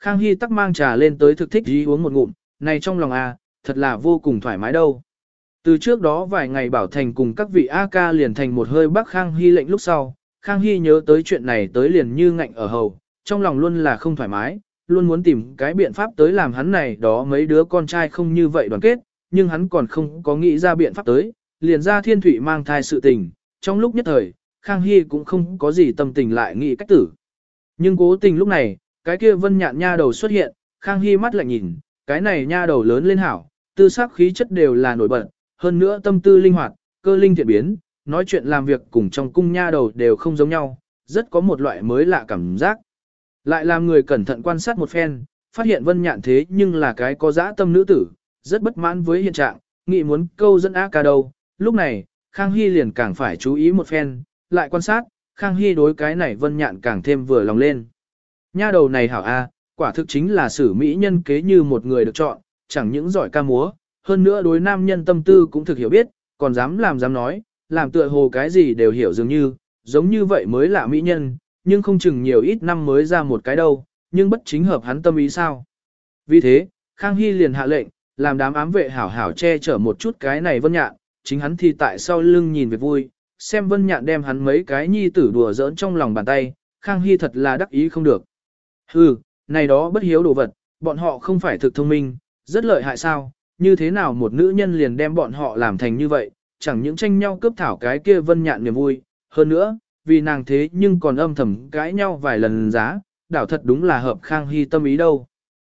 Khang Hy tắc mang trà lên tới thực thích đi uống một ngụm, này trong lòng a, thật là vô cùng thoải mái đâu. Từ trước đó vài ngày Bảo Thành cùng các vị A ca liền thành một hơi bắc Khang Hy lệnh lúc sau, Khang Hy nhớ tới chuyện này tới liền như ngạnh ở hầu, trong lòng luôn là không thoải mái, luôn muốn tìm cái biện pháp tới làm hắn này đó mấy đứa con trai không như vậy đoàn kết, nhưng hắn còn không có nghĩ ra biện pháp tới, liền ra thiên thủy mang thai sự tình, trong lúc nhất thời, Khang Hy cũng không có gì tâm tình lại nghĩ cách tử. Nhưng cố tình lúc này, cái kia vân nhạn nha đầu xuất hiện, Khang Hy mắt lại nhìn, cái này nha đầu lớn lên hảo, tư sắc khí chất đều là nổi bật, hơn nữa tâm tư linh hoạt, cơ linh thiện biến, nói chuyện làm việc cùng trong cung nha đầu đều không giống nhau, rất có một loại mới lạ cảm giác. Lại làm người cẩn thận quan sát một phen, phát hiện vân nhạn thế nhưng là cái có dã tâm nữ tử, rất bất mãn với hiện trạng, nghĩ muốn câu dẫn ác ca đâu. Lúc này, Khang Hy liền càng phải chú ý một phen, lại quan sát, Khang Hy đối cái này vân nhạn càng thêm vừa lòng lên. Nha đầu này hảo a, quả thực chính là sử mỹ nhân kế như một người được chọn, chẳng những giỏi ca múa, hơn nữa đối nam nhân tâm tư cũng thực hiểu biết, còn dám làm dám nói, làm tựa hồ cái gì đều hiểu dường như, giống như vậy mới là mỹ nhân, nhưng không chừng nhiều ít năm mới ra một cái đâu, nhưng bất chính hợp hắn tâm ý sao. Vì thế, Khang Hy liền hạ lệnh, làm đám ám vệ hảo hảo che chở một chút cái này vân nhạn, chính hắn thì tại sau lưng nhìn về vui, xem vân nhạn đem hắn mấy cái nhi tử đùa giỡn trong lòng bàn tay, Khang Hy thật là đắc ý không được. Hừ, này đó bất hiếu đồ vật, bọn họ không phải thực thông minh, rất lợi hại sao, như thế nào một nữ nhân liền đem bọn họ làm thành như vậy, chẳng những tranh nhau cướp thảo cái kia vân nhạn niềm vui, hơn nữa, vì nàng thế nhưng còn âm thầm cãi nhau vài lần giá, đảo thật đúng là hợp Khang Hy tâm ý đâu.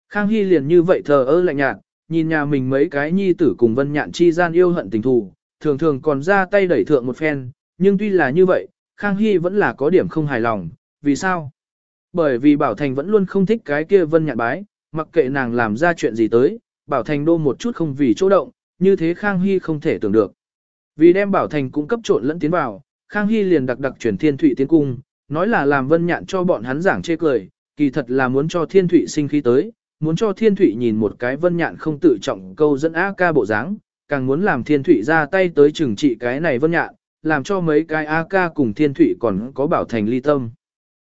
Khang Hy liền như vậy thờ ơ lạnh nhạt, nhìn nhà mình mấy cái nhi tử cùng vân nhạn chi gian yêu hận tình thù, thường thường còn ra tay đẩy thượng một phen, nhưng tuy là như vậy, Khang Hy vẫn là có điểm không hài lòng, vì sao? Bởi vì Bảo Thành vẫn luôn không thích cái kia vân nhạn bái, mặc kệ nàng làm ra chuyện gì tới, Bảo Thành đô một chút không vì chỗ động, như thế Khang Hy không thể tưởng được. Vì đem Bảo Thành cung cấp trộn lẫn tiến vào, Khang Hy liền đặc đặc chuyển Thiên Thụy tiến cung, nói là làm vân nhạn cho bọn hắn giảng chê cười, kỳ thật là muốn cho Thiên Thụy sinh khí tới, muốn cho Thiên Thụy nhìn một cái vân nhạn không tự trọng câu dẫn A ca bộ dáng, càng muốn làm Thiên Thụy ra tay tới trừng trị cái này vân nhạn, làm cho mấy cái A ca cùng Thiên Thụy còn có Bảo Thành ly tâm.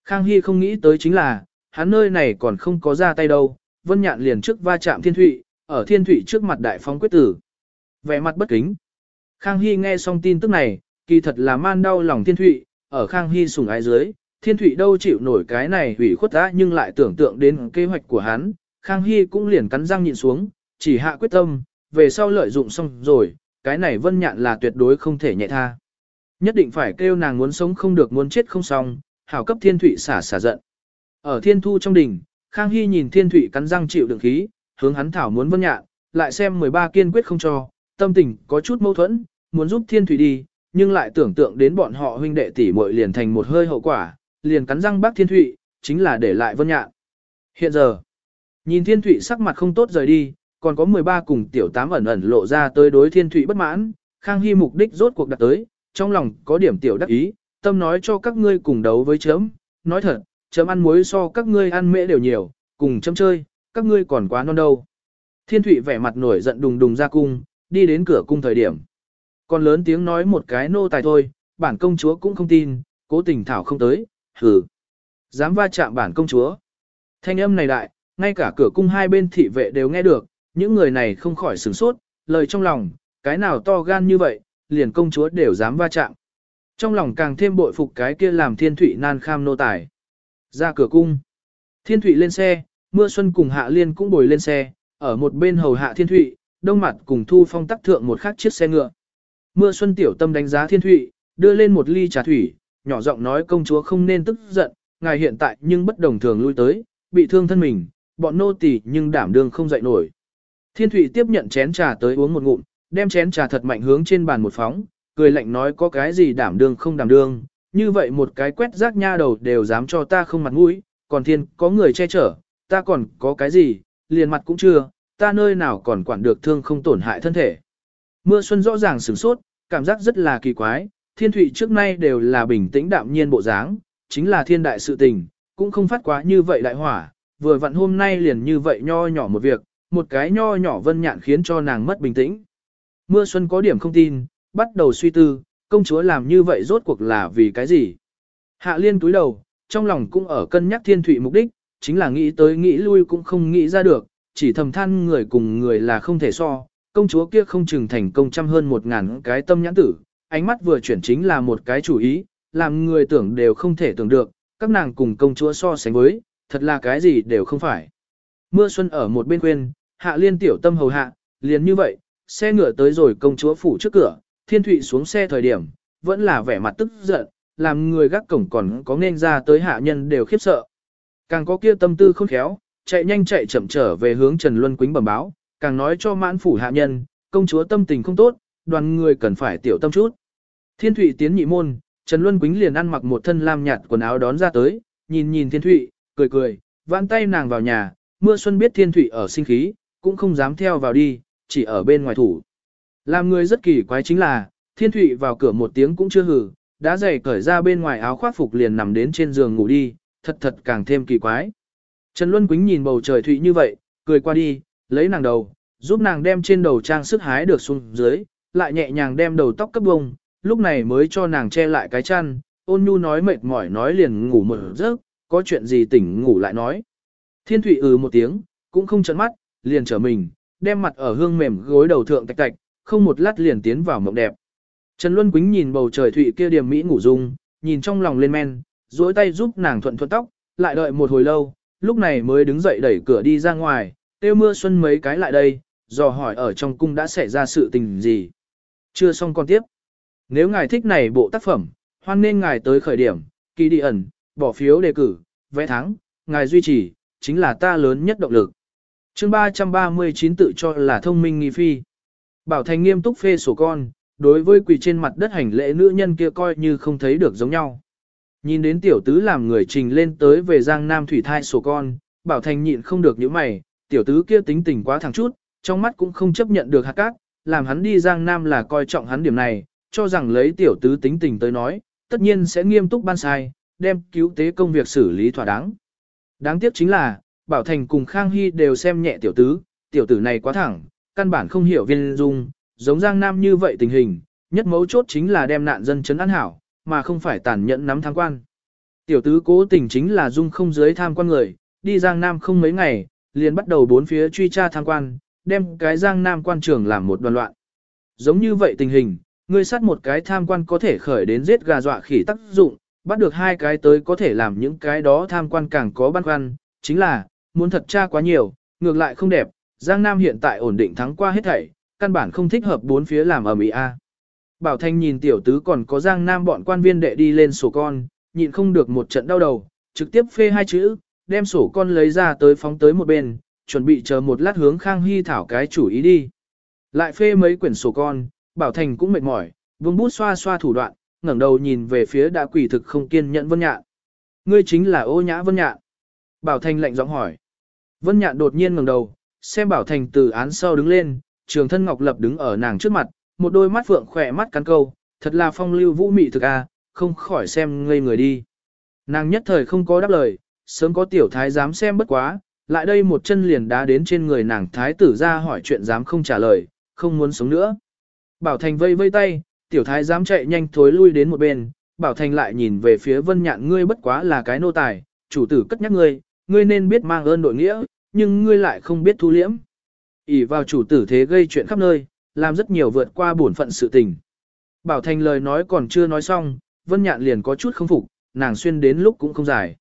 Khang Hy không nghĩ tới chính là, hắn nơi này còn không có ra tay đâu, vân nhạn liền trước va chạm Thiên Thụy, ở Thiên Thụy trước mặt đại phóng quyết tử. Vẻ mặt bất kính. Khang Hy nghe xong tin tức này, kỳ thật là man đau lòng Thiên Thụy, ở Khang Hy sùng ái dưới, Thiên Thụy đâu chịu nổi cái này hủy khuất đã nhưng lại tưởng tượng đến kế hoạch của hắn, Khang Hy cũng liền cắn răng nhịn xuống, chỉ hạ quyết tâm, về sau lợi dụng xong rồi, cái này vân nhạn là tuyệt đối không thể nhẹ tha. Nhất định phải kêu nàng muốn sống không được muốn chết không xong, hảo cấp Thiên Thụy xả xả giận. Ở Thiên Thu trong đỉnh, Khang Hy nhìn Thiên Thụy cắn răng chịu đựng khí, hướng hắn thảo muốn vân nhạn, lại xem 13 kiên quyết không cho, tâm tình có chút mâu thuẫn, muốn giúp Thiên Thụy đi, nhưng lại tưởng tượng đến bọn họ huynh đệ tỷ muội liền thành một hơi hậu quả, liền cắn răng bác Thiên Thụy, chính là để lại Vân Nhạn. Hiện giờ, nhìn Thiên Thụy sắc mặt không tốt rời đi, còn có 13 cùng tiểu tám ẩn ẩn lộ ra tới đối Thiên Thụy bất mãn, Khang Hy mục đích rốt cuộc đặt tới, trong lòng có điểm tiểu đắc ý, tâm nói cho các ngươi cùng đấu với chấm, nói thật, chấm ăn muối so các ngươi ăn mễ đều nhiều, cùng chấm chơi, các ngươi còn quá non đâu. Thiên thủy vẻ mặt nổi giận đùng đùng ra cung, đi đến cửa cung thời điểm. Còn lớn tiếng nói một cái nô tài thôi, bản công chúa cũng không tin, cố tình thảo không tới, hừ. Dám va chạm bản công chúa. Thanh âm này đại, ngay cả cửa cung hai bên thị vệ đều nghe được, những người này không khỏi sửng sốt, lời trong lòng, cái nào to gan như vậy, liền công chúa đều dám va chạm. Trong lòng càng thêm bội phục cái kia làm thiên thủy nan kham nô tài. Ra cửa cung. Thiên thủy lên xe, mưa xuân cùng hạ liên cũng bồi lên xe, ở một bên hầu hạ thiên thủy, đông mặt cùng thu phong tắc thượng một khắc chiếc xe ngựa. Mưa xuân tiểu tâm đánh giá thiên thụy, đưa lên một ly trà thủy, nhỏ giọng nói công chúa không nên tức giận, ngài hiện tại nhưng bất đồng thường lui tới, bị thương thân mình, bọn nô tỳ nhưng đảm đương không dậy nổi. Thiên thụy tiếp nhận chén trà tới uống một ngụm, đem chén trà thật mạnh hướng trên bàn một phóng, cười lạnh nói có cái gì đảm đương không đảm đương, như vậy một cái quét rác nha đầu đều dám cho ta không mặt mũi, còn thiên có người che chở, ta còn có cái gì, liền mặt cũng chưa, ta nơi nào còn quản được thương không tổn hại thân thể. Mưa xuân rõ ràng sửng sốt, cảm giác rất là kỳ quái, thiên thụy trước nay đều là bình tĩnh đạm nhiên bộ dáng, chính là thiên đại sự tình, cũng không phát quá như vậy đại hỏa, vừa vặn hôm nay liền như vậy nho nhỏ một việc, một cái nho nhỏ vân nhạn khiến cho nàng mất bình tĩnh. Mưa xuân có điểm không tin, bắt đầu suy tư, công chúa làm như vậy rốt cuộc là vì cái gì? Hạ liên túi đầu, trong lòng cũng ở cân nhắc thiên thủy mục đích, chính là nghĩ tới nghĩ lui cũng không nghĩ ra được, chỉ thầm than người cùng người là không thể so, công chúa kia không chừng thành công trăm hơn một ngàn cái tâm nhãn tử, ánh mắt vừa chuyển chính là một cái chủ ý, làm người tưởng đều không thể tưởng được, các nàng cùng công chúa so sánh với, thật là cái gì đều không phải. Mưa xuân ở một bên khuyên, hạ liên tiểu tâm hầu hạ, liền như vậy, xe ngựa tới rồi công chúa phủ trước cửa, thiên thụy xuống xe thời điểm, vẫn là vẻ mặt tức giận, làm người gác cổng còn có nên ra tới hạ nhân đều khiếp sợ. Càng có kia tâm tư khôn khéo, chạy nhanh chạy chậm trở về hướng Trần Luân Quýnh bẩm báo, càng nói cho mãn phủ hạ nhân, công chúa tâm tình không tốt, đoàn người cần phải tiểu tâm chút. Thiên Thụy tiến nhị môn, Trần Luân Quýnh liền ăn mặc một thân lam nhạt quần áo đón ra tới, nhìn nhìn Thiên Thụy, cười cười, vãn tay nàng vào nhà, mưa xuân biết Thiên Thụy ở sinh khí, cũng không dám theo vào đi, chỉ ở bên ngoài thủ. Làm người rất kỳ quái chính là, Thiên Thụy vào cửa một tiếng cũng chưa hử, đã giày cởi ra bên ngoài áo khoác phục liền nằm đến trên giường ngủ đi, thật thật càng thêm kỳ quái. Trần Luân Quýnh nhìn bầu trời thụy như vậy, cười qua đi, lấy nàng đầu, giúp nàng đem trên đầu trang sức hái được xuống dưới, lại nhẹ nhàng đem đầu tóc cấp bông, lúc này mới cho nàng che lại cái chăn, ôn nhu nói mệt mỏi nói liền ngủ một giấc, có chuyện gì tỉnh ngủ lại nói. Thiên Thụy ừ một tiếng, cũng không chấn mắt, liền trở mình, đem mặt ở hương mềm gối đầu thượng tạch tạch, không một lát liền tiến vào mộng đẹp. Trần Luân Quýnh nhìn bầu trời thủy kia điểm mỹ ngủ dung, nhìn trong lòng lên men, duỗi tay giúp nàng thuận thuận tóc, lại đợi một hồi lâu, lúc này mới đứng dậy đẩy cửa đi ra ngoài, tiêu mưa xuân mấy cái lại đây, dò hỏi ở trong cung đã xảy ra sự tình gì. Chưa xong con tiếp. Nếu ngài thích này bộ tác phẩm, hoan nên ngài tới khởi điểm, kỳ đi ẩn, bỏ phiếu đề cử, vẽ thắng, ngài duy trì, chính là ta lớn nhất động lực. chương 339 tự cho là thông minh nghi phi. Bảo Thành nghiêm túc phê sổ con, đối với quỳ trên mặt đất hành lễ nữ nhân kia coi như không thấy được giống nhau. Nhìn đến tiểu tứ làm người trình lên tới về Giang Nam thủy thai sổ con, Bảo Thành nhịn không được những mày, tiểu tứ kia tính tình quá thẳng chút, trong mắt cũng không chấp nhận được hạt cát, làm hắn đi Giang Nam là coi trọng hắn điểm này, cho rằng lấy tiểu tứ tính tình tới nói, tất nhiên sẽ nghiêm túc ban sai, đem cứu tế công việc xử lý thỏa đáng. Đáng tiếc chính là, Bảo Thành cùng Khang Hy đều xem nhẹ tiểu tứ, tiểu tử này quá thẳng, căn bản không hiểu viên dung, giống Giang Nam như vậy tình hình, nhất mấu chốt chính là đem nạn dân chấn an hảo, mà không phải tàn nhẫn nắm tham quan. Tiểu tứ cố tình chính là dung không dưới tham quan người, đi Giang Nam không mấy ngày, liền bắt đầu bốn phía truy tra tham quan, đem cái Giang Nam quan trường làm một đoàn loạn. Giống như vậy tình hình, người sát một cái tham quan có thể khởi đến giết gà dọa khỉ tác dụng, bắt được hai cái tới có thể làm những cái đó tham quan càng có băn khoăn, chính là, muốn thật tra quá nhiều, ngược lại không đẹp, Giang Nam hiện tại ổn định thắng qua hết thảy, căn bản không thích hợp bốn phía làm ở Mỹ A. Bảo Thanh nhìn tiểu tứ còn có Giang Nam bọn quan viên đệ đi lên sổ con, nhịn không được một trận đau đầu, trực tiếp phê hai chữ, đem sổ con lấy ra tới phóng tới một bên, chuẩn bị chờ một lát hướng Khang Hy thảo cái chủ ý đi. Lại phê mấy quyển sổ con, Bảo Thành cũng mệt mỏi, vương bút xoa xoa thủ đoạn, ngẩng đầu nhìn về phía đã quỷ thực không kiên nhẫn Vân Nhạn. Ngươi chính là ô nhã Vân Nhạn. Bảo Thành lạnh giọng hỏi. Vân Nhạn đột nhiên ngẩng đầu, xem Bảo Thành từ án sau đứng lên, trường thân ngọc lập đứng ở nàng trước mặt, một đôi mắt phượng khỏe mắt cắn câu, thật là phong lưu vũ mị thực a, không khỏi xem ngây người đi. Nàng nhất thời không có đáp lời, sớm có tiểu thái dám xem bất quá, lại đây một chân liền đá đến trên người nàng thái tử ra hỏi chuyện dám không trả lời, không muốn sống nữa. Bảo Thành vây vây tay, tiểu thái dám chạy nhanh thối lui đến một bên, Bảo Thành lại nhìn về phía vân nhạn ngươi bất quá là cái nô tài, chủ tử cất nhắc ngươi, ngươi nên biết mang ơn đội nghĩa, nhưng ngươi lại không biết thu liễm. ỉ vào chủ tử thế gây chuyện khắp nơi, làm rất nhiều vượt qua bổn phận sự tình. Bảo Thành lời nói còn chưa nói xong, Vân Nhạn liền có chút không phục, nàng xuyên đến lúc cũng không dài.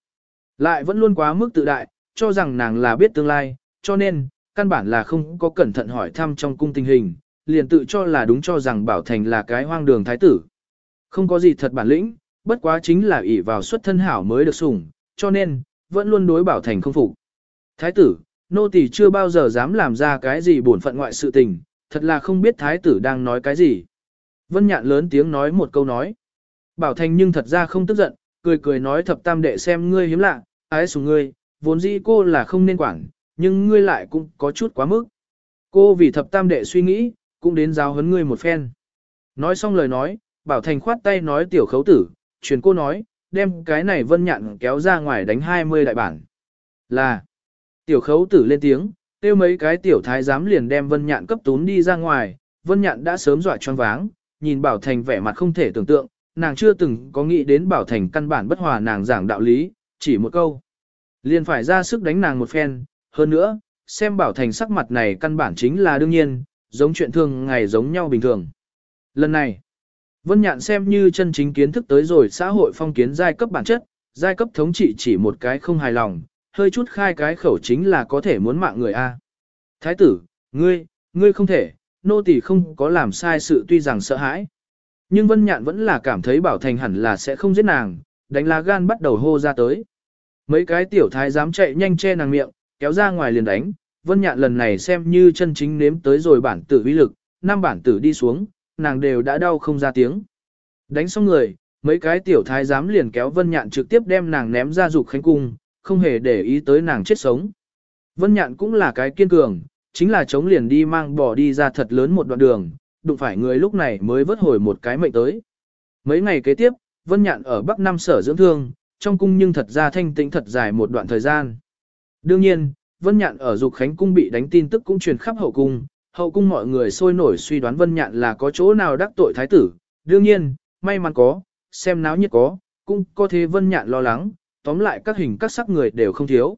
Lại vẫn luôn quá mức tự đại, cho rằng nàng là biết tương lai, cho nên, căn bản là không có cẩn thận hỏi thăm trong cung tình hình, liền tự cho là đúng cho rằng Bảo Thành là cái hoang đường thái tử. Không có gì thật bản lĩnh, bất quá chính là ỷ vào xuất thân hảo mới được sủng, cho nên, vẫn luôn đối Bảo Thành không phục. Thái tử, nô tỳ chưa bao giờ dám làm ra cái gì bổn phận ngoại sự tình, thật là không biết thái tử đang nói cái gì. Vân Nhạn lớn tiếng nói một câu nói. Bảo Thành nhưng thật ra không tức giận, cười cười nói thập tam đệ xem ngươi hiếm lạ, ái sủng ngươi, vốn dĩ cô là không nên quản, nhưng ngươi lại cũng có chút quá mức. Cô vì thập tam đệ suy nghĩ, cũng đến giáo huấn ngươi một phen. Nói xong lời nói, Bảo Thành khoát tay nói tiểu khấu tử, truyền cô nói, đem cái này vân nhạn kéo ra ngoài đánh 20 đại bản. Là, tiểu khấu tử lên tiếng, tiêu mấy cái tiểu thái giám liền đem vân nhạn cấp tún đi ra ngoài, vân nhạn đã sớm dọa choáng váng, nhìn Bảo Thành vẻ mặt không thể tưởng tượng, nàng chưa từng có nghĩ đến Bảo Thành căn bản bất hòa nàng giảng đạo lý, chỉ một câu. Liền phải ra sức đánh nàng một phen, hơn nữa, xem bảo thành sắc mặt này căn bản chính là đương nhiên, giống chuyện thường ngày giống nhau bình thường. Lần này, Vân Nhạn xem như chân chính kiến thức tới rồi xã hội phong kiến giai cấp bản chất, giai cấp thống trị chỉ một cái không hài lòng, hơi chút khai cái khẩu chính là có thể muốn mạng người A. Thái tử, ngươi, ngươi không thể, nô tỳ không có làm sai sự tuy rằng sợ hãi. Nhưng Vân Nhạn vẫn là cảm thấy Bảo Thành hẳn là sẽ không giết nàng, đánh lá gan bắt đầu hô ra tới. Mấy cái tiểu thái dám chạy nhanh che nàng miệng, kéo ra ngoài liền đánh, Vân Nhạn lần này xem như chân chính nếm tới rồi bản tử uy lực, năm bản tử đi xuống, nàng đều đã đau không ra tiếng. Đánh xong người, mấy cái tiểu thái dám liền kéo Vân Nhạn trực tiếp đem nàng ném ra dục khánh cung, không hề để ý tới nàng chết sống. Vân Nhạn cũng là cái kiên cường, chính là chống liền đi mang bỏ đi ra thật lớn một đoạn đường, đụng phải người lúc này mới vớt hồi một cái mệnh tới. Mấy ngày kế tiếp, Vân Nhạn ở Bắc Nam sở dưỡng thương, trong cung nhưng thật ra thanh tĩnh thật dài một đoạn thời gian. Đương nhiên, Vân Nhạn ở Dục Khánh cung bị đánh tin tức cũng truyền khắp hậu cung, hậu cung mọi người sôi nổi suy đoán Vân Nhạn là có chỗ nào đắc tội thái tử. Đương nhiên, may mắn có, xem náo nhiệt có, cũng có thế Vân Nhạn lo lắng, tóm lại các hình các sắc người đều không thiếu.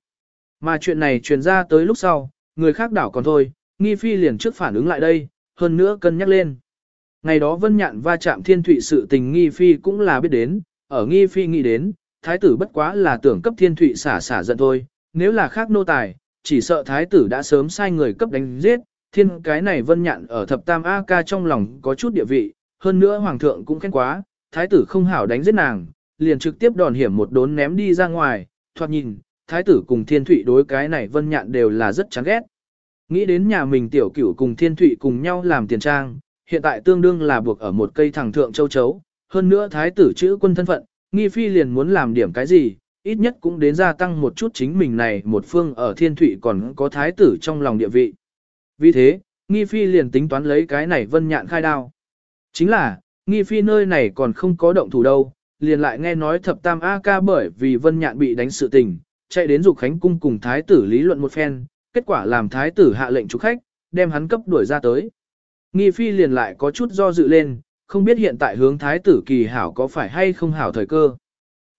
Mà chuyện này truyền ra tới lúc sau, người khác đảo còn thôi, nghi phi liền trước phản ứng lại đây, hơn nữa cân nhắc lên. Ngày đó Vân Nhạn va chạm thiên thụy sự tình nghi phi cũng là biết đến, ở nghi phi nghĩ đến, thái tử bất quá là tưởng cấp thiên thụy xả xả giận thôi, nếu là khác nô tài, chỉ sợ thái tử đã sớm sai người cấp đánh giết, thiên cái này Vân Nhạn ở thập tam A ca trong lòng có chút địa vị, hơn nữa hoàng thượng cũng khen quá, thái tử không hảo đánh giết nàng, liền trực tiếp đòn hiểm một đốn ném đi ra ngoài, thoạt nhìn, thái tử cùng thiên thụy đối cái này vân nhạn đều là rất chán ghét. Nghĩ đến nhà mình tiểu cửu cùng thiên thụy cùng nhau làm tiền trang, hiện tại tương đương là buộc ở một cây thẳng thượng châu chấu, hơn nữa thái tử chữ quân thân phận, nghi phi liền muốn làm điểm cái gì, ít nhất cũng đến gia tăng một chút chính mình này một phương ở thiên thụy còn có thái tử trong lòng địa vị. Vì thế, nghi phi liền tính toán lấy cái này vân nhạn khai đao. Chính là, nghi phi nơi này còn không có động thủ đâu, liền lại nghe nói thập tam A ca bởi vì vân nhạn bị đánh sự tình, chạy đến dục khánh cung cùng thái tử lý luận một phen, kết quả làm thái tử hạ lệnh chủ khách, đem hắn cấp đuổi ra tới. Nghi phi liền lại có chút do dự lên, không biết hiện tại hướng thái tử kỳ hảo có phải hay không hảo thời cơ.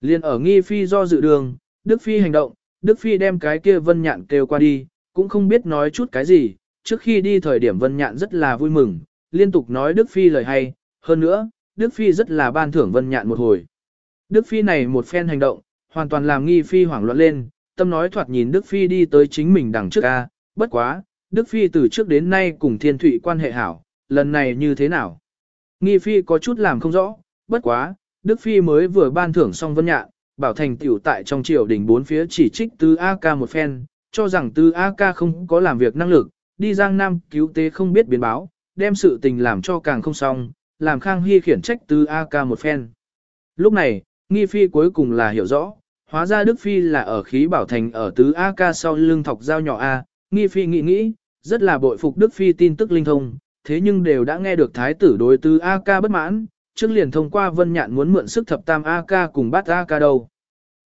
Liền ở nghi phi do dự đường, Đức Phi hành động, Đức Phi đem cái kia vân nhạn kêu qua đi, cũng không biết nói chút cái gì, trước khi đi thời điểm vân nhạn rất là vui mừng, liên tục nói Đức Phi lời hay, hơn nữa, Đức Phi rất là ban thưởng vân nhạn một hồi. Đức Phi này một phen hành động, hoàn toàn làm nghi Phi hoảng loạn lên, tâm nói thoạt nhìn Đức Phi đi tới chính mình đằng trước a, bất quá, Đức Phi từ trước đến nay cùng Thiên Thụy quan hệ hảo, lần này như thế nào? Nghi Phi có chút làm không rõ, bất quá, Đức Phi mới vừa ban thưởng xong vân nhạn, bảo thành tiểu tại trong triều đình bốn phía chỉ trích Tư A Ca một phen, cho rằng Tư A Ca không có làm việc năng lực, đi Giang Nam cứu tế không biết biến báo, đem sự tình làm cho càng không xong, làm Khang Hy khiển trách Tư A Ca một phen. Lúc này, Nghi Phi cuối cùng là hiểu rõ, hóa ra Đức Phi là ở khí bảo thành ở Tứ A Ca sau lưng thọc dao nhỏ A, Nghi Phi nghĩ nghĩ, rất là bội phục Đức Phi tin tức linh thông, thế nhưng đều đã nghe được Thái tử đối Tứ A Ca bất mãn, trước liền thông qua Vân Nhạn muốn mượn sức thập tam A Ca cùng bắt A Ca đâu.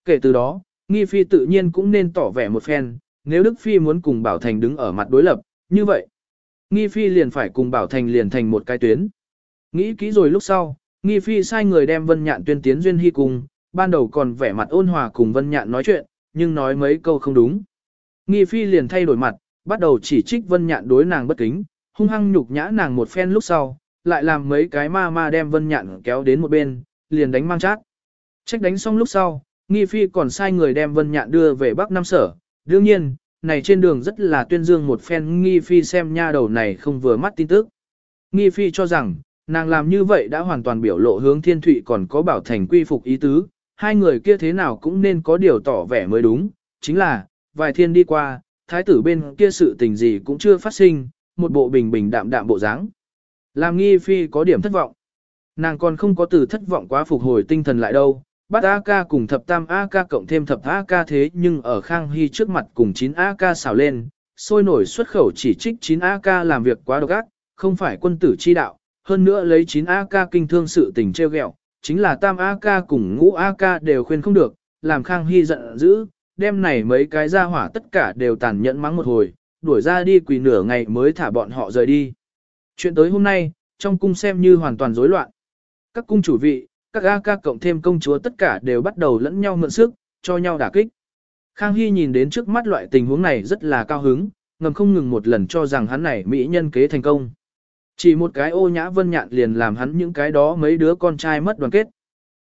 Kể từ đó, Nghi Phi tự nhiên cũng nên tỏ vẻ một phen, nếu Đức Phi muốn cùng Bảo Thành đứng ở mặt đối lập, như vậy, Nghi Phi liền phải cùng Bảo Thành liền thành một cái tuyến. Nghĩ kỹ rồi lúc sau, Nghi Phi sai người đem Vân Nhạn tuyên tiến duyên hy cùng, ban đầu còn vẻ mặt ôn hòa cùng Vân Nhạn nói chuyện, nhưng nói mấy câu không đúng. Nghi Phi liền thay đổi mặt, bắt đầu chỉ trích Vân Nhạn đối nàng bất kính, hung hăng nhục nhã nàng một phen lúc sau, lại làm mấy cái ma ma đem Vân Nhạn kéo đến một bên, liền đánh mang chát. Trách đánh xong lúc sau, Nghi Phi còn sai người đem Vân Nhạn đưa về Bắc Nam Sở. Đương nhiên, này trên đường rất là tuyên dương một phen Nghi Phi xem nha đầu này không vừa mắt tin tức. Nghi Phi cho rằng, Nàng làm như vậy đã hoàn toàn biểu lộ hướng thiên thụy còn có bảo thành quy phục ý tứ, hai người kia thế nào cũng nên có điều tỏ vẻ mới đúng, chính là, vài thiên đi qua, thái tử bên kia sự tình gì cũng chưa phát sinh, một bộ bình bình đạm đạm bộ dáng. Làm nghi phi có điểm thất vọng. Nàng còn không có từ thất vọng quá phục hồi tinh thần lại đâu, bắt A-ca cùng thập tam A-ca cộng thêm thập A-ca thế nhưng ở Khang Hy trước mặt cùng 9 A-ca xào lên, sôi nổi xuất khẩu chỉ trích 9 A-ca làm việc quá độc ác, không phải quân tử chi đạo, hơn nữa lấy 9 AK kinh thương sự tình treo gẹo, chính là tam AK cùng ngũ AK đều khuyên không được, làm Khang Hy giận dữ, Đêm này mấy cái ra hỏa tất cả đều tàn nhẫn mắng một hồi, đuổi ra đi quỳ nửa ngày mới thả bọn họ rời đi. Chuyện tới hôm nay, trong cung xem như hoàn toàn rối loạn. Các cung chủ vị, các AK cộng thêm công chúa tất cả đều bắt đầu lẫn nhau mượn sức, cho nhau đả kích. Khang Hy nhìn đến trước mắt loại tình huống này rất là cao hứng, ngầm không ngừng một lần cho rằng hắn này mỹ nhân kế thành công. Chỉ một cái ô nhã vân nhạn liền làm hắn những cái đó mấy đứa con trai mất đoàn kết.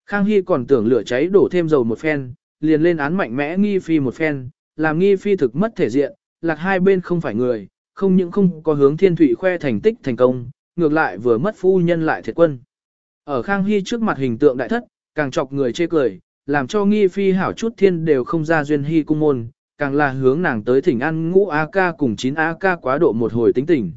Khang Hy còn tưởng lửa cháy đổ thêm dầu một phen, liền lên án mạnh mẽ nghi phi một phen, làm nghi phi thực mất thể diện, lạc hai bên không phải người, không những không có hướng thiên thủy khoe thành tích thành công, ngược lại vừa mất phu nhân lại thiệt quân. Ở Khang Hy trước mặt hình tượng đại thất, càng chọc người chê cười, làm cho nghi phi hảo chút thiên đều không ra duyên hy cung môn, càng là hướng nàng tới thỉnh ăn ngũ A ca cùng 9 A ca quá độ một hồi tính tình.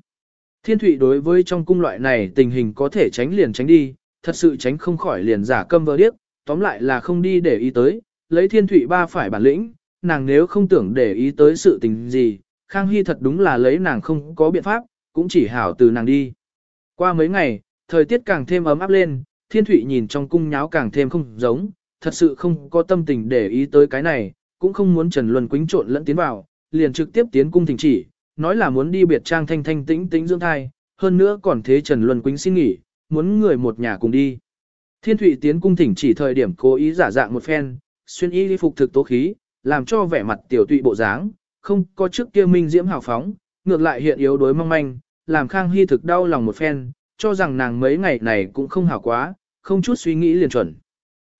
Thiên Thụy đối với trong cung loại này tình hình có thể tránh liền tránh đi, thật sự tránh không khỏi liền giả câm vơ điếc, tóm lại là không đi để ý tới, lấy thiên Thụy ba phải bản lĩnh, nàng nếu không tưởng để ý tới sự tình gì, Khang Hy thật đúng là lấy nàng không có biện pháp, cũng chỉ hảo từ nàng đi. Qua mấy ngày, thời tiết càng thêm ấm áp lên, thiên Thụy nhìn trong cung nháo càng thêm không giống, thật sự không có tâm tình để ý tới cái này, cũng không muốn Trần Luân quính trộn lẫn tiến vào, liền trực tiếp tiến cung thỉnh chỉ, nói là muốn đi biệt trang thanh thanh tĩnh tĩnh dưỡng thai, hơn nữa còn thế Trần Luân Quýnh xin nghỉ, muốn người một nhà cùng đi. Thiên Thụy tiến cung thỉnh chỉ thời điểm cố ý giả dạng một phen, xuyên y phục thực tố khí, làm cho vẻ mặt tiểu tụy bộ dáng, không có trước kia minh diễm hào phóng, ngược lại hiện yếu đối mong manh, làm Khang Hy thực đau lòng một phen, cho rằng nàng mấy ngày này cũng không hảo quá, không chút suy nghĩ liền chuẩn.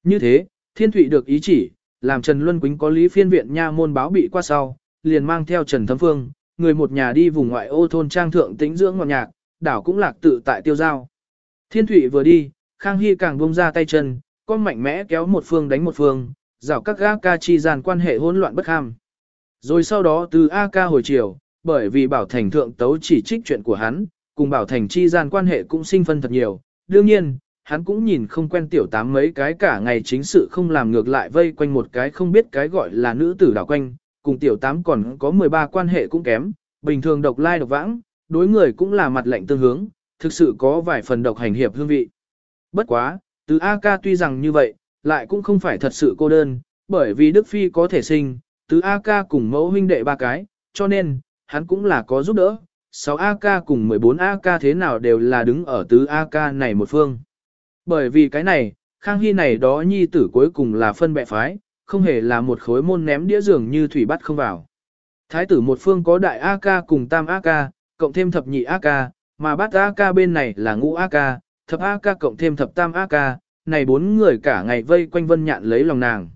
Như thế, Thiên Thụy được ý chỉ, làm Trần Luân Quýnh có lý phiên viện nha môn báo bị qua sau, liền mang theo Trần Thấm Phương, người một nhà đi vùng ngoại ô thôn trang thượng tĩnh dưỡng ngọt nhạc, đảo cũng lạc tự tại tiêu giao. Thiên thủy vừa đi, Khang Hy càng buông ra tay chân, con mạnh mẽ kéo một phương đánh một phương, rào các gã ca chi dàn quan hệ hỗn loạn bất ham. Rồi sau đó từ A ca hồi chiều, bởi vì Bảo Thành thượng tấu chỉ trích chuyện của hắn, cùng Bảo Thành chi gian quan hệ cũng sinh phân thật nhiều. Đương nhiên, hắn cũng nhìn không quen tiểu tám mấy cái cả ngày chính sự không làm ngược lại vây quanh một cái không biết cái gọi là nữ tử đảo quanh, cùng tiểu tám còn có 13 quan hệ cũng kém, bình thường độc lai độc vãng, đối người cũng là mặt lạnh tương hướng, thực sự có vài phần độc hành hiệp hương vị. Bất quá, từ A ca tuy rằng như vậy, lại cũng không phải thật sự cô đơn, bởi vì Đức Phi có thể sinh, từ A ca cùng mẫu huynh đệ ba cái, cho nên, hắn cũng là có giúp đỡ. 6 AK cùng 14 AK thế nào đều là đứng ở tứ AK này một phương. Bởi vì cái này, Khang Hy này đó nhi tử cuối cùng là phân bệ phái, không hề là một khối môn ném đĩa dường như thủy bắt không vào. Thái tử một phương có đại a ca cùng tam a ca cộng thêm thập nhị a ca mà bát a ca bên này là ngũ a ca thập a ca cộng thêm thập tam a ca này bốn người cả ngày vây quanh vân nhạn lấy lòng nàng.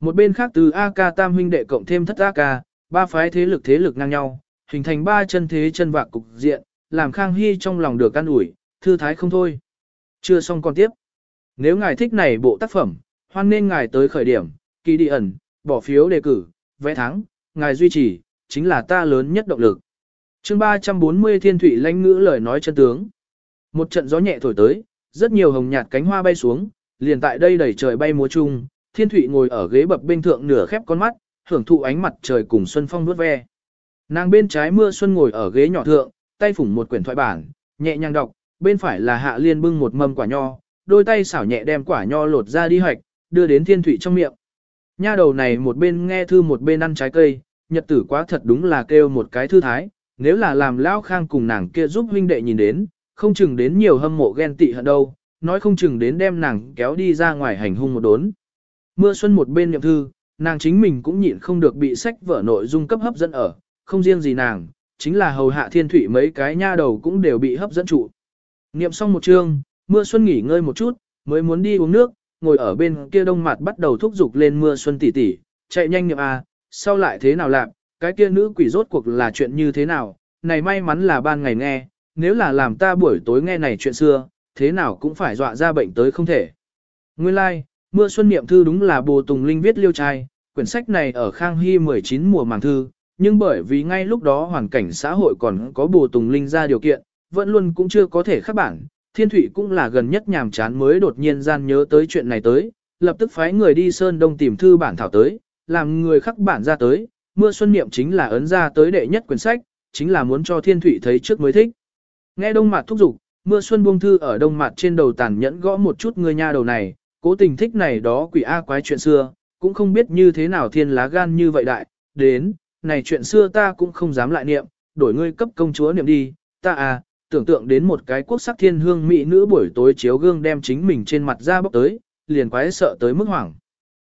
Một bên khác từ a ca tam huynh đệ cộng thêm thất a ca ba phái thế lực thế lực ngang nhau, hình thành ba chân thế chân vạc cục diện, làm Khang Hy trong lòng được căn ủi, thư thái không thôi. Chưa xong còn tiếp. Nếu ngài thích này bộ tác phẩm, hoan nên ngài tới khởi điểm, kỳ đi ẩn, bỏ phiếu đề cử, vẽ thắng, ngài duy trì, chính là ta lớn nhất động lực. chương 340 Thiên Thủy lãnh ngữ lời nói chân tướng. Một trận gió nhẹ thổi tới, rất nhiều hồng nhạt cánh hoa bay xuống, liền tại đây đẩy trời bay múa chung, Thiên Thụy ngồi ở ghế bập bên thượng nửa khép con mắt, hưởng thụ ánh mặt trời cùng xuân phong nuốt ve. Nàng bên trái mưa xuân ngồi ở ghế nhỏ thượng, tay phủng một quyển thoại bản, nhẹ nhàng đọc, bên phải là Hạ Liên bưng một mâm quả nho, đôi tay xảo nhẹ đem quả nho lột ra đi hoạch, đưa đến Thiên Thụy trong miệng. Nha đầu này một bên nghe thư một bên ăn trái cây, nhật tử quá thật đúng là kêu một cái thư thái, nếu là làm Lão Khang cùng nàng kia giúp huynh đệ nhìn đến, không chừng đến nhiều hâm mộ ghen tị hận đâu, nói không chừng đến đem nàng kéo đi ra ngoài hành hung một đốn. Mưa xuân một bên nhậm thư, nàng chính mình cũng nhịn không được bị sách vở nội dung cấp hấp dẫn ở, không riêng gì nàng, chính là hầu hạ thiên thủy mấy cái nha đầu cũng đều bị hấp dẫn trụ. Niệm xong một chương, mưa xuân nghỉ ngơi một chút, mới muốn đi uống nước, ngồi ở bên kia đông mặt bắt đầu thúc giục lên mưa xuân tỉ tỉ, chạy nhanh niệm a, à, sau lại thế nào làm, cái kia nữ quỷ rốt cuộc là chuyện như thế nào, này may mắn là ban ngày nghe, nếu là làm ta buổi tối nghe này chuyện xưa, thế nào cũng phải dọa ra bệnh tới không thể. Nguyên lai, like, mưa xuân niệm thư đúng là bồ tùng linh viết liêu trai, quyển sách này ở Khang Hy 19 mùa màng thư, nhưng bởi vì ngay lúc đó hoàn cảnh xã hội còn có bồ tùng linh ra điều kiện, vẫn luôn cũng chưa có thể khắc bản. Thiên Thụy cũng là gần nhất nhàm chán mới đột nhiên gian nhớ tới chuyện này tới, lập tức phái người đi Sơn Đông tìm thư bản thảo tới, làm người khắc bản ra tới, mưa xuân niệm chính là ấn ra tới đệ nhất quyển sách, chính là muốn cho Thiên Thụy thấy trước mới thích. Nghe Đông Mạt thúc giục, mưa xuân buông thư ở Đông Mạt trên đầu tàn nhẫn gõ một chút người nha đầu này, cố tình thích này đó quỷ A quái chuyện xưa, cũng không biết như thế nào thiên lá gan như vậy đại, đến, này chuyện xưa ta cũng không dám lại niệm, đổi ngươi cấp công chúa niệm đi, ta à, tưởng tượng đến một cái quốc sắc thiên hương mỹ nữ buổi tối chiếu gương đem chính mình trên mặt ra bốc tới, liền quái sợ tới mức hoảng.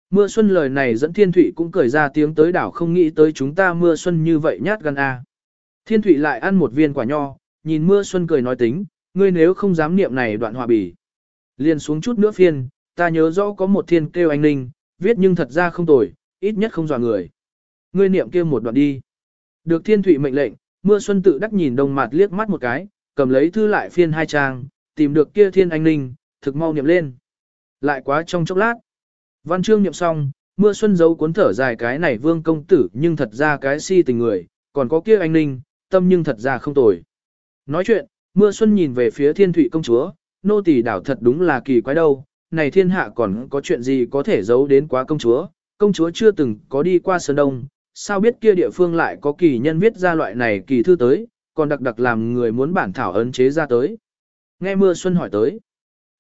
Mưa xuân lời này dẫn thiên thủy cũng cười ra tiếng tới đảo không nghĩ tới chúng ta mưa xuân như vậy nhát gan a. Thiên thủy lại ăn một viên quả nho, nhìn mưa xuân cười nói tính, ngươi nếu không dám niệm này đoạn hòa bỉ. Liền xuống chút nữa phiên, ta nhớ rõ có một thiên kêu anh ninh, viết nhưng thật ra không tồi, ít nhất không dò người. Ngươi niệm kia một đoạn đi. Được thiên thủy mệnh lệnh, mưa xuân tự đắc nhìn đồng mặt liếc mắt một cái, cầm lấy thư lại phiên hai trang, tìm được kia thiên anh ninh, thực mau niệm lên. Lại quá trong chốc lát. Văn chương niệm xong, mưa xuân giấu cuốn thở dài cái này vương công tử nhưng thật ra cái si tình người, còn có kia anh ninh, tâm nhưng thật ra không tồi. Nói chuyện, mưa xuân nhìn về phía thiên thủy công chúa, nô tỳ đảo thật đúng là kỳ quái đâu, này thiên hạ còn có chuyện gì có thể giấu đến quá công chúa, công chúa chưa từng có đi qua Sơn Đông, sao biết kia địa phương lại có kỳ nhân viết ra loại này kỳ thư tới, còn đặc đặc làm người muốn bản thảo ấn chế ra tới. Nghe mưa xuân hỏi tới,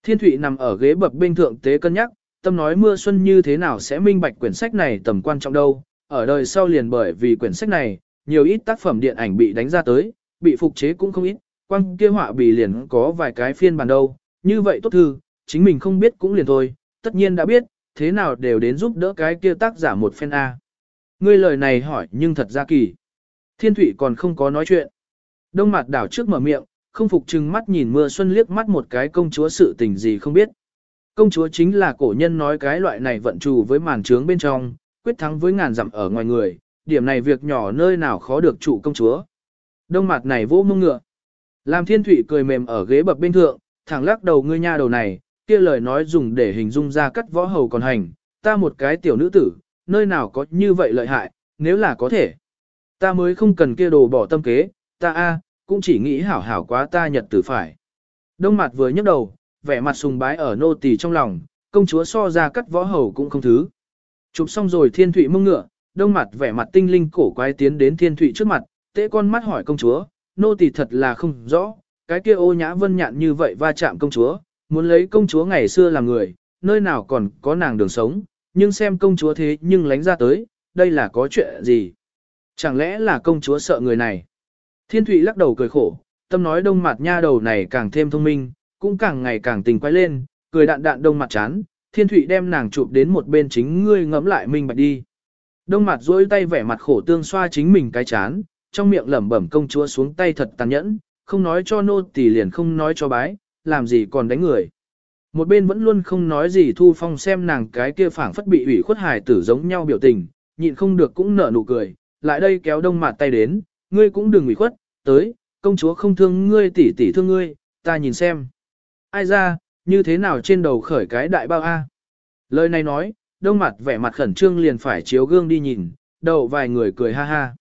thiên Thụy nằm ở ghế bập bên thượng tế cân nhắc, tâm nói mưa xuân như thế nào sẽ minh bạch quyển sách này tầm quan trọng đâu, ở đời sau liền bởi vì quyển sách này, nhiều ít tác phẩm điện ảnh bị đánh ra tới, bị phục chế cũng không ít, quăng kia họa bị liền có vài cái phiên bản đâu, như vậy tốt thư, chính mình không biết cũng liền thôi, tất nhiên đã biết, thế nào đều đến giúp đỡ cái kia tác giả một phen A. Ngươi lời này hỏi nhưng thật ra kỳ. Thiên Thụy còn không có nói chuyện. Đông mặt đảo trước mở miệng, không phục chừng mắt nhìn mưa xuân liếc mắt một cái công chúa sự tình gì không biết. Công chúa chính là cổ nhân nói cái loại này vận trù với màn trướng bên trong, quyết thắng với ngàn dặm ở ngoài người, điểm này việc nhỏ nơi nào khó được chủ công chúa. Đông mặt này vô mông ngựa. Làm thiên thủy cười mềm ở ghế bập bên thượng, thẳng lắc đầu ngươi nha đầu này, kia lời nói dùng để hình dung ra cắt võ hầu còn hành, ta một cái tiểu nữ tử, nơi nào có như vậy lợi hại, nếu là có thể. Ta mới không cần kia đồ bỏ tâm kế, ta a cũng chỉ nghĩ hảo hảo quá ta nhật tử phải. Đông mặt vừa nhấc đầu, vẻ mặt sùng bái ở nô tỳ trong lòng, công chúa so ra cắt võ hầu cũng không thứ. Chụp xong rồi thiên thụy mông ngựa, đông mặt vẻ mặt tinh linh cổ quái tiến đến thiên thụy trước mặt, tế con mắt hỏi công chúa, nô tỳ thật là không rõ, cái kia ô nhã vân nhạn như vậy va chạm công chúa, muốn lấy công chúa ngày xưa làm người, nơi nào còn có nàng đường sống, nhưng xem công chúa thế nhưng lánh ra tới, đây là có chuyện gì? Chẳng lẽ là công chúa sợ người này? Thiên Thụy lắc đầu cười khổ, tâm nói đông mặt nha đầu này càng thêm thông minh, cũng càng ngày càng tình quay lên, cười đạn đạn đông mặt chán, Thiên Thụy đem nàng chụp đến một bên chính ngươi ngẫm lại mình bạch đi. Đông mặt duỗi tay vẻ mặt khổ tương xoa chính mình cái chán, trong miệng lẩm bẩm công chúa xuống tay thật tàn nhẫn, không nói cho nô tỳ liền không nói cho bái, làm gì còn đánh người. Một bên vẫn luôn không nói gì Thu Phong xem nàng cái kia phảng phất bị ủy khuất hài tử giống nhau biểu tình, nhịn không được cũng nở nụ cười, lại đây kéo đông mặt tay đến, ngươi cũng đừng ủy khuất, tới, công chúa không thương ngươi tỷ tỷ thương ngươi, ta nhìn xem. Ai ra, như thế nào trên đầu khởi cái đại bao a? Lời này nói, đông mặt vẻ mặt khẩn trương liền phải chiếu gương đi nhìn, đầu vài người cười ha ha.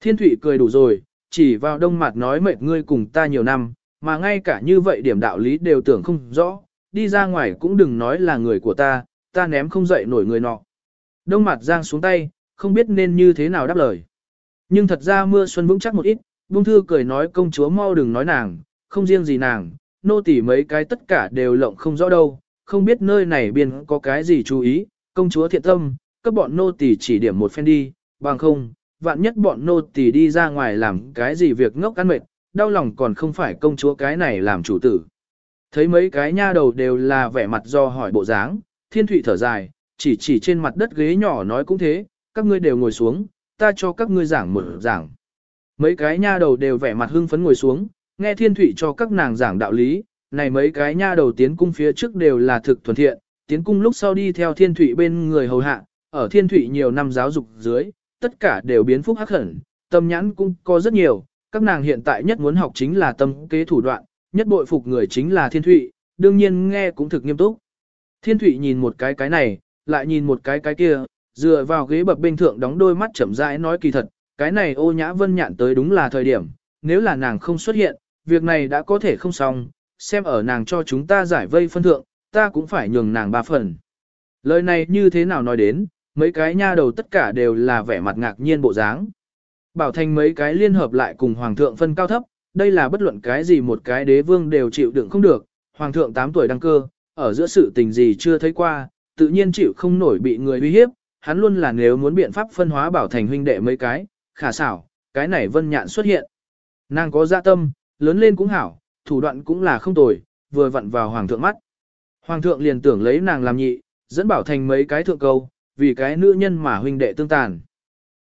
Thiên thủy cười đủ rồi, chỉ vào đông mặt nói mệt ngươi cùng ta nhiều năm, mà ngay cả như vậy điểm đạo lý đều tưởng không rõ, đi ra ngoài cũng đừng nói là người của ta, ta ném không dậy nổi người nọ. Đông mặt giang xuống tay, không biết nên như thế nào đáp lời. Nhưng thật ra mưa xuân vững chắc một ít, bung thư cười nói công chúa mau đừng nói nàng, không riêng gì nàng, nô tỳ mấy cái tất cả đều lộng không rõ đâu, không biết nơi này biên có cái gì chú ý, công chúa thiện tâm, các bọn nô tỳ chỉ điểm một phen đi, bằng không, vạn nhất bọn nô tỳ đi ra ngoài làm cái gì việc ngốc ăn mệt, đau lòng còn không phải công chúa cái này làm chủ tử. Thấy mấy cái nha đầu đều là vẻ mặt do hỏi bộ dáng, thiên thụy thở dài, chỉ chỉ trên mặt đất ghế nhỏ nói cũng thế, các ngươi đều ngồi xuống, ta cho các ngươi giảng một giảng. Mấy cái nha đầu đều vẻ mặt hưng phấn ngồi xuống, nghe thiên thủy cho các nàng giảng đạo lý, này mấy cái nha đầu tiến cung phía trước đều là thực thuần thiện, tiến cung lúc sau đi theo thiên thủy bên người hầu hạ, ở thiên thủy nhiều năm giáo dục dưới, tất cả đều biến phúc hắc hẳn, tâm nhãn cũng có rất nhiều, các nàng hiện tại nhất muốn học chính là tâm kế thủ đoạn, nhất bội phục người chính là thiên thủy, đương nhiên nghe cũng thực nghiêm túc. Thiên thủy nhìn một cái cái này, lại nhìn một cái cái kia, dựa vào ghế bập bên thượng đóng đôi mắt chậm rãi nói kỳ thật, cái này ô nhã vân nhạn tới đúng là thời điểm, nếu là nàng không xuất hiện, việc này đã có thể không xong, xem ở nàng cho chúng ta giải vây phân thượng, ta cũng phải nhường nàng ba phần. Lời này như thế nào nói đến, mấy cái nha đầu tất cả đều là vẻ mặt ngạc nhiên bộ dáng. Bảo thành mấy cái liên hợp lại cùng hoàng thượng phân cao thấp, đây là bất luận cái gì một cái đế vương đều chịu đựng không được, hoàng thượng 8 tuổi đăng cơ, ở giữa sự tình gì chưa thấy qua, tự nhiên chịu không nổi bị người uy hiếp, hắn luôn là nếu muốn biện pháp phân hóa bảo thành huynh đệ mấy cái, khả xảo, cái này vân nhạn xuất hiện. Nàng có dạ tâm, lớn lên cũng hảo, thủ đoạn cũng là không tồi, vừa vặn vào hoàng thượng mắt. Hoàng thượng liền tưởng lấy nàng làm nhị, dẫn bảo thành mấy cái thượng câu, vì cái nữ nhân mà huynh đệ tương tàn.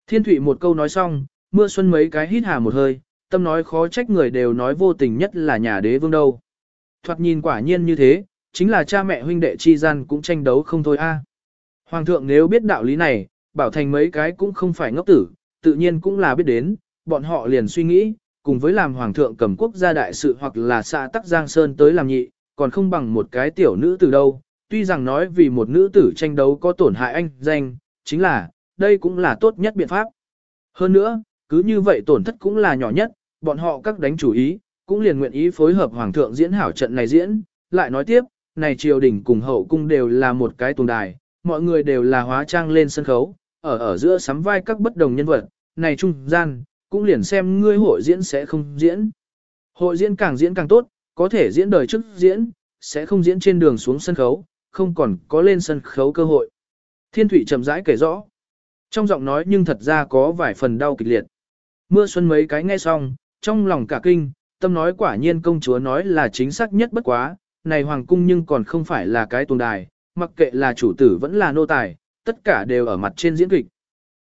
Thiên thủy một câu nói xong, mưa xuân mấy cái hít hà một hơi, tâm nói khó trách người đều nói vô tình nhất là nhà đế vương đâu. Thoạt nhìn quả nhiên như thế, chính là cha mẹ huynh đệ chi gian cũng tranh đấu không thôi a. Hoàng thượng nếu biết đạo lý này, bảo thành mấy cái cũng không phải ngốc tử, tự nhiên cũng là biết đến, bọn họ liền suy nghĩ, cùng với làm hoàng thượng cầm quốc gia đại sự hoặc là xã tắc Giang Sơn tới làm nhị, còn không bằng một cái tiểu nữ tử đâu. Tuy rằng nói vì một nữ tử tranh đấu có tổn hại anh danh, chính là, đây cũng là tốt nhất biện pháp. Hơn nữa, cứ như vậy tổn thất cũng là nhỏ nhất, bọn họ các đánh chủ ý, cũng liền nguyện ý phối hợp hoàng thượng diễn hảo trận này diễn, lại nói tiếp, này triều đình cùng hậu cung đều là một cái tuồng đài, mọi người đều là hóa trang lên sân khấu, ở ở giữa sắm vai các bất đồng nhân vật, này trung gian, cũng liền xem ngươi hội diễn sẽ không diễn. Hội diễn càng diễn càng tốt, có thể diễn đời trước diễn, sẽ không diễn trên đường xuống sân khấu, không còn có lên sân khấu cơ hội. Thiên Thụy chậm rãi kể rõ. Trong giọng nói nhưng thật ra có vài phần đau kịch liệt. Mưa xuân mấy cái nghe xong, trong lòng cả kinh, tâm nói quả nhiên công chúa nói là chính xác nhất bất quá, này hoàng cung nhưng còn không phải là cái tuồng đài, mặc kệ là chủ tử vẫn là nô tài, tất cả đều ở mặt trên diễn kịch.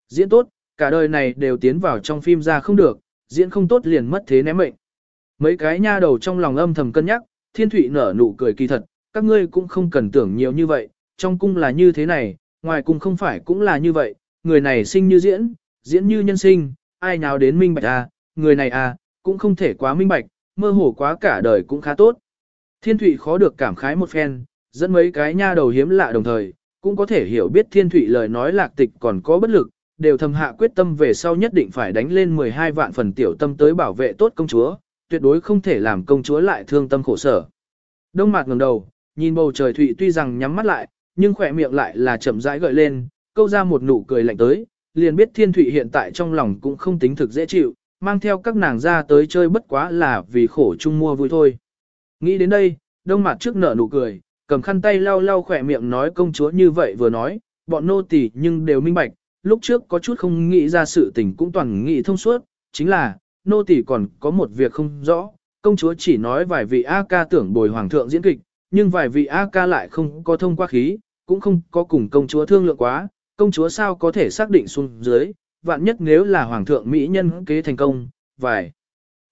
Diễn tốt, cả đời này đều tiến vào trong phim ra không được, diễn không tốt liền mất thế ném mệnh. Mấy cái nha đầu trong lòng âm thầm cân nhắc, thiên thủy nở nụ cười kỳ thật, các ngươi cũng không cần tưởng nhiều như vậy, trong cung là như thế này, ngoài cung không phải cũng là như vậy, người này sinh như diễn, diễn như nhân sinh, ai nào đến minh bạch à, người này à, cũng không thể quá minh bạch, mơ hồ quá cả đời cũng khá tốt. Thiên thủy khó được cảm khái một phen, dẫn mấy cái nha đầu hiếm lạ đồng thời, cũng có thể hiểu biết thiên thủy lời nói lạc tịch còn có bất lực, đều thầm hạ quyết tâm về sau nhất định phải đánh lên 12 vạn phần tiểu tâm tới bảo vệ tốt công chúa, tuyệt đối không thể làm công chúa lại thương tâm khổ sở. Đông mặt ngẩng đầu, nhìn bầu trời thủy tuy rằng nhắm mắt lại, nhưng khỏe miệng lại là chậm rãi gợi lên, câu ra một nụ cười lạnh tới, liền biết thiên thủy hiện tại trong lòng cũng không tính thực dễ chịu, mang theo các nàng ra tới chơi bất quá là vì khổ chung mua vui thôi. Nghĩ đến đây, đông mặt trước nở nụ cười, cầm khăn tay lau lau khỏe miệng nói công chúa như vậy vừa nói, bọn nô tỳ nhưng đều minh bạch, lúc trước có chút không nghĩ ra sự tình cũng toàn nghĩ thông suốt, chính là, nô tỳ còn có một việc không rõ, công chúa chỉ nói vài vị A ca tưởng bồi hoàng thượng diễn kịch, nhưng vài vị A ca lại không có thông qua khí, cũng không có cùng công chúa thương lượng quá, công chúa sao có thể xác định xuống dưới, vạn nhất nếu là hoàng thượng mỹ nhân kế thành công, vài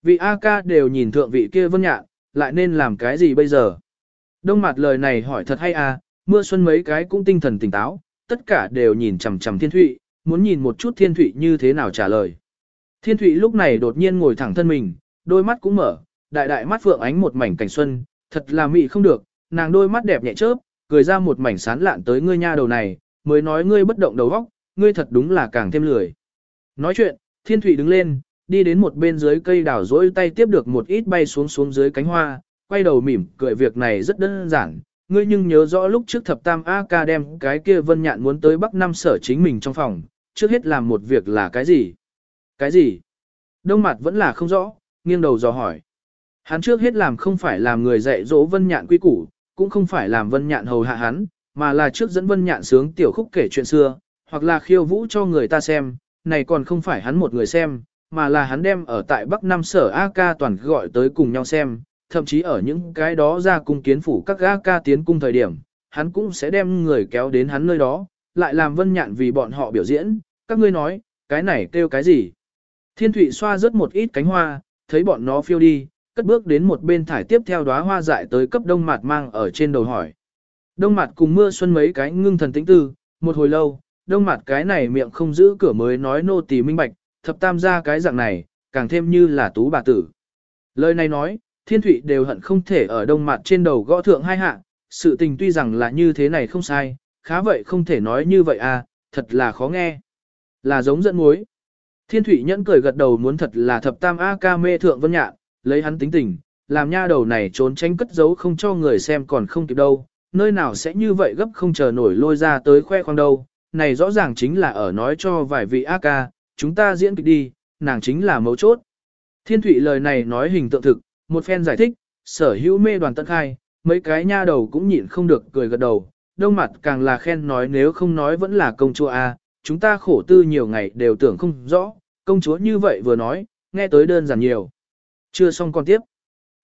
vị A ca đều nhìn thượng vị kia vân nhạn, lại nên làm cái gì bây giờ? Đông mặt lời này hỏi thật hay à, mưa xuân mấy cái cũng tinh thần tỉnh táo, tất cả đều nhìn chằm chằm thiên thụy, muốn nhìn một chút thiên thụy như thế nào trả lời. Thiên thụy lúc này đột nhiên ngồi thẳng thân mình, đôi mắt cũng mở, đại đại mắt phượng ánh một mảnh cảnh xuân, thật là mị không được, nàng đôi mắt đẹp nhẹ chớp, cười ra một mảnh sán lạn tới ngươi nha đầu này, mới nói ngươi bất động đầu óc, ngươi thật đúng là càng thêm lười. Nói chuyện, thiên thụy đứng lên, đi đến một bên dưới cây đào rỗi tay tiếp được một ít bay xuống xuống dưới cánh hoa, quay đầu mỉm cười việc này rất đơn giản. Ngươi nhưng nhớ rõ lúc trước thập tam A ca đem cái kia vân nhạn muốn tới Bắc Nam sở chính mình trong phòng, trước hết làm một việc là cái gì? Cái gì? Đông mặt vẫn là không rõ, nghiêng đầu dò hỏi. Hắn trước hết làm không phải làm người dạy dỗ vân nhạn quy củ, cũng không phải làm vân nhạn hầu hạ hắn, mà là trước dẫn vân nhạn sướng tiểu khúc kể chuyện xưa, hoặc là khiêu vũ cho người ta xem, này còn không phải hắn một người xem, mà là hắn đem ở tại Bắc Nam sở AK toàn gọi tới cùng nhau xem, thậm chí ở những cái đó ra cung kiến phủ các gã ca tiến cung thời điểm, hắn cũng sẽ đem người kéo đến hắn nơi đó, lại làm vân nhạn vì bọn họ biểu diễn, các ngươi nói, cái này kêu cái gì? Thiên thủy xoa rớt một ít cánh hoa, thấy bọn nó phiêu đi, cất bước đến một bên thải tiếp theo đóa hoa dại tới cấp đông mặt mang ở trên đầu hỏi. Đông mặt cùng mưa xuân mấy cái ngưng thần tĩnh tư, một hồi lâu, đông mặt cái này miệng không giữ cửa mới nói nô tỳ minh bạch, thập tam gia cái dạng này, càng thêm như là tú bà tử. Lời này nói, thiên thụy đều hận không thể ở đông mặt trên đầu gõ thượng hai hạ, sự tình tuy rằng là như thế này không sai, khá vậy không thể nói như vậy à, thật là khó nghe. Là giống dẫn mối. Thiên thủy nhẫn cười gật đầu muốn thật là thập tam A ca mê thượng vân nhạn, lấy hắn tính tình, làm nha đầu này trốn tránh cất giấu không cho người xem còn không kịp đâu, nơi nào sẽ như vậy gấp không chờ nổi lôi ra tới khoe khoang đâu, này rõ ràng chính là ở nói cho vài vị A ca, chúng ta diễn kịch đi, nàng chính là mấu chốt. Thiên thủy lời này nói hình tượng thực, một phen giải thích, sở hữu mê đoàn tận khai, mấy cái nha đầu cũng nhịn không được cười gật đầu, đông mặt càng là khen nói nếu không nói vẫn là công chúa A, chúng ta khổ tư nhiều ngày đều tưởng không rõ, công chúa như vậy vừa nói, nghe tới đơn giản nhiều. Chưa xong con tiếp.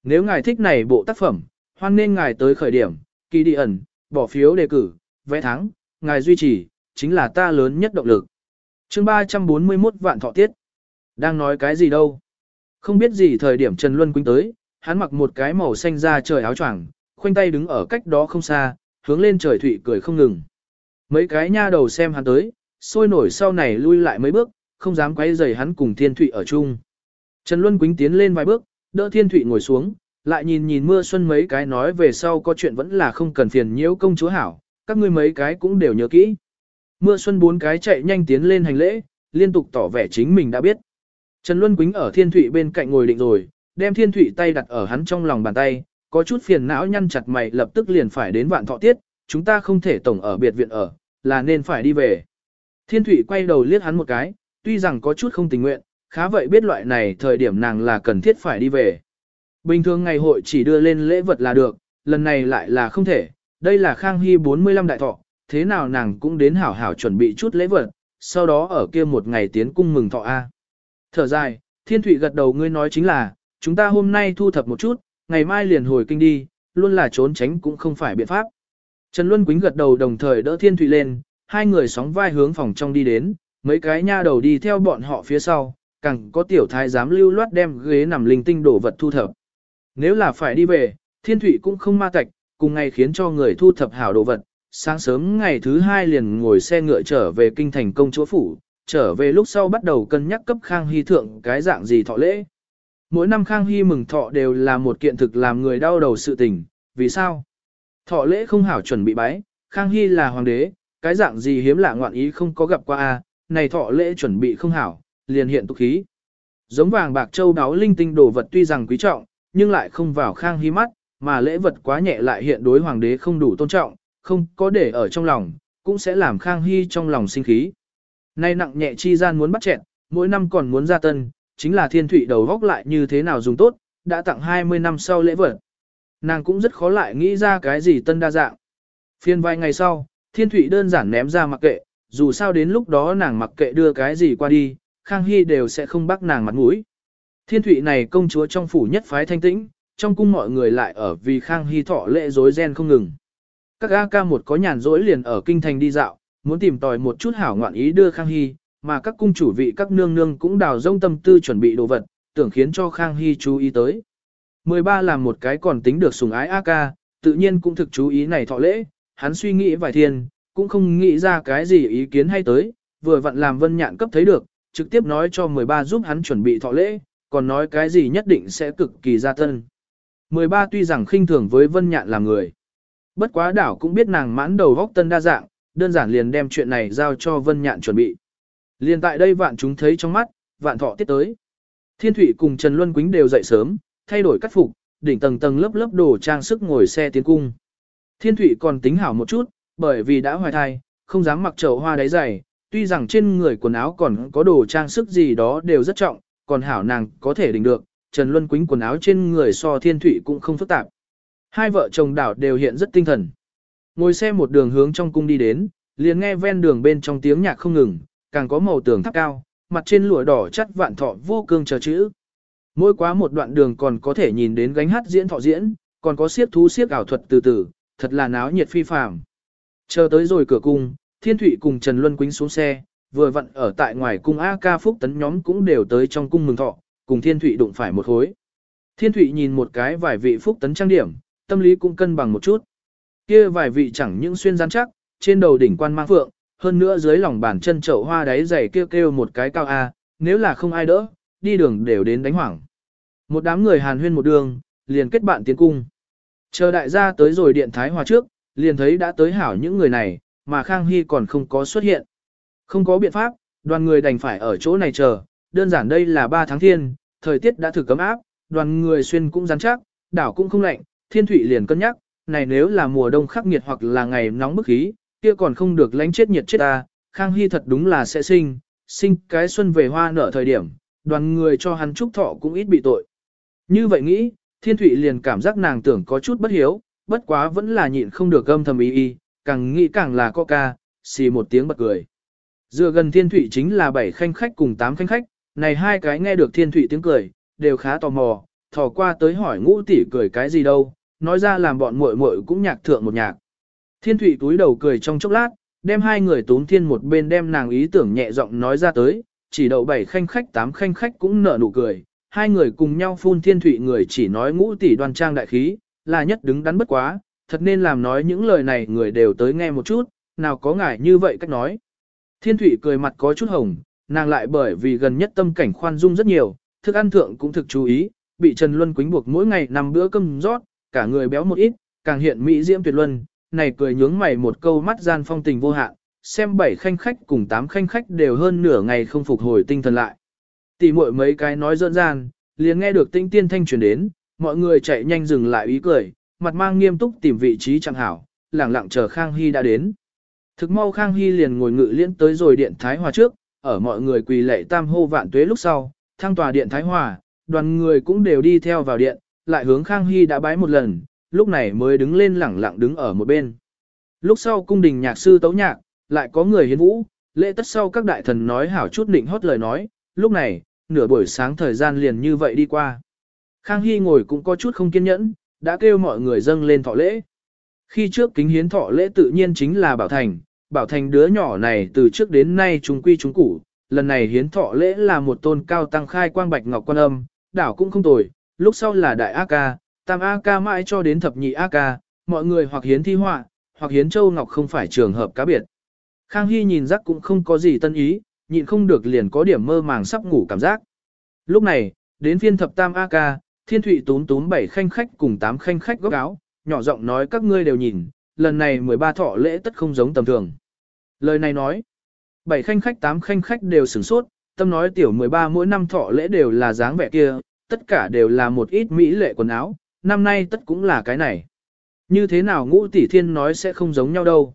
Nếu ngài thích này bộ tác phẩm, hoan nên ngài tới khởi điểm, kỳ đi ẩn, bỏ phiếu đề cử, vẽ thắng, ngài duy trì, chính là ta lớn nhất động lực. chương 341 vạn thọ tiết. Đang nói cái gì đâu? Không biết gì thời điểm Trần Luân Quynh tới, hắn mặc một cái màu xanh da trời áo choàng, khoanh tay đứng ở cách đó không xa, hướng lên trời thụy cười không ngừng. Mấy cái nha đầu xem hắn tới, sôi nổi sau này lui lại mấy bước, không dám quay rầy hắn cùng Thiên Thụy ở chung. Trần Luân Quýnh tiến lên vài bước, đỡ Thiên Thụy ngồi xuống, lại nhìn nhìn mưa xuân mấy cái nói về sau có chuyện vẫn là không cần phiền nhiễu công chúa hảo, các ngươi mấy cái cũng đều nhớ kỹ. Mưa xuân bốn cái chạy nhanh tiến lên hành lễ, liên tục tỏ vẻ chính mình đã biết. Trần Luân Quýnh ở Thiên Thụy bên cạnh ngồi định rồi, đem Thiên Thụy tay đặt ở hắn trong lòng bàn tay, có chút phiền não nhăn chặt mày lập tức liền phải đến vạn thọ tiết, chúng ta không thể tổng ở biệt viện ở, là nên phải đi về. Thiên Thụy quay đầu liếc hắn một cái, tuy rằng có chút không tình nguyện, khá vậy biết loại này thời điểm nàng là cần thiết phải đi về. Bình thường ngày hội chỉ đưa lên lễ vật là được, lần này lại là không thể, đây là Khang Hy 45 đại thọ, thế nào nàng cũng đến hảo hảo chuẩn bị chút lễ vật, sau đó ở kia một ngày tiến cung mừng thọ A. Thở dài, Thiên Thụy gật đầu ngươi nói chính là, chúng ta hôm nay thu thập một chút, ngày mai liền hồi kinh đi, luôn là trốn tránh cũng không phải biện pháp. Trần Luân Quýnh gật đầu đồng thời đỡ Thiên Thụy lên, hai người sóng vai hướng phòng trong đi đến, mấy cái nha đầu đi theo bọn họ phía sau, càng có tiểu thái dám lưu loát đem ghế nằm linh tinh đổ vật thu thập. Nếu là phải đi về, Thiên Thụy cũng không ma tạch, cùng ngày khiến cho người thu thập hảo đồ vật, sáng sớm ngày thứ hai liền ngồi xe ngựa trở về kinh thành công chúa phủ, trở về lúc sau bắt đầu cân nhắc cấp Khang Hy thượng cái dạng gì thọ lễ. Mỗi năm Khang Hy mừng thọ đều là một kiện thực làm người đau đầu sự tình, vì sao? Thọ lễ không hảo chuẩn bị bái, Khang Hy là hoàng đế, cái dạng gì hiếm lạ ngoạn ý không có gặp qua a, này thọ lễ chuẩn bị không hảo, liền hiện tục khí. Giống vàng bạc châu đáo linh tinh đồ vật tuy rằng quý trọng, nhưng lại không vào Khang Hy mắt, mà lễ vật quá nhẹ lại hiện đối hoàng đế không đủ tôn trọng, không có để ở trong lòng, cũng sẽ làm Khang Hy trong lòng sinh khí. Nay nặng nhẹ chi gian muốn bắt chẹn, mỗi năm còn muốn ra tân, chính là thiên thủy đầu góc lại như thế nào dùng tốt, đã tặng 20 năm sau lễ vật. Nàng cũng rất khó lại nghĩ ra cái gì tân đa dạng. Phiên vài ngày sau, thiên thủy đơn giản ném ra mặc kệ, dù sao đến lúc đó nàng mặc kệ đưa cái gì qua đi, Khang Hy đều sẽ không bắt nàng mặt mũi. Thiên thủy này công chúa trong phủ nhất phái thanh tĩnh, trong cung mọi người lại ở vì Khang Hy thọ lễ rối ren không ngừng. Các A ca một có nhàn rỗi liền ở kinh thành đi dạo, muốn tìm tòi một chút hảo ngoạn ý đưa Khang Hy, mà các cung chủ vị các nương nương cũng đào rông tâm tư chuẩn bị đồ vật, tưởng khiến cho Khang Hy chú ý tới. 13 làm một cái còn tính được sùng ái A ca, tự nhiên cũng thực chú ý này thọ lễ, hắn suy nghĩ vài thiên, cũng không nghĩ ra cái gì ý kiến hay tới, vừa vặn làm vân nhạn cấp thấy được, trực tiếp nói cho 13 giúp hắn chuẩn bị thọ lễ, còn nói cái gì nhất định sẽ cực kỳ gia tân. 13 tuy rằng khinh thường với vân nhạn là người. Bất quá đảo cũng biết nàng mãn đầu góc tân đa dạng, đơn giản liền đem chuyện này giao cho vân nhạn chuẩn bị. Liền tại đây vạn chúng thấy trong mắt, vạn thọ tiết tới. Thiên Thụy cùng Trần Luân Quýnh đều dậy sớm, thay đổi cắt phục, đỉnh tầng tầng lớp lớp đồ trang sức ngồi xe tiến cung. Thiên Thụy còn tính hảo một chút, bởi vì đã hoài thai, không dám mặc trầu hoa đáy dày, tuy rằng trên người quần áo còn có đồ trang sức gì đó đều rất trọng, còn hảo nàng có thể đỉnh được, Trần Luân Quýnh quần áo trên người so Thiên Thụy cũng không phức tạp. Hai vợ chồng đảo đều hiện rất tinh thần. Ngồi xe một đường hướng trong cung đi đến, liền nghe ven đường bên trong tiếng nhạc không ngừng, càng có màu tường tháp cao, mặt trên lụa đỏ chắt vạn thọ vô cương chờ chữ. Mỗi quá một đoạn đường còn có thể nhìn đến gánh hát diễn thọ diễn, còn có siết thú siết ảo thuật từ từ, thật là náo nhiệt phi phàm. Chờ tới rồi cửa cung, Thiên Thụy cùng Trần Luân Quýnh xuống xe, vừa vặn ở tại ngoài cung A ca Phúc Tấn nhóm cũng đều tới trong cung mừng thọ, cùng Thiên Thụy đụng phải một khối. Thiên Thụy nhìn một cái vài vị Phúc Tấn trang điểm, tâm lý cũng cân bằng một chút. Kia vài vị chẳng những xuyên gian chắc, trên đầu đỉnh quan mang phượng, hơn nữa dưới lòng bàn chân chậu hoa đáy dày kêu kêu một cái cao A, nếu là không ai đỡ, đi đường đều đến đánh hoảng. Một đám người hàn huyên một đường, liền kết bạn tiến cung. Chờ đại gia tới rồi điện thái hòa trước, liền thấy đã tới hảo những người này, mà Khang Hy còn không có xuất hiện. Không có biện pháp, đoàn người đành phải ở chỗ này chờ, đơn giản đây là 3 tháng thiên, thời tiết đã thử cấm áp, đoàn người xuyên cũng rắn chắc, đảo cũng không lạnh, thiên thủy liền cân nhắc, này nếu là mùa đông khắc nghiệt hoặc là ngày nóng bức khí, kia còn không được lánh chết nhiệt chết ta, Khang Hy thật đúng là sẽ sinh, sinh cái xuân về hoa nở thời điểm, đoàn người cho hắn chúc thọ cũng ít bị tội. Như vậy nghĩ, Thiên Thụy liền cảm giác nàng tưởng có chút bất hiếu, bất quá vẫn là nhịn không được âm thầm ý y, càng nghĩ càng là có ca, xì một tiếng bật cười. Dựa gần Thiên Thụy chính là bảy khanh khách cùng tám khanh khách, này hai cái nghe được Thiên Thụy tiếng cười, đều khá tò mò, thò qua tới hỏi ngũ tỷ cười cái gì đâu, nói ra làm bọn muội muội cũng nhạc thượng một nhạc. Thiên Thụy túi đầu cười trong chốc lát, đem hai người tốn thiên một bên đem nàng ý tưởng nhẹ giọng nói ra tới, chỉ đậu bảy khanh khách tám khanh khách cũng nở nụ cười, hai người cùng nhau phun thiên thụy người chỉ nói ngũ tỷ đoan trang đại khí, là nhất đứng đắn bất quá, thật nên làm nói những lời này người đều tới nghe một chút, nào có ngại như vậy cách nói. Thiên thụy cười mặt có chút hồng, nàng lại bởi vì gần nhất tâm cảnh khoan dung rất nhiều, thức ăn thượng cũng thực chú ý, bị Trần Luân quấn buộc mỗi ngày năm bữa cơm rót, cả người béo một ít, càng hiện mỹ diễm tuyệt luân, này cười nhướng mày một câu mắt gian phong tình vô hạn, xem bảy khanh khách cùng tám khanh khách đều hơn nửa ngày không phục hồi tinh thần lại. Tỷ muội mấy cái nói dỡn gian, liền nghe được tinh tiên thanh truyền đến, mọi người chạy nhanh dừng lại ý cười, mặt mang nghiêm túc tìm vị trí chẳng hảo, lẳng lặng chờ Khang Hy đã đến. Thực mau Khang Hy liền ngồi ngự liễn tới rồi điện Thái Hòa trước, ở mọi người quỳ lệ tam hô vạn tuế lúc sau, thăng tòa điện Thái Hòa, đoàn người cũng đều đi theo vào điện, lại hướng Khang Hy đã bái một lần, lúc này mới đứng lên lẳng lặng đứng ở một bên. Lúc sau cung đình nhạc sư tấu nhạc, lại có người hiến vũ, lễ tất sau các đại thần nói hảo chút định hót lời nói, lúc này, nửa buổi sáng thời gian liền như vậy đi qua. Khang Hy ngồi cũng có chút không kiên nhẫn, đã kêu mọi người dâng lên thọ lễ. Khi trước kính hiến thọ lễ tự nhiên chính là Bảo Thành, Bảo Thành đứa nhỏ này từ trước đến nay chúng quy chúng củ, lần này hiến thọ lễ là một tôn cao tăng khai quang bạch ngọc quan âm, đảo cũng không tồi, lúc sau là đại A ca, tam A ca mãi cho đến thập nhị A ca, mọi người hoặc hiến thi họa, hoặc hiến châu ngọc không phải trường hợp cá biệt. Khang Hy nhìn rắc cũng không có gì tân ý, nhịn không được liền có điểm mơ màng sắp ngủ cảm giác. Lúc này, đến phiên thập tam A ca, thiên thụy tún tún bảy khanh khách cùng tám khanh khách góc áo, nhỏ giọng nói các ngươi đều nhìn, lần này 13 thọ lễ tất không giống tầm thường. Lời này nói, bảy khanh khách tám khanh khách đều sửng sốt, tâm nói tiểu 13 mỗi năm thọ lễ đều là dáng vẻ kia, tất cả đều là một ít mỹ lệ quần áo, năm nay tất cũng là cái này. Như thế nào ngũ tỷ thiên nói sẽ không giống nhau đâu.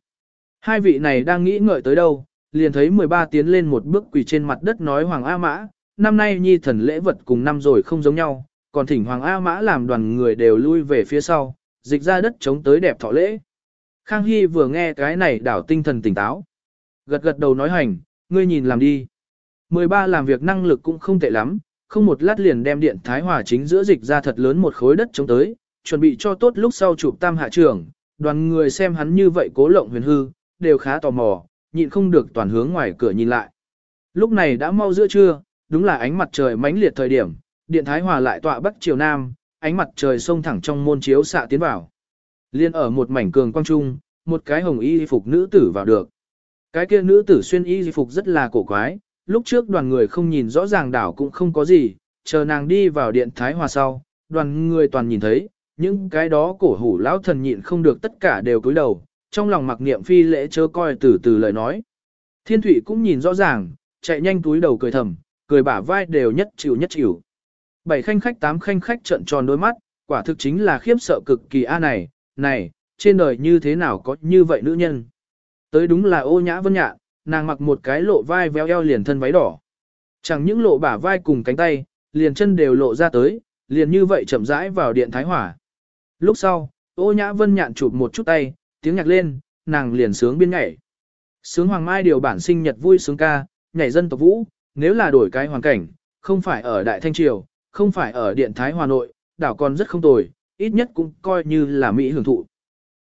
Hai vị này đang nghĩ ngợi tới đâu, liền thấy 13 tiến lên một bước quỳ trên mặt đất nói Hoàng A Mã, năm nay nhi thần lễ vật cùng năm rồi không giống nhau, còn thỉnh Hoàng A Mã làm đoàn người đều lui về phía sau, dịch ra đất chống tới đẹp thọ lễ. Khang Hy vừa nghe cái này đảo tinh thần tỉnh táo. Gật gật đầu nói hành, ngươi nhìn làm đi. 13 làm việc năng lực cũng không tệ lắm, không một lát liền đem điện thái hòa chính giữa dịch ra thật lớn một khối đất chống tới, chuẩn bị cho tốt lúc sau chụp tam hạ trưởng, đoàn người xem hắn như vậy cố lộng huyền hư, đều khá tò mò, nhịn không được toàn hướng ngoài cửa nhìn lại. Lúc này đã mau giữa trưa, đúng là ánh mặt trời mãnh liệt thời điểm, điện thái hòa lại tọa bắc chiều nam, ánh mặt trời xông thẳng trong môn chiếu xạ tiến vào. Liên ở một mảnh cường quang trung, một cái hồng y phục nữ tử vào được. Cái kia nữ tử xuyên y phục rất là cổ quái, lúc trước đoàn người không nhìn rõ ràng đảo cũng không có gì, chờ nàng đi vào điện thái hòa sau, đoàn người toàn nhìn thấy, những cái đó cổ hủ lão thần nhịn không được tất cả đều cúi đầu, trong lòng mặc niệm phi lễ chớ coi từ từ lời nói. Thiên thủy cũng nhìn rõ ràng, chạy nhanh túi đầu cười thầm, cười bả vai đều nhất chịu nhất chịu. Bảy khanh khách tám khanh khách trợn tròn đôi mắt, quả thực chính là khiếp sợ cực kỳ a này, này, trên đời như thế nào có như vậy nữ nhân. Tới đúng là ô nhã vân nhạn, nàng mặc một cái lộ vai véo eo liền thân váy đỏ. Chẳng những lộ bả vai cùng cánh tay, liền chân đều lộ ra tới, liền như vậy chậm rãi vào điện thái hỏa. Lúc sau, ô nhã vân nhạn chụp một chút tay, tiếng nhạc lên, nàng liền sướng biên nhảy. Sướng hoàng mai điều bản sinh nhật vui sướng ca, nhảy dân tộc vũ, nếu là đổi cái hoàn cảnh, không phải ở Đại Thanh Triều, không phải ở Điện Thái Hòa Nội, đảo còn rất không tồi, ít nhất cũng coi như là Mỹ hưởng thụ.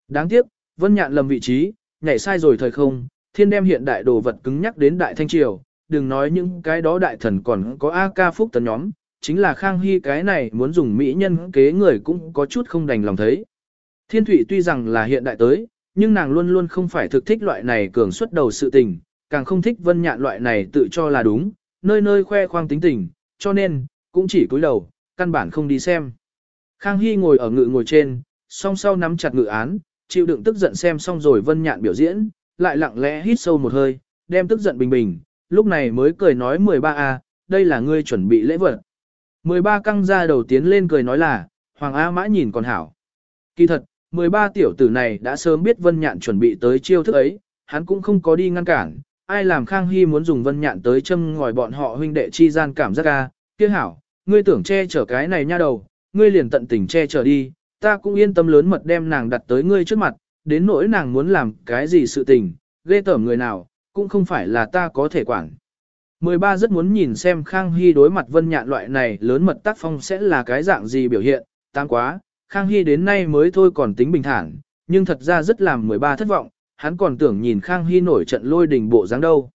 Đáng tiếc, Vân Nhạn lầm vị trí, nhảy sai rồi thời không, thiên đem hiện đại đồ vật cứng nhắc đến Đại Thanh Triều, đừng nói những cái đó đại thần còn có A ca phúc tấn nhóm, chính là Khang Hy cái này muốn dùng Mỹ nhân kế người cũng có chút không đành lòng thấy. Thiên Thụy tuy rằng là hiện đại tới, nhưng nàng luôn luôn không phải thực thích loại này cường xuất đầu sự tình, càng không thích vân nhạn loại này tự cho là đúng, nơi nơi khoe khoang tính tình, cho nên, cũng chỉ cúi đầu, căn bản không đi xem. Khang Hy ngồi ở ngự ngồi trên, song sau nắm chặt ngự án, chịu đựng tức giận xem xong rồi vân nhạn biểu diễn, lại lặng lẽ hít sâu một hơi, đem tức giận bình bình, lúc này mới cười nói 13A, đây là ngươi chuẩn bị lễ vật. 13 căng ra đầu tiến lên cười nói là, Hoàng A mã nhìn còn hảo. Kỳ thật, 13 tiểu tử này đã sớm biết Vân Nhạn chuẩn bị tới chiêu thức ấy, hắn cũng không có đi ngăn cản, ai làm Khang Hy muốn dùng Vân Nhạn tới châm ngòi bọn họ huynh đệ chi gian cảm giác ca, kia hảo, ngươi tưởng che chở cái này nha đầu, ngươi liền tận tình che chở đi, ta cũng yên tâm lớn mật đem nàng đặt tới ngươi trước mặt, đến nỗi nàng muốn làm cái gì sự tình, ghê tởm người nào, cũng không phải là ta có thể quản. 13 rất muốn nhìn xem Khang Hy đối mặt Vân Nhạn loại này lớn mật tác phong sẽ là cái dạng gì biểu hiện, tăng quá, Khang Hy đến nay mới thôi còn tính bình thản, nhưng thật ra rất làm 13 thất vọng, hắn còn tưởng nhìn Khang Hy nổi trận lôi đình bộ dáng đâu.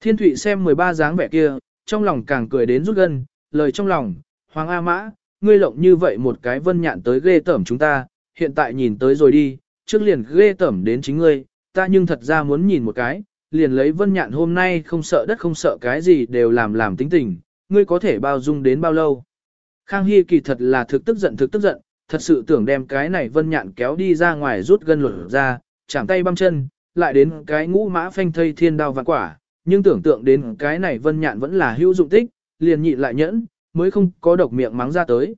Thiên Thụy xem 13 dáng vẻ kia, trong lòng càng cười đến rút gân, lời trong lòng, Hoàng A Mã, ngươi lộng như vậy một cái vân nhạn tới ghê tởm chúng ta, hiện tại nhìn tới rồi đi, trước liền ghê tẩm đến chính ngươi, ta nhưng thật ra muốn nhìn một cái, liền lấy vân nhạn hôm nay không sợ đất không sợ cái gì đều làm làm tính tình, ngươi có thể bao dung đến bao lâu. Khang Hy kỳ thật là thực tức giận thực tức giận, thật sự tưởng đem cái này vân nhạn kéo đi ra ngoài rút gân lột ra, chạm tay băm chân, lại đến cái ngũ mã phanh thây thiên đao vạn quả, nhưng tưởng tượng đến cái này vân nhạn vẫn là hữu dụng tích, liền nhịn lại nhẫn, mới không có độc miệng mắng ra tới.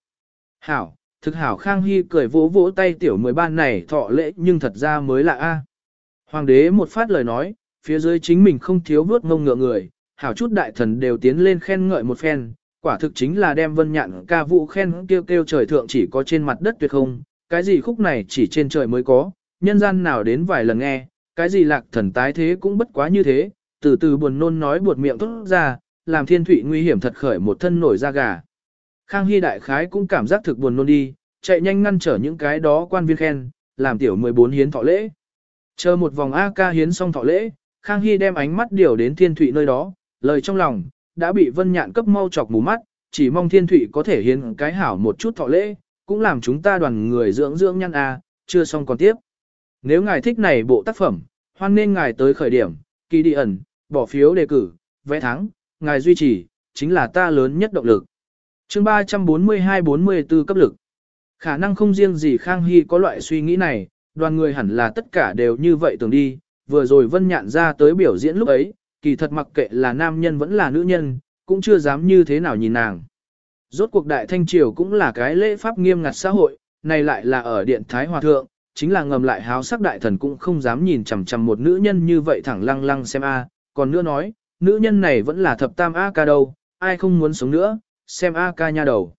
Hảo, thực hảo Khang Hy cười vỗ vỗ tay tiểu mười ban này thọ lễ nhưng thật ra mới là A. Hoàng đế một phát lời nói, phía dưới chính mình không thiếu vớt ngông ngựa người, hảo chút đại thần đều tiến lên khen ngợi một phen, quả thực chính là đem vân nhạn ca vụ khen kêu kêu trời thượng chỉ có trên mặt đất tuyệt không, cái gì khúc này chỉ trên trời mới có, nhân gian nào đến vài lần nghe, cái gì lạc thần tái thế cũng bất quá như thế, từ từ buồn nôn nói buột miệng tốt ra, làm thiên thủy nguy hiểm thật khởi một thân nổi da gà. Khang Hy đại khái cũng cảm giác thực buồn nôn đi, chạy nhanh ngăn trở những cái đó quan viên khen, làm tiểu 14 hiến thọ lễ. Chờ một vòng A ca hiến xong thọ lễ, Khang Hy đem ánh mắt điều đến thiên thụy nơi đó, lời trong lòng, đã bị vân nhạn cấp mau chọc mù mắt, chỉ mong thiên thụy có thể hiến cái hảo một chút thọ lễ, cũng làm chúng ta đoàn người dưỡng dưỡng nhăn A, chưa xong còn tiếp. Nếu ngài thích này bộ tác phẩm, hoan nên ngài tới khởi điểm, kỳ đi ẩn, bỏ phiếu đề cử, vẽ thắng, ngài duy trì, chính là ta lớn nhất động lực chương 342-44 cấp lực. Khả năng không riêng gì Khang Hy có loại suy nghĩ này, đoàn người hẳn là tất cả đều như vậy tưởng đi, vừa rồi Vân Nhạn ra tới biểu diễn lúc ấy, kỳ thật mặc kệ là nam nhân vẫn là nữ nhân, cũng chưa dám như thế nào nhìn nàng. Rốt cuộc đại thanh triều cũng là cái lễ pháp nghiêm ngặt xã hội, này lại là ở điện Thái Hòa Thượng, chính là ngầm lại háo sắc đại thần cũng không dám nhìn chằm chằm một nữ nhân như vậy thẳng lăng lăng xem a. còn nữa nói, nữ nhân này vẫn là thập tam A ca đâu, ai không muốn sống nữa, xem A ca nha đầu.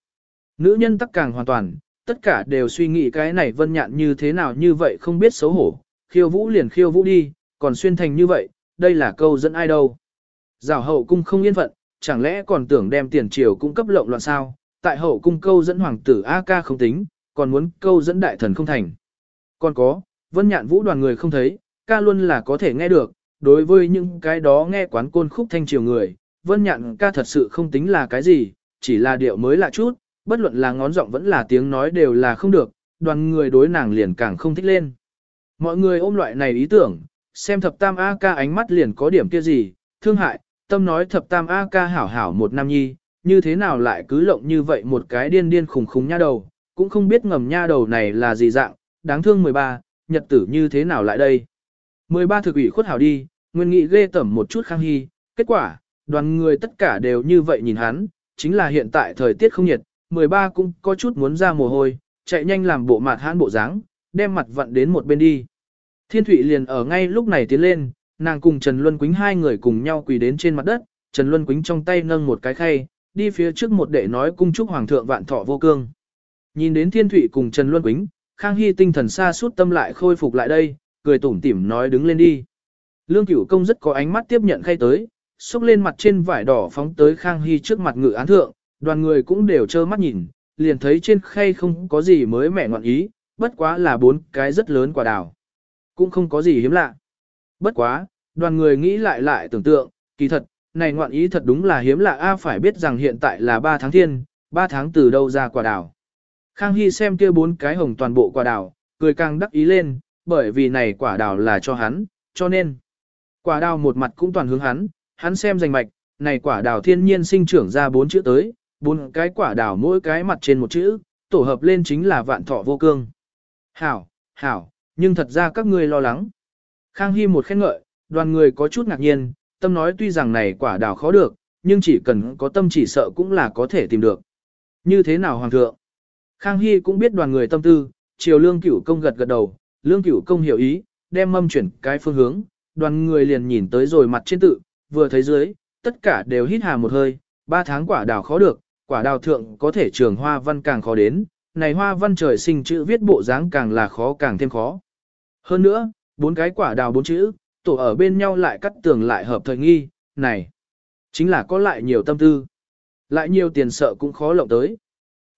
Nữ nhân tắc càng hoàn toàn, tất cả đều suy nghĩ cái này vân nhạn như thế nào như vậy không biết xấu hổ, khiêu vũ liền khiêu vũ đi, còn xuyên thành như vậy, đây là câu dẫn ai đâu. Giảo hậu cung không yên phận, chẳng lẽ còn tưởng đem tiền triều cung cấp lộng loạn sao, tại hậu cung câu dẫn hoàng tử A ca không tính, còn muốn câu dẫn đại thần không thành. Còn có, vân nhạn vũ đoàn người không thấy, ca luôn là có thể nghe được, đối với những cái đó nghe quán côn khúc thanh triều người, vân nhạn ca thật sự không tính là cái gì, chỉ là điệu mới lạ chút, bất luận là ngón giọng vẫn là tiếng nói đều là không được, đoàn người đối nàng liền càng không thích lên. Mọi người ôm loại này ý tưởng, xem thập tam A ca ánh mắt liền có điểm kia gì, thương hại, tâm nói thập tam A ca hảo hảo một nam nhi, như thế nào lại cứ lộng như vậy một cái điên điên khùng khùng nha đầu, cũng không biết ngầm nha đầu này là gì dạng, đáng thương 13, nhật tử như thế nào lại đây. 13 thực ủy khuất hảo đi, nguyên nghị ghê tẩm một chút khang hy, kết quả, đoàn người tất cả đều như vậy nhìn hắn, chính là hiện tại thời tiết không nhiệt, 13 cũng có chút muốn ra mồ hôi, chạy nhanh làm bộ mặt hãn bộ dáng, đem mặt vặn đến một bên đi. Thiên Thụy liền ở ngay lúc này tiến lên, nàng cùng Trần Luân Quýnh hai người cùng nhau quỳ đến trên mặt đất, Trần Luân Quýnh trong tay nâng một cái khay, đi phía trước một đệ nói cung chúc Hoàng thượng vạn thọ vô cương. Nhìn đến Thiên Thụy cùng Trần Luân Quýnh, Khang Hy tinh thần xa suốt tâm lại khôi phục lại đây, cười tủm tỉm nói đứng lên đi. Lương Cửu Công rất có ánh mắt tiếp nhận khay tới, xúc lên mặt trên vải đỏ phóng tới Khang Hy trước mặt ngự án thượng, đoàn người cũng đều trơ mắt nhìn, liền thấy trên khay không có gì mới mẻ ngọn ý, bất quá là bốn cái rất lớn quả đào. Cũng không có gì hiếm lạ. Bất quá, đoàn người nghĩ lại lại tưởng tượng, kỳ thật, này ngoạn ý thật đúng là hiếm lạ a phải biết rằng hiện tại là 3 tháng thiên, 3 tháng từ đâu ra quả đào. Khang Hy xem kia bốn cái hồng toàn bộ quả đào, cười càng đắc ý lên, bởi vì này quả đào là cho hắn, cho nên. Quả đào một mặt cũng toàn hướng hắn, hắn xem danh mạch, này quả đào thiên nhiên sinh trưởng ra bốn chữ tới, bốn cái quả đào mỗi cái mặt trên một chữ, tổ hợp lên chính là vạn thọ vô cương. Hảo, hảo, nhưng thật ra các ngươi lo lắng. Khang Hy một khen ngợi, đoàn người có chút ngạc nhiên, tâm nói tuy rằng này quả đào khó được, nhưng chỉ cần có tâm chỉ sợ cũng là có thể tìm được. Như thế nào hoàng thượng? Khang Hy cũng biết đoàn người tâm tư, chiều lương cửu công gật gật đầu, lương cửu công hiểu ý, đem mâm chuyển cái phương hướng, đoàn người liền nhìn tới rồi mặt trên tự, vừa thấy dưới, tất cả đều hít hà một hơi, ba tháng quả đào khó được, quả đào thượng có thể trường hoa văn càng khó đến, này hoa văn trời sinh chữ viết bộ dáng càng là khó càng thêm khó. Hơn nữa, bốn cái quả đào bốn chữ, tổ ở bên nhau lại cắt tường lại hợp thời nghi, này, chính là có lại nhiều tâm tư. Lại nhiều tiền sợ cũng khó lộng tới.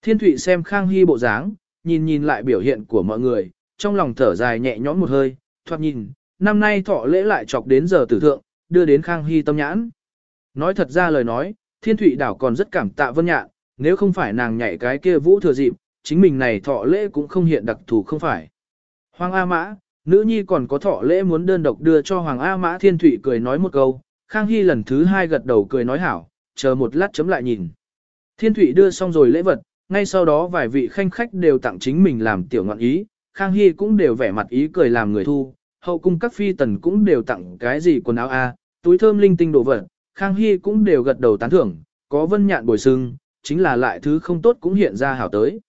Thiên Thụy xem Khang Hy bộ dáng, nhìn nhìn lại biểu hiện của mọi người, trong lòng thở dài nhẹ nhõm một hơi, thoát nhìn, năm nay thọ lễ lại chọc đến giờ tử thượng, đưa đến Khang Hy tâm nhãn. Nói thật ra lời nói, Thiên Thụy đảo còn rất cảm tạ Vân Nhạn, nếu không phải nàng nhảy cái kia vũ thừa dịp, chính mình này thọ lễ cũng không hiện đặc thù không phải. Hoàng A Mã, nữ nhi còn có thọ lễ muốn đơn độc đưa cho Hoàng A Mã Thiên Thụy cười nói một câu, Khang Hy lần thứ hai gật đầu cười nói hảo, chờ một lát chấm lại nhìn. Thiên Thụy đưa xong rồi lễ vật, ngay sau đó vài vị khanh khách đều tặng chính mình làm tiểu ngọn ý, Khang Hy cũng đều vẻ mặt ý cười làm người thu, hậu cung các phi tần cũng đều tặng cái gì quần áo a, túi thơm linh tinh đồ vật, Khang Hy cũng đều gật đầu tán thưởng, có vân nhạn bồi sưng, chính là lại thứ không tốt cũng hiện ra hảo tới.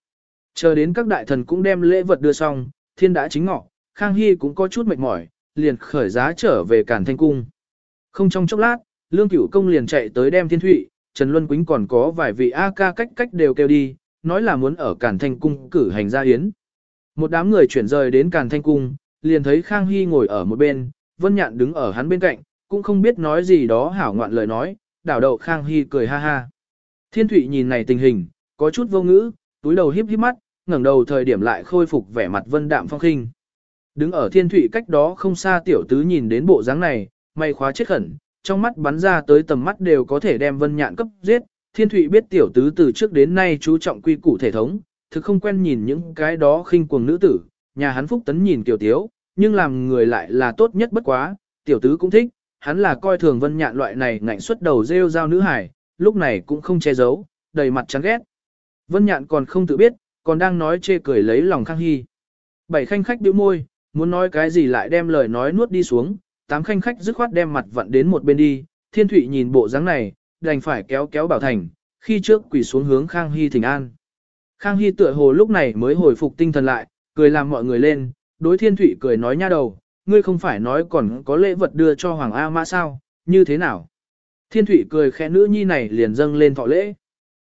Chờ đến các đại thần cũng đem lễ vật đưa xong, thiên đã chính ngọ, Khang Hy cũng có chút mệt mỏi, liền khởi giá trở về Cản Thanh Cung. Không trong chốc lát, Lương Cửu Công liền chạy tới đem Thiên Thụy, Trần Luân Quýnh còn có vài vị A ca cách cách đều kêu đi, nói là muốn ở Cản Thanh Cung cử hành gia hiến. Một đám người chuyển rời đến Cản Thanh Cung, liền thấy Khang Hy ngồi ở một bên, Vân Nhạn đứng ở hắn bên cạnh, cũng không biết nói gì đó hảo ngoạn lời nói, đảo đậu Khang Hy cười ha ha. Thiên Thụy nhìn này tình hình, có chút vô ngữ, túi đầu híp híp mắt, ngẩng đầu thời điểm lại khôi phục vẻ mặt vân đạm phong khinh. Đứng ở Thiên Thụy cách đó không xa tiểu tứ nhìn đến bộ dáng này, may khóa chết khẩn, trong mắt bắn ra tới tầm mắt đều có thể đem vân nhạn cấp giết. Thiên Thụy biết tiểu tứ từ trước đến nay chú trọng quy củ thể thống, thực không quen nhìn những cái đó khinh cuồng nữ tử, nhà hắn phúc tấn nhìn tiểu tiếu, nhưng làm người lại là tốt nhất bất quá, tiểu tứ cũng thích, hắn là coi thường vân nhạn loại này ngạnh xuất đầu rêu rao nữ hải, lúc này cũng không che giấu, đầy mặt chán ghét. Vân nhạn còn không tự biết, còn đang nói chê cười lấy lòng khang hy. Bảy khanh khách bĩu môi, muốn nói cái gì lại đem lời nói nuốt đi xuống, tám khanh khách dứt khoát đem mặt vặn đến một bên đi, thiên thụy nhìn bộ dáng này, đành phải kéo kéo bảo thành, khi trước quỳ xuống hướng khang hy thỉnh an. Khang hy tựa hồ lúc này mới hồi phục tinh thần lại, cười làm mọi người lên, đối thiên thủy cười nói nha đầu, ngươi không phải nói còn có lễ vật đưa cho Hoàng A Mã sao, như thế nào? Thiên thủy cười khẽ nữ nhi này liền dâng lên thọ lễ.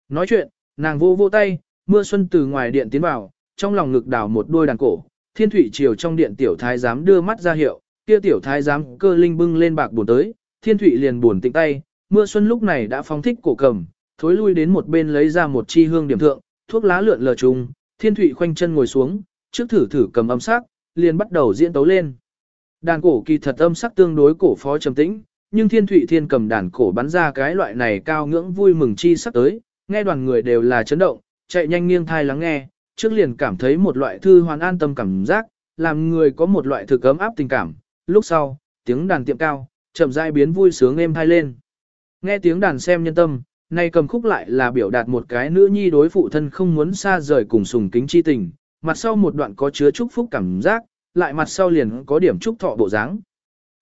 Nói chuyện, nàng vô vô tay, mưa xuân từ ngoài điện tiến vào, trong lòng ngực đảo một đôi đàn cổ, thiên thủy chiều trong điện tiểu thái giám đưa mắt ra hiệu, kia tiểu thái giám cơ linh bưng lên bạc buồn tới, thiên thủy liền buồn tĩnh tay, mưa xuân lúc này đã phóng thích cổ cầm, thối lui đến một bên lấy ra một chi hương điểm thượng, thuốc lá lượn lờ trùng, thiên thủy khoanh chân ngồi xuống, trước thử thử cầm âm sắc, liền bắt đầu diễn tấu lên. Đàn cổ kỳ thật âm sắc tương đối cổ phó trầm tĩnh, nhưng thiên thụy thiên cầm đàn cổ bắn ra cái loại này cao ngưỡng vui mừng chi sắc tới, nghe đoàn người đều là chấn động, chạy nhanh nghiêng thai lắng nghe, trước liền cảm thấy một loại thư hoàn an tâm cảm giác, làm người có một loại thực ấm áp tình cảm, lúc sau, tiếng đàn tiệm cao, chậm rãi biến vui sướng êm thai lên. Nghe tiếng đàn xem nhân tâm, nay cầm khúc lại là biểu đạt một cái nữ nhi đối phụ thân không muốn xa rời cùng sùng kính chi tình, mặt sau một đoạn có chứa chúc phúc cảm giác, lại mặt sau liền có điểm chúc thọ bộ dáng.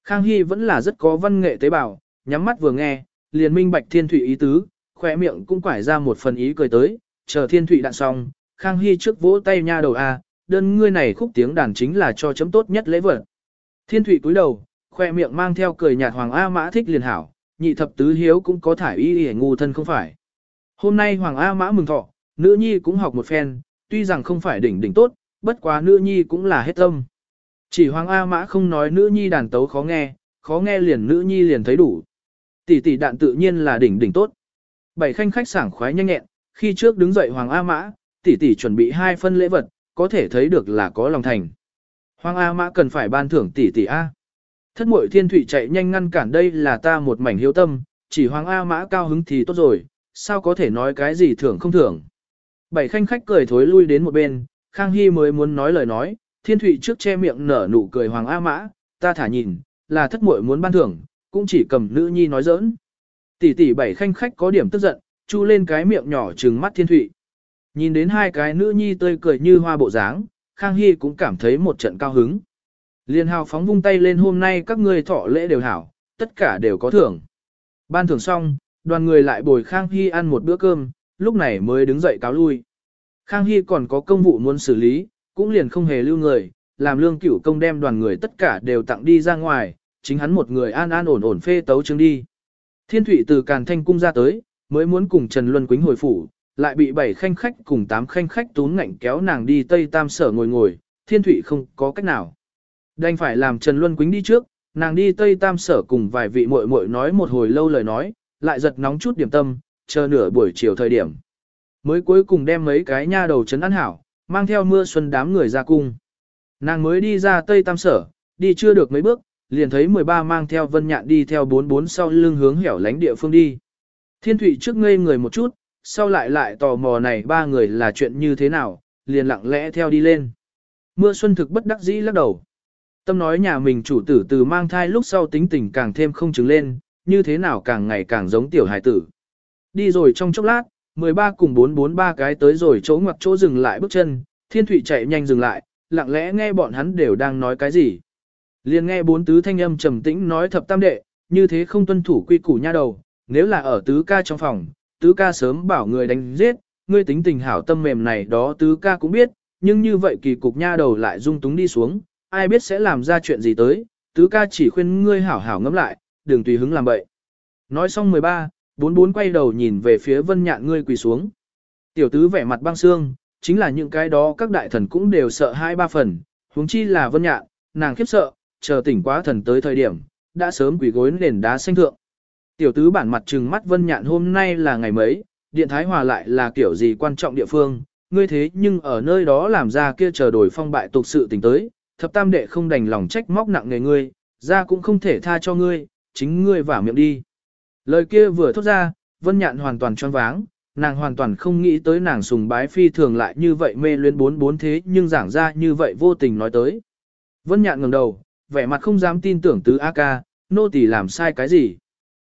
Khang Hy vẫn là rất có văn nghệ tế bào, nhắm mắt vừa nghe, liền minh bạch thiên thủy ý tứ, khỏe miệng cũng quải ra một phần ý cười tới, chờ thiên thủy đạn xong, Khang Hy trước vỗ tay nha đầu a, đơn ngươi này khúc tiếng đàn chính là cho chấm tốt nhất lễ vật. Thiên thủy cúi đầu, khoe miệng mang theo cười nhạt Hoàng A Mã thích liền hảo, nhị thập tứ hiếu cũng có thải y y ngu thân không phải. Hôm nay Hoàng A Mã mừng thọ, nữ nhi cũng học một phen, tuy rằng không phải đỉnh đỉnh tốt, bất quá nữ nhi cũng là hết tâm. Chỉ Hoàng A Mã không nói nữ nhi đàn tấu khó nghe, khó nghe liền nữ nhi liền thấy đủ. Tỷ tỷ đạn tự nhiên là đỉnh đỉnh tốt. Bảy khanh khách sảng khoái nhanh nhẹn, khi trước đứng dậy Hoàng A Mã, tỷ tỷ chuẩn bị hai phân lễ vật, có thể thấy được là có lòng thành. Hoàng A Mã cần phải ban thưởng tỷ tỷ A. Thất muội thiên thủy chạy nhanh ngăn cản đây là ta một mảnh hiếu tâm, chỉ Hoàng A Mã cao hứng thì tốt rồi, sao có thể nói cái gì thưởng không thưởng. Bảy khanh khách cười thối lui đến một bên, Khang Hy mới muốn nói lời nói, thiên thụy trước che miệng nở nụ cười Hoàng A Mã, ta thả nhìn, là thất muội muốn ban thưởng, cũng chỉ cầm nữ nhi nói giỡn. Tỷ tỷ bảy khanh khách có điểm tức giận, chu lên cái miệng nhỏ trừng mắt thiên thụy. Nhìn đến hai cái nữ nhi tươi cười như hoa bộ dáng, Khang Hy cũng cảm thấy một trận cao hứng. Liên hào phóng vung tay lên hôm nay các ngươi thọ lễ đều hảo, tất cả đều có thưởng. Ban thưởng xong, đoàn người lại bồi Khang Hy ăn một bữa cơm, lúc này mới đứng dậy cáo lui. Khang Hy còn có công vụ muốn xử lý, cũng liền không hề lưu người, làm lương cửu công đem đoàn người tất cả đều tặng đi ra ngoài, chính hắn một người an an ổn ổn phê tấu chương đi. Thiên thủy từ Càn Thanh Cung ra tới, mới muốn cùng Trần Luân Quýnh hồi phủ, lại bị bảy khanh khách cùng tám khanh khách tún ngạnh kéo nàng đi Tây Tam Sở ngồi ngồi, Thiên thủy không có cách nào. Đành phải làm Trần Luân Quýnh đi trước, nàng đi Tây Tam Sở cùng vài vị muội muội nói một hồi lâu lời nói, lại giật nóng chút điểm tâm, chờ nửa buổi chiều thời điểm. Mới cuối cùng đem mấy cái nha đầu trấn ăn hảo, mang theo mưa xuân đám người ra cung. Nàng mới đi ra Tây Tam Sở, đi chưa được mấy bước, liền thấy 13 mang theo vân nhạn đi theo 44 sau lưng hướng hẻo lánh địa phương đi. Thiên Thụy trước ngây người một chút, sau lại lại tò mò này ba người là chuyện như thế nào, liền lặng lẽ theo đi lên. Mưa xuân thực bất đắc dĩ lắc đầu. Tâm nói nhà mình chủ tử từ mang thai lúc sau tính tình càng thêm không chứng lên, như thế nào càng ngày càng giống tiểu hải tử. Đi rồi trong chốc lát, 13 cùng 443 cái tới rồi chỗ ngoặc chỗ dừng lại bước chân, thiên thủy chạy nhanh dừng lại, lặng lẽ nghe bọn hắn đều đang nói cái gì. Liền nghe bốn tứ thanh âm trầm tĩnh nói thập tam đệ, như thế không tuân thủ quy củ nha đầu, nếu là ở tứ ca trong phòng, tứ ca sớm bảo người đánh giết, ngươi tính tình hảo tâm mềm này đó tứ ca cũng biết, nhưng như vậy kỳ cục nha đầu lại dung túng đi xuống, ai biết sẽ làm ra chuyện gì tới, tứ ca chỉ khuyên ngươi hảo hảo ngẫm lại, đừng tùy hứng làm bậy. Nói xong 13, bốn bốn quay đầu nhìn về phía vân nhạn ngươi quỳ xuống. Tiểu tứ vẻ mặt băng xương, chính là những cái đó các đại thần cũng đều sợ hai ba phần, huống chi là vân nhạn, nàng khiếp sợ, chờ tỉnh quá thần tới thời điểm, đã sớm quỳ gối nền đá xanh thượng. Tiểu tứ bản mặt trừng mắt vân nhạn hôm nay là ngày mấy, điện thái hòa lại là kiểu gì quan trọng địa phương, ngươi thế nhưng ở nơi đó làm ra kia chờ đổi phong bại tục sự tình tới, thập tam đệ không đành lòng trách móc nặng nề ngươi, ra cũng không thể tha cho ngươi, chính ngươi vả miệng đi. Lời kia vừa thốt ra, vân nhạn hoàn toàn choáng váng, nàng hoàn toàn không nghĩ tới nàng sùng bái phi thường lại như vậy mê luyến bốn bốn thế nhưng giảng ra như vậy vô tình nói tới. Vân nhạn ngẩng đầu, vẻ mặt không dám tin tưởng tứ A ca, nô tỳ làm sai cái gì.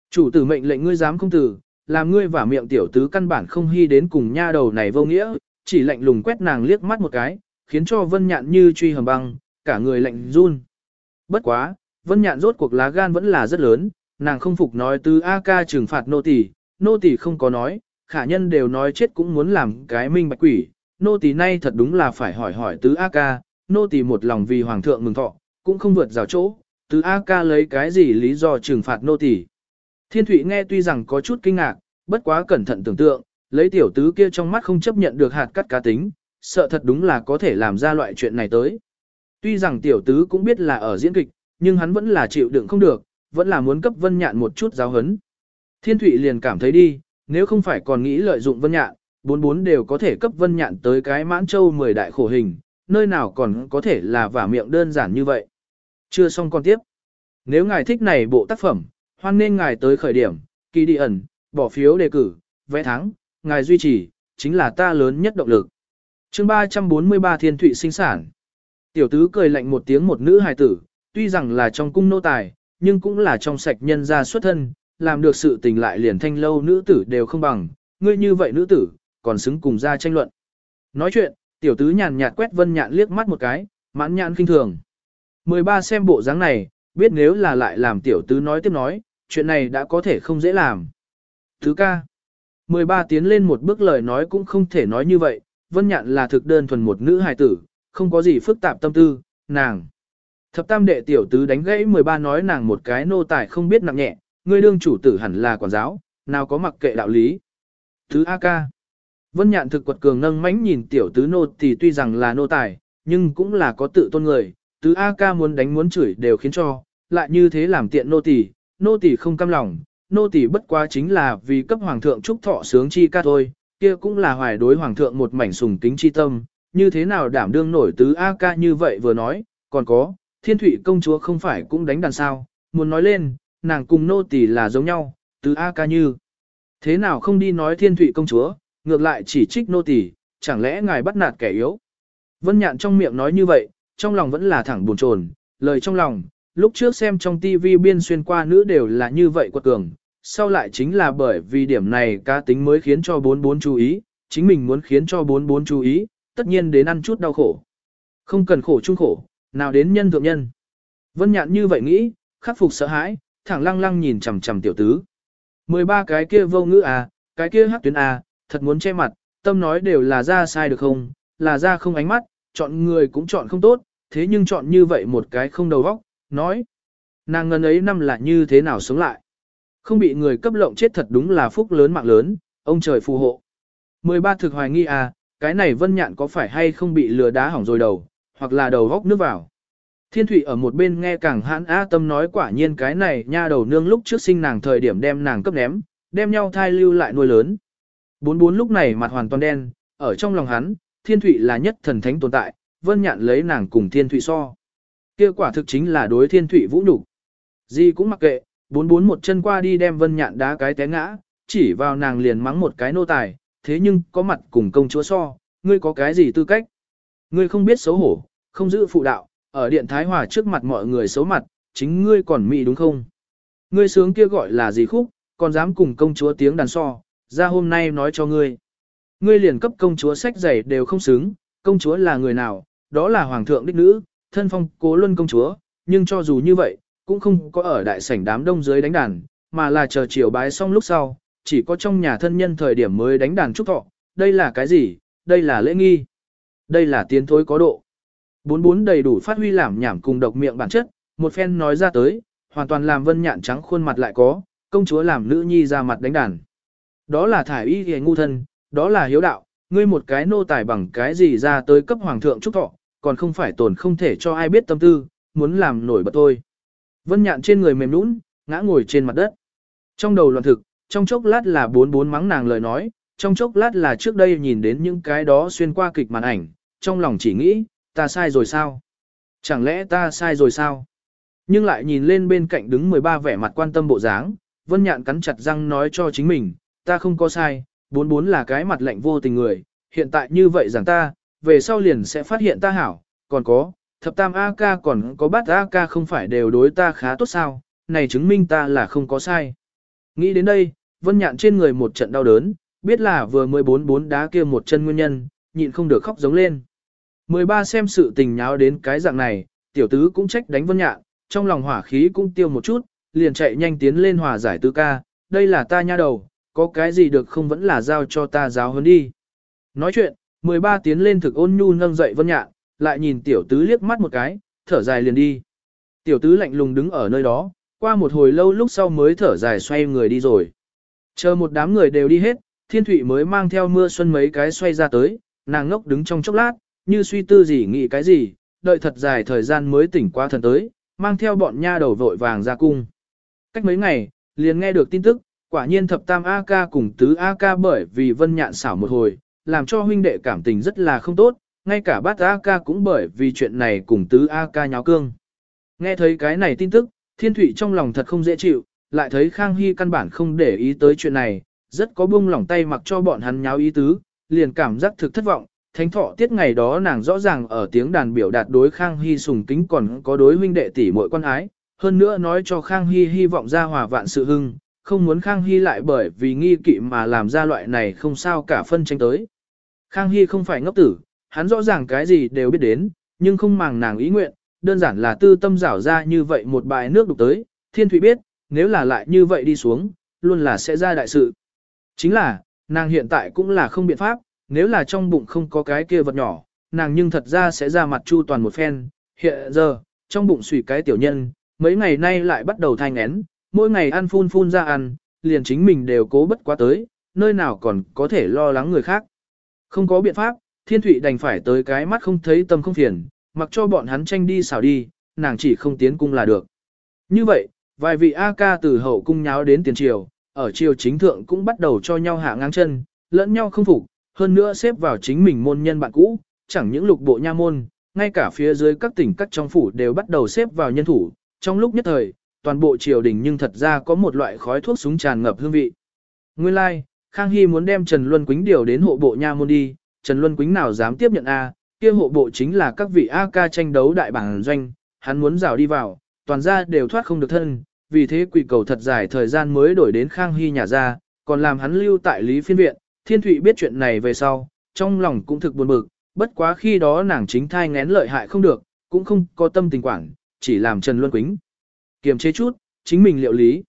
Chủ tử mệnh lệnh ngươi dám không tử, làm ngươi và miệng tiểu tứ căn bản không hy đến cùng nha đầu này vô nghĩa, chỉ lạnh lùng quét nàng liếc mắt một cái, khiến cho vân nhạn như truy hầm băng, cả người lạnh run. Bất quá, vân nhạn rốt cuộc lá gan vẫn là rất lớn, nàng không phục nói tứ A ca trừng phạt nô tỳ, nô tỳ không có nói, khả nhân đều nói chết cũng muốn làm cái minh bạch quỷ, nô tỳ nay thật đúng là phải hỏi hỏi tứ A ca, nô tỳ một lòng vì hoàng thượng mừng thọ, cũng không vượt rào chỗ, tứ A ca lấy cái gì lý do trừng phạt nô tỳ. Thiên Thụy nghe tuy rằng có chút kinh ngạc, bất quá cẩn thận tưởng tượng, lấy tiểu tứ kia trong mắt không chấp nhận được hạt cắt cá tính, sợ thật đúng là có thể làm ra loại chuyện này tới. Tuy rằng tiểu tứ cũng biết là ở diễn kịch, nhưng hắn vẫn là chịu đựng không được, vẫn là muốn cấp vân nhạn một chút giáo hấn. Thiên Thụy liền cảm thấy đi, nếu không phải còn nghĩ lợi dụng vân nhạn, bốn bốn đều có thể cấp vân nhạn tới cái mãn châu 10 đại khổ hình, nơi nào còn có thể là vả miệng đơn giản như vậy. Chưa xong con tiếp. Nếu ngài thích này bộ tác phẩm, hoan nên ngài tới khởi điểm, kỳ đi ẩn, bỏ phiếu đề cử, vẽ thắng, ngài duy trì, chính là ta lớn nhất động lực. chương 343 Thiên Thụy sinh sản. Tiểu tứ cười lạnh một tiếng một nữ hài tử, tuy rằng là trong cung nô tài, nhưng cũng là trong sạch nhân gia xuất thân, làm được sự tình lại liền thanh lâu nữ tử đều không bằng, ngươi như vậy nữ tử, còn xứng cùng ra tranh luận. Nói chuyện, tiểu tứ nhàn nhạt quét vân nhạn liếc mắt một cái, mãn nhãn kinh thường. 13 xem bộ dáng này, biết nếu là lại làm tiểu tứ nói tiếp nói, chuyện này đã có thể không dễ làm. Thứ ca. 13 tiến lên một bước lời nói cũng không thể nói như vậy, Vân Nhạn là thực đơn thuần một nữ hài tử, không có gì phức tạp tâm tư, nàng. Thập tam đệ tiểu tứ đánh gãy 13 nói nàng một cái nô tài không biết nặng nhẹ, ngươi đương chủ tử hẳn là quản giáo, nào có mặc kệ đạo lý. Thứ A ca. Vân Nhạn thực quật cường nâng mánh nhìn tiểu tứ nô thì tuy rằng là nô tài, nhưng cũng là có tự tôn người, tứ A ca muốn đánh muốn chửi đều khiến cho, lại như thế làm tiện nô tỳ, nô tỳ không cam lòng, nô tỳ bất quá chính là vì cấp hoàng thượng chúc thọ sướng chi ca thôi, kia cũng là hoài đối hoàng thượng một mảnh sùng kính chi tâm, như thế nào đảm đương nổi tứ A ca như vậy vừa nói, còn có, thiên thủy công chúa không phải cũng đánh đàn sao, muốn nói lên, nàng cùng nô tỳ là giống nhau, từ A ca như. Thế nào không đi nói thiên thủy công chúa, ngược lại chỉ trích nô tỳ, chẳng lẽ ngài bắt nạt kẻ yếu. Vân nhạn trong miệng nói như vậy, trong lòng vẫn là thẳng buồn chồn, lời trong lòng, lúc trước xem trong Tivi biên xuyên qua nữ đều là như vậy quật cường, sau lại chính là bởi vì điểm này cá tính mới khiến cho bốn bốn chú ý, chính mình muốn khiến cho bốn bốn chú ý, tất nhiên đến ăn chút đau khổ. Không cần khổ chung khổ, nào đến nhân thượng nhân. Vân nhạn như vậy nghĩ, khắc phục sợ hãi, thẳng lăng lăng nhìn chằm chằm tiểu tứ. 13 cái kia vô ngữ à, cái kia hắc tuyến à, thật muốn che mặt, tâm nói đều là ra sai được không, là ra không ánh mắt, chọn người cũng chọn không tốt, thế nhưng chọn như vậy một cái không đầu óc, nói. Nàng ngân ấy năm là như thế nào sống lại. Không bị người cấp lộng chết thật đúng là phúc lớn mạng lớn, ông trời phù hộ. 13 thực hoài nghi à, cái này vân nhạn có phải hay không bị lừa đá hỏng rồi đầu, hoặc là đầu góc nước vào. Thiên Thụy ở một bên nghe càng hãn á tâm nói quả nhiên cái này nha đầu nương lúc trước sinh nàng thời điểm đem nàng cấp ném, đem nhau thai lưu lại nuôi lớn. Bốn bốn lúc này mặt hoàn toàn đen, ở trong lòng hắn, Thiên Thụy là nhất thần thánh tồn tại, vân nhạn lấy nàng cùng Thiên Thụy so. Kia quả thực chính là đối thiên thủy vũ nhục. Gì cũng mặc kệ, bốn bốn một chân qua đi đem vân nhạn đá cái té ngã, chỉ vào nàng liền mắng một cái nô tài, thế nhưng có mặt cùng công chúa so, ngươi có cái gì tư cách? Ngươi không biết xấu hổ, không giữ phụ đạo, ở điện thái hòa trước mặt mọi người xấu mặt, chính ngươi còn mị đúng không? Ngươi sướng kia gọi là gì khúc, còn dám cùng công chúa tiếng đàn so, ra hôm nay nói cho ngươi. Ngươi liền cấp công chúa sách giày đều không xứng, công chúa là người nào, đó là hoàng thượng đích nữ, thân phong cố luân công chúa, nhưng cho dù như vậy, cũng không có ở đại sảnh đám đông dưới đánh đàn, mà là chờ chiều bái xong lúc sau, chỉ có trong nhà thân nhân thời điểm mới đánh đàn chúc thọ, đây là cái gì, đây là lễ nghi, đây là tiến thối có độ. Bốn bốn đầy đủ phát huy làm nhảm cùng độc miệng bản chất, một phen nói ra tới, hoàn toàn làm vân nhạn trắng khuôn mặt lại có, công chúa làm nữ nhi ra mặt đánh đàn. Đó là thải y hề ngu thân, đó là hiếu đạo, ngươi một cái nô tài bằng cái gì ra tới cấp hoàng thượng trúc thọ, còn không phải tồn không thể cho ai biết tâm tư, muốn làm nổi bật thôi. Vân nhạn trên người mềm nũng, ngã ngồi trên mặt đất. Trong đầu loạn thực, trong chốc lát là bốn bốn mắng nàng lời nói, trong chốc lát là trước đây nhìn đến những cái đó xuyên qua kịch màn ảnh, trong lòng chỉ nghĩ, ta sai rồi sao? Chẳng lẽ ta sai rồi sao? Nhưng lại nhìn lên bên cạnh đứng 13 vẻ mặt quan tâm bộ dáng, Vân Nhạn cắn chặt răng nói cho chính mình, ta không có sai, bốn bốn là cái mặt lạnh vô tình người, hiện tại như vậy rằng ta, về sau liền sẽ phát hiện ta hảo, còn có, thập tam A-ca còn có bát A-ca không phải đều đối ta khá tốt sao, này chứng minh ta là không có sai. Nghĩ đến đây, Vân Nhạn trên người một trận đau đớn, biết là vừa mới bốn bốn đá kia một chân nguyên nhân, nhịn không được khóc giống lên. 13 xem sự tình nháo đến cái dạng này, tiểu tứ cũng trách đánh Vân Nhạn, trong lòng hỏa khí cũng tiêu một chút, liền chạy nhanh tiến lên hòa giải tứ ca, đây là ta nha đầu, có cái gì được không vẫn là giao cho ta giáo hơn đi. Nói chuyện, 13 tiến lên thực ôn nhu nâng dậy Vân Nhạn, lại nhìn tiểu tứ liếc mắt một cái, thở dài liền đi. Tiểu tứ lạnh lùng đứng ở nơi đó, qua một hồi lâu lúc sau mới thở dài xoay người đi rồi. Chờ một đám người đều đi hết, thiên thủy mới mang theo mưa xuân mấy cái xoay ra tới, nàng ngốc đứng trong chốc lát, như suy tư gì nghĩ cái gì, đợi thật dài thời gian mới tỉnh qua thần tới, mang theo bọn nha đầu vội vàng ra cung. Cách mấy ngày, liền nghe được tin tức, quả nhiên thập tam A-ca cùng tứ A-ca bởi vì vân nhạn xảo một hồi, làm cho huynh đệ cảm tình rất là không tốt, ngay cả bát A-ca cũng bởi vì chuyện này cùng tứ A-ca nháo cương. Nghe thấy cái này tin tức, thiên thủy trong lòng thật không dễ chịu, lại thấy Khang Hy căn bản không để ý tới chuyện này, rất có buông lỏng tay mặc cho bọn hắn nháo ý tứ, liền cảm giác thực thất vọng. Thánh thọ tiết ngày đó nàng rõ ràng ở tiếng đàn biểu đạt đối Khang Hy sùng kính còn có đối huynh đệ tỷ muội quan ái, hơn nữa nói cho Khang Hy hy vọng ra hòa vạn sự hưng, không muốn Khang Hy lại bởi vì nghi kỵ mà làm ra loại này không sao cả phân tranh tới. Khang Hy không phải ngốc tử, hắn rõ ràng cái gì đều biết đến, nhưng không màng nàng ý nguyện, đơn giản là tư tâm rảo ra như vậy một bài nước đục tới, thiên thủy biết, nếu là lại như vậy đi xuống, luôn là sẽ ra đại sự. Chính là, nàng hiện tại cũng là không biện pháp, nếu là trong bụng không có cái kia vật nhỏ, nàng nhưng thật ra sẽ ra mặt chu toàn một phen, hiện giờ, trong bụng sủi cái tiểu nhân, mấy ngày nay lại bắt đầu thai ngén, mỗi ngày ăn phun phun ra ăn, liền chính mình đều cố bất quá tới, nơi nào còn có thể lo lắng người khác. Không có biện pháp, thiên thụy đành phải tới cái mắt không thấy tâm không phiền, mặc cho bọn hắn tranh đi xảo đi, nàng chỉ không tiến cung là được. Như vậy, vài vị A ca từ hậu cung nháo đến tiền triều, ở triều chính thượng cũng bắt đầu cho nhau hạ ngang chân, lẫn nhau không phục, hơn nữa xếp vào chính mình môn nhân bạn cũ, chẳng những lục bộ nha môn, ngay cả phía dưới các tỉnh các trong phủ đều bắt đầu xếp vào nhân thủ, trong lúc nhất thời, toàn bộ triều đình nhưng thật ra có một loại khói thuốc súng tràn ngập hương vị. Nguyên lai, like, Khang Hy muốn đem Trần Luân Quýnh điều đến hộ bộ nha môn đi, Trần Luân Quýnh nào dám tiếp nhận A, kia hộ bộ chính là các vị A ca tranh đấu đại bảng doanh, hắn muốn rào đi vào, toàn ra đều thoát không được thân, vì thế quỷ cầu thật dài thời gian mới đổi đến Khang Hy nhà ra, còn làm hắn lưu tại Lý Phiên Viện, Thiên Thụy biết chuyện này về sau, trong lòng cũng thực buồn bực, bất quá khi đó nàng chính thai ngén lợi hại không được, cũng không có tâm tình quản, chỉ làm Trần Luân Quýnh. Kiềm chế chút, chính mình liệu lý.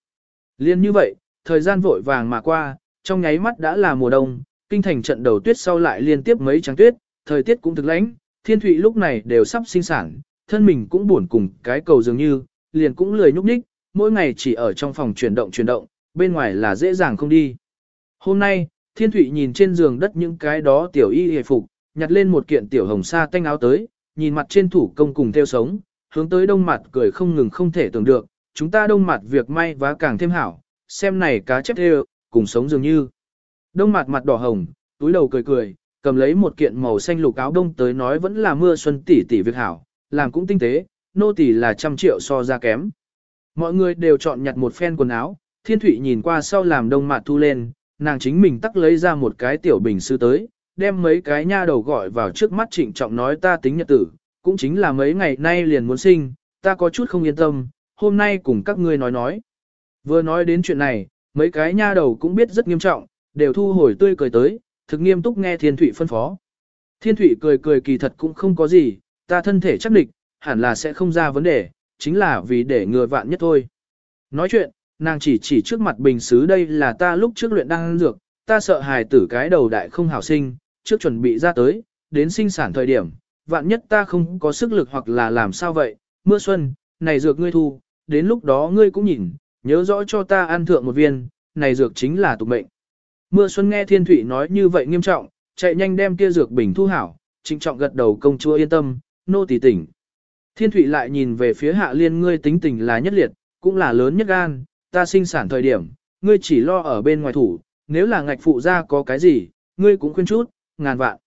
Liên như vậy, thời gian vội vàng mà qua, trong nháy mắt đã là mùa đông, kinh thành trận đầu tuyết sau lại liên tiếp mấy trắng tuyết, thời tiết cũng thực lãnh, thiên thụy lúc này đều sắp sinh sản, thân mình cũng buồn cùng cái cầu dường như, liền cũng lười nhúc nhích, mỗi ngày chỉ ở trong phòng chuyển động chuyển động, bên ngoài là dễ dàng không đi. Hôm nay, thiên thụy nhìn trên giường đất những cái đó tiểu y hề phục, nhặt lên một kiện tiểu hồng sa tanh áo tới, nhìn mặt trên thủ công cùng theo sống, hướng tới đông mặt cười không ngừng không thể tưởng được, chúng ta đông mặt việc may vá càng thêm hảo, xem này cá chép theo, cùng sống dường như. Đông mặt mặt đỏ hồng, túi đầu cười cười, cầm lấy một kiện màu xanh lục áo đông tới nói vẫn là mưa xuân tỷ tỷ việc hảo, làm cũng tinh tế, nô tỳ là trăm triệu so ra kém. Mọi người đều chọn nhặt một phen quần áo, thiên thủy nhìn qua sau làm đông mặt thu lên, nàng chính mình tắc lấy ra một cái tiểu bình sư tới, đem mấy cái nha đầu gọi vào trước mắt trịnh trọng nói ta tính nhật tử, cũng chính là mấy ngày nay liền muốn sinh, ta có chút không yên tâm, hôm nay cùng các ngươi nói nói. Vừa nói đến chuyện này, mấy cái nha đầu cũng biết rất nghiêm trọng, đều thu hồi tươi cười tới, thực nghiêm túc nghe thiên thủy phân phó. Thiên thủy cười cười kỳ thật cũng không có gì, ta thân thể chắc địch, hẳn là sẽ không ra vấn đề, chính là vì để ngừa vạn nhất thôi. Nói chuyện, nàng chỉ chỉ trước mặt bình xứ đây là ta lúc trước luyện đang dược, ta sợ hài tử cái đầu đại không hảo sinh, trước chuẩn bị ra tới, đến sinh sản thời điểm, vạn nhất ta không có sức lực hoặc là làm sao vậy, mưa xuân, này dược ngươi thu, đến lúc đó ngươi cũng nhìn, nhớ rõ cho ta ăn thượng một viên, này dược chính là tục mệnh. Mưa xuân nghe thiên thủy nói như vậy nghiêm trọng, chạy nhanh đem kia dược bình thu hảo, trịnh trọng gật đầu công chúa yên tâm, nô tỳ tỉnh. Thiên Thụy lại nhìn về phía hạ liên ngươi tính tình là nhất liệt, cũng là lớn nhất gan, ta sinh sản thời điểm, ngươi chỉ lo ở bên ngoài thủ, nếu là ngạch phụ ra có cái gì, ngươi cũng khuyên chút, ngàn vạn.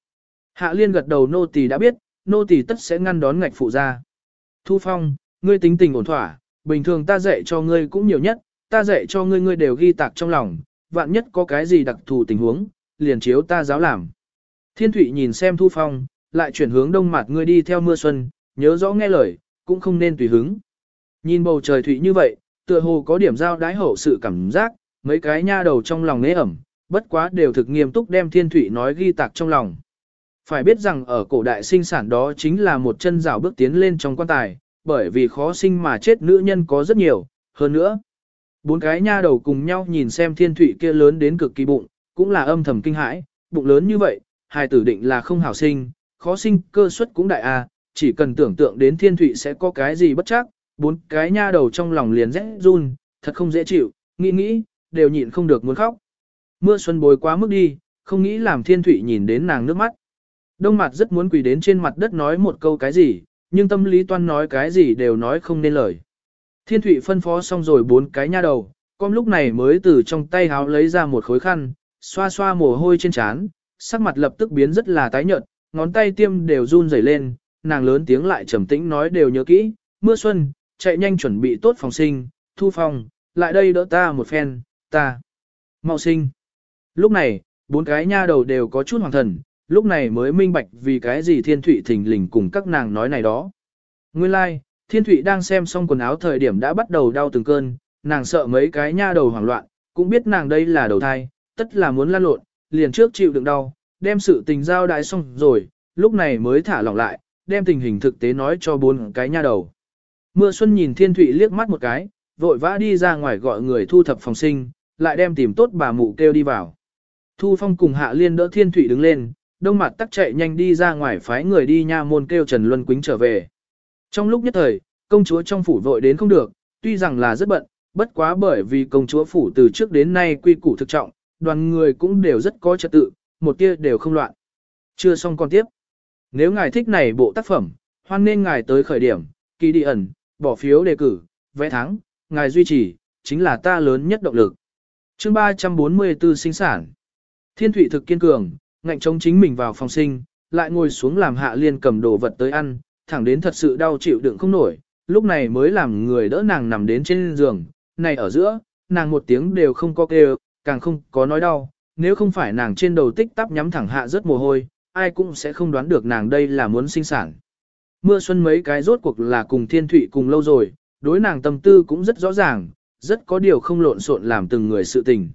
Hạ liên gật đầu nô tỳ đã biết, nô tỳ tất sẽ ngăn đón ngạch phụ ra. Thu phong, ngươi tính tình ổn thỏa, bình thường ta dạy cho ngươi cũng nhiều nhất, ta dạy cho ngươi ngươi đều ghi tạc trong lòng, vạn nhất có cái gì đặc thù tình huống, liền chiếu ta giáo làm. Thiên Thụy nhìn xem Thu Phong, lại chuyển hướng đông mặt ngươi đi theo mưa xuân, nhớ rõ nghe lời, cũng không nên tùy hứng. Nhìn bầu trời thủy như vậy, tựa hồ có điểm giao đái hậu sự cảm giác, mấy cái nha đầu trong lòng nế ẩm, bất quá đều thực nghiêm túc đem Thiên thủy nói ghi tạc trong lòng. Phải biết rằng ở cổ đại sinh sản đó chính là một chân rào bước tiến lên trong quan tài, bởi vì khó sinh mà chết nữ nhân có rất nhiều, hơn nữa. Bốn cái nha đầu cùng nhau nhìn xem thiên thủy kia lớn đến cực kỳ bụng, cũng là âm thầm kinh hãi, bụng lớn như vậy, hài tử định là không hảo sinh, khó sinh cơ suất cũng đại a, chỉ cần tưởng tượng đến thiên thụy sẽ có cái gì bất chắc, bốn cái nha đầu trong lòng liền rẽ run, thật không dễ chịu, nghĩ nghĩ, đều nhịn không được muốn khóc. Mưa xuân bồi quá mức đi, không nghĩ làm thiên thụy nhìn đến nàng nước mắt. Đông mặt rất muốn quỳ đến trên mặt đất nói một câu cái gì, nhưng tâm lý toan nói cái gì đều nói không nên lời. Thiên Thụy phân phó xong rồi bốn cái nha đầu, con lúc này mới từ trong tay háo lấy ra một khối khăn, xoa xoa mồ hôi trên trán, sắc mặt lập tức biến rất là tái nhợt, ngón tay tiêm đều run rẩy lên, nàng lớn tiếng lại trầm tĩnh nói đều nhớ kỹ, mưa xuân, chạy nhanh chuẩn bị tốt phòng sinh, thu phòng, lại đây đỡ ta một phen, ta, mau sinh. Lúc này, bốn cái nha đầu đều có chút hoàng thần, lúc này mới minh bạch vì cái gì thiên thụy thình lình cùng các nàng nói này đó. Nguyên lai, like, thiên thụy đang xem xong quần áo thời điểm đã bắt đầu đau từng cơn, nàng sợ mấy cái nha đầu hoảng loạn, cũng biết nàng đây là đầu thai, tất là muốn lan lộn, liền trước chịu đựng đau, đem sự tình giao đại xong rồi, lúc này mới thả lỏng lại, đem tình hình thực tế nói cho bốn cái nha đầu. Mưa xuân nhìn thiên thụy liếc mắt một cái, vội vã đi ra ngoài gọi người thu thập phòng sinh, lại đem tìm tốt bà mụ kêu đi vào. Thu Phong cùng Hạ Liên đỡ Thiên Thụy đứng lên, đông mặt tắc chạy nhanh đi ra ngoài phái người đi nha môn kêu Trần Luân Quýnh trở về. Trong lúc nhất thời, công chúa trong phủ vội đến không được, tuy rằng là rất bận, bất quá bởi vì công chúa phủ từ trước đến nay quy củ thực trọng, đoàn người cũng đều rất có trật tự, một tia đều không loạn. Chưa xong còn tiếp. Nếu ngài thích này bộ tác phẩm, hoan nên ngài tới khởi điểm, kỳ đi ẩn, bỏ phiếu đề cử, vẽ thắng, ngài duy trì, chính là ta lớn nhất động lực. chương 344 sinh sản. Thiên thủy thực kiên cường, ngạnh chống chính mình vào phòng sinh, lại ngồi xuống làm hạ liên cầm đồ vật tới ăn, thẳng đến thật sự đau chịu đựng không nổi, lúc này mới làm người đỡ nàng nằm đến trên giường, này ở giữa, nàng một tiếng đều không có kêu, càng không có nói đau, nếu không phải nàng trên đầu tích tắp nhắm thẳng hạ rất mồ hôi, ai cũng sẽ không đoán được nàng đây là muốn sinh sản. Mưa xuân mấy cái rốt cuộc là cùng thiên thụy cùng lâu rồi, đối nàng tâm tư cũng rất rõ ràng, rất có điều không lộn xộn làm từng người sự tình.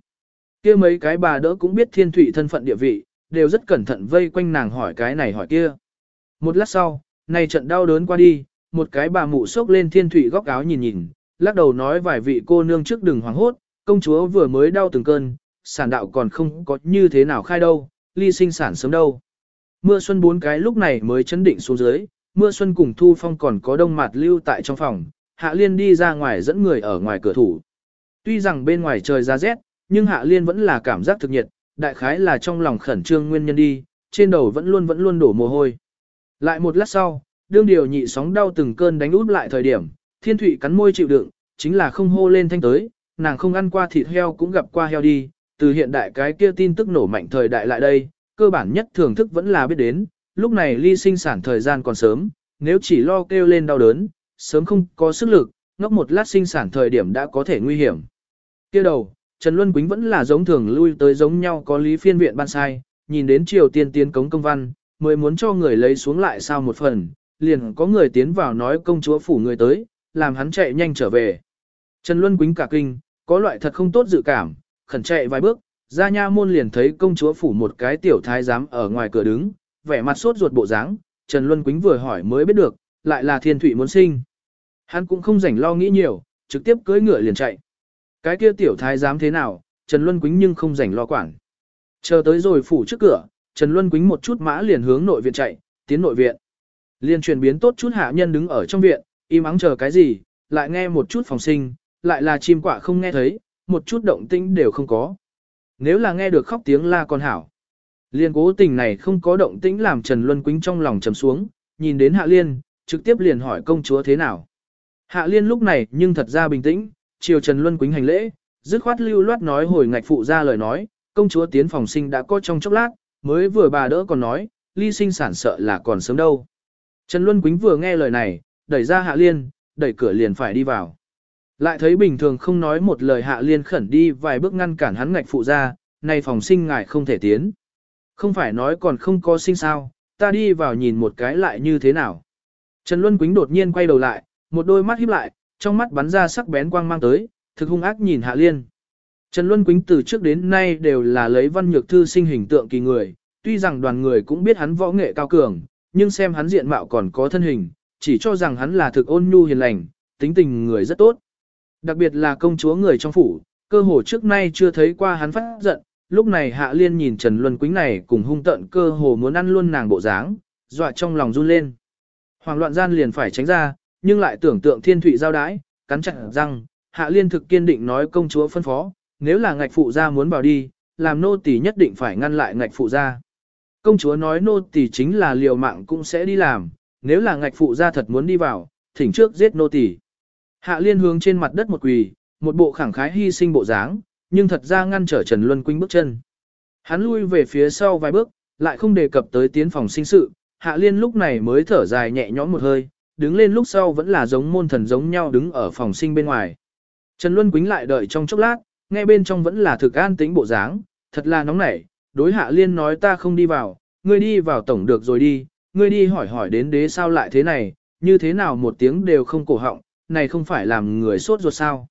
kia mấy cái bà đỡ cũng biết thiên thụy thân phận địa vị, đều rất cẩn thận vây quanh nàng hỏi cái này hỏi kia. Một lát sau, này trận đau đớn qua đi, một cái bà mụ sốc lên thiên thủy góc áo nhìn nhìn, lắc đầu nói vài vị cô nương trước đừng hoảng hốt, công chúa vừa mới đau từng cơn, sản đạo còn không có như thế nào khai đâu, ly sinh sản sớm đâu. Mưa xuân bốn cái lúc này mới chấn định xuống dưới, mưa xuân cùng thu phong còn có đông mặt lưu tại trong phòng, hạ liên đi ra ngoài dẫn người ở ngoài cửa thủ. Tuy rằng bên ngoài trời ra rét, nhưng hạ liên vẫn là cảm giác thực nhiệt, đại khái là trong lòng khẩn trương nguyên nhân đi, trên đầu vẫn luôn vẫn luôn đổ mồ hôi. Lại một lát sau, đương điều nhị sóng đau từng cơn đánh út lại thời điểm, thiên thụy cắn môi chịu đựng, chính là không hô lên thanh tới, nàng không ăn qua thịt heo cũng gặp qua heo đi, từ hiện đại cái kia tin tức nổ mạnh thời đại lại đây, cơ bản nhất thưởng thức vẫn là biết đến, lúc này ly sinh sản thời gian còn sớm, nếu chỉ lo kêu lên đau đớn, sớm không có sức lực, ngốc một lát sinh sản thời điểm đã có thể nguy hiểm. Kia đầu, Trần Luân Quýnh vẫn là giống thường lui tới giống nhau có lý phiên viện ban sai, nhìn đến triều tiên tiến cống công văn, mới muốn cho người lấy xuống lại sao một phần, liền có người tiến vào nói công chúa phủ người tới, làm hắn chạy nhanh trở về. Trần Luân Quýnh cả kinh, có loại thật không tốt dự cảm, khẩn chạy vài bước, ra nha môn liền thấy công chúa phủ một cái tiểu thái giám ở ngoài cửa đứng, vẻ mặt sốt ruột bộ dáng, Trần Luân Quýnh vừa hỏi mới biết được, lại là thiên thủy muốn sinh. Hắn cũng không rảnh lo nghĩ nhiều, trực tiếp cưỡi ngựa liền chạy. Cái kia tiểu thái giám thế nào, Trần Luân Quýnh nhưng không rảnh lo quản. Chờ tới rồi phủ trước cửa, Trần Luân Quýnh một chút mã liền hướng nội viện chạy, tiến nội viện. Liên chuyển biến tốt chút hạ nhân đứng ở trong viện, im ắng chờ cái gì, lại nghe một chút phòng sinh, lại là chim quả không nghe thấy, một chút động tĩnh đều không có. Nếu là nghe được khóc tiếng la con hảo. Liên cố tình này không có động tĩnh làm Trần Luân Quýnh trong lòng trầm xuống, nhìn đến Hạ Liên, trực tiếp liền hỏi công chúa thế nào. Hạ Liên lúc này nhưng thật ra bình tĩnh, chiều Trần Luân Quýnh hành lễ, dứt khoát lưu loát nói hồi ngạch phụ ra lời nói, công chúa tiến phòng sinh đã có trong chốc lát, mới vừa bà đỡ còn nói, ly sinh sản sợ là còn sớm đâu. Trần Luân Quýnh vừa nghe lời này, đẩy ra Hạ Liên, đẩy cửa liền phải đi vào. Lại thấy bình thường không nói một lời Hạ Liên khẩn đi vài bước ngăn cản hắn ngạch phụ ra, nay phòng sinh ngài không thể tiến. Không phải nói còn không có sinh sao, ta đi vào nhìn một cái lại như thế nào. Trần Luân Quýnh đột nhiên quay đầu lại, một đôi mắt híp lại, trong mắt bắn ra sắc bén quang mang tới, thực hung ác nhìn Hạ Liên. Trần Luân Quýnh từ trước đến nay đều là lấy văn nhược thư sinh hình tượng kỳ người, tuy rằng đoàn người cũng biết hắn võ nghệ cao cường, nhưng xem hắn diện mạo còn có thân hình, chỉ cho rằng hắn là thực ôn nhu hiền lành, tính tình người rất tốt. Đặc biệt là công chúa người trong phủ, cơ hồ trước nay chưa thấy qua hắn phát giận, lúc này Hạ Liên nhìn Trần Luân Quýnh này cùng hung tận cơ hồ muốn ăn luôn nàng bộ dáng, dọa trong lòng run lên. Hoàng loạn gian liền phải tránh ra, nhưng lại tưởng tượng thiên thụy giao đái, cắn chặt răng, Hạ Liên thực kiên định nói công chúa phân phó, nếu là ngạch phụ gia muốn bảo đi, làm nô tỳ nhất định phải ngăn lại ngạch phụ gia. Công chúa nói nô tỳ chính là liều mạng cũng sẽ đi làm, nếu là ngạch phụ gia thật muốn đi vào, thỉnh trước giết nô tỳ. Hạ Liên hướng trên mặt đất một quỳ, một bộ khẳng khái hy sinh bộ dáng, nhưng thật ra ngăn trở Trần Luân Quynh bước chân. Hắn lui về phía sau vài bước, lại không đề cập tới tiến phòng sinh sự, Hạ Liên lúc này mới thở dài nhẹ nhõm một hơi, đứng lên lúc sau vẫn là giống môn thần giống nhau đứng ở phòng sinh bên ngoài. Trần Luân Quýnh lại đợi trong chốc lát, nghe bên trong vẫn là thực an tĩnh bộ dáng, thật là nóng nảy, đối Hạ Liên nói ta không đi vào, ngươi đi vào tổng được rồi đi, ngươi đi hỏi hỏi đến đế sao lại thế này, như thế nào một tiếng đều không cổ họng, này không phải làm người sốt ruột sao.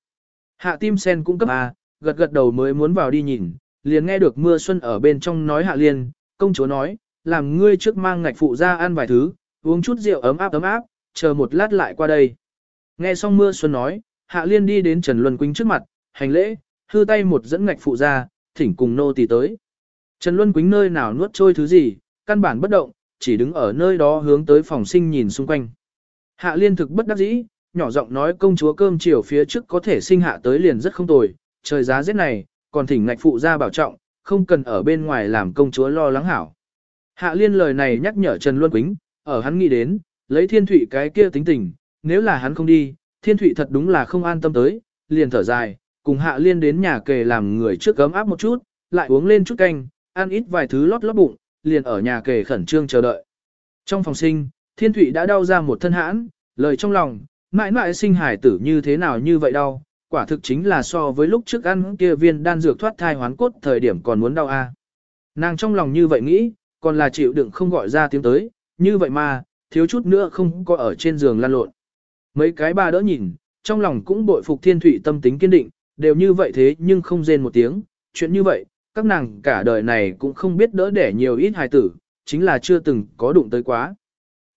Hạ tim sen cũng cấp A, gật gật đầu mới muốn vào đi nhìn, liền nghe được mưa xuân ở bên trong nói Hạ Liên, công chúa nói, làm ngươi trước mang ngạch phụ ra ăn vài thứ, uống chút rượu ấm áp ấm áp, chờ một lát lại qua đây. Nghe xong mưa xuân nói, Hạ Liên đi đến Trần Luân Quýnh trước mặt, hành lễ, hư tay một dẫn ngạch phụ ra, thỉnh cùng nô tỳ tới. Trần Luân Quýnh nơi nào nuốt trôi thứ gì, căn bản bất động, chỉ đứng ở nơi đó hướng tới phòng sinh nhìn xung quanh. Hạ Liên thực bất đắc dĩ, nhỏ giọng nói công chúa cơm chiều phía trước có thể sinh hạ tới liền rất không tồi, trời giá rét này, còn thỉnh ngạch phụ ra bảo trọng, không cần ở bên ngoài làm công chúa lo lắng hảo. Hạ Liên lời này nhắc nhở Trần Luân Quýnh, ở hắn nghĩ đến, lấy thiên thủy cái kia tính tình, nếu là hắn không đi, thiên thủy thật đúng là không an tâm tới, liền thở dài, cùng Hạ Liên đến nhà kề làm người trước gấm áp một chút, lại uống lên chút canh, ăn ít vài thứ lót lót bụng, liền ở nhà kề khẩn trương chờ đợi. Trong phòng sinh, thiên thủy đã đau ra một thân hãn, lời trong lòng, mãi mãi sinh hải tử như thế nào như vậy đau, quả thực chính là so với lúc trước ăn kia viên đan dược thoát thai hoán cốt thời điểm còn muốn đau a. Nàng trong lòng như vậy nghĩ, còn là chịu đựng không gọi ra tiếng tới, như vậy mà, thiếu chút nữa không có ở trên giường lăn lộn. Mấy cái ba đỡ nhìn, trong lòng cũng bội phục thiên thủy tâm tính kiên định, đều như vậy thế nhưng không rên một tiếng, chuyện như vậy, các nàng cả đời này cũng không biết đỡ đẻ nhiều ít hài tử, chính là chưa từng có đụng tới quá.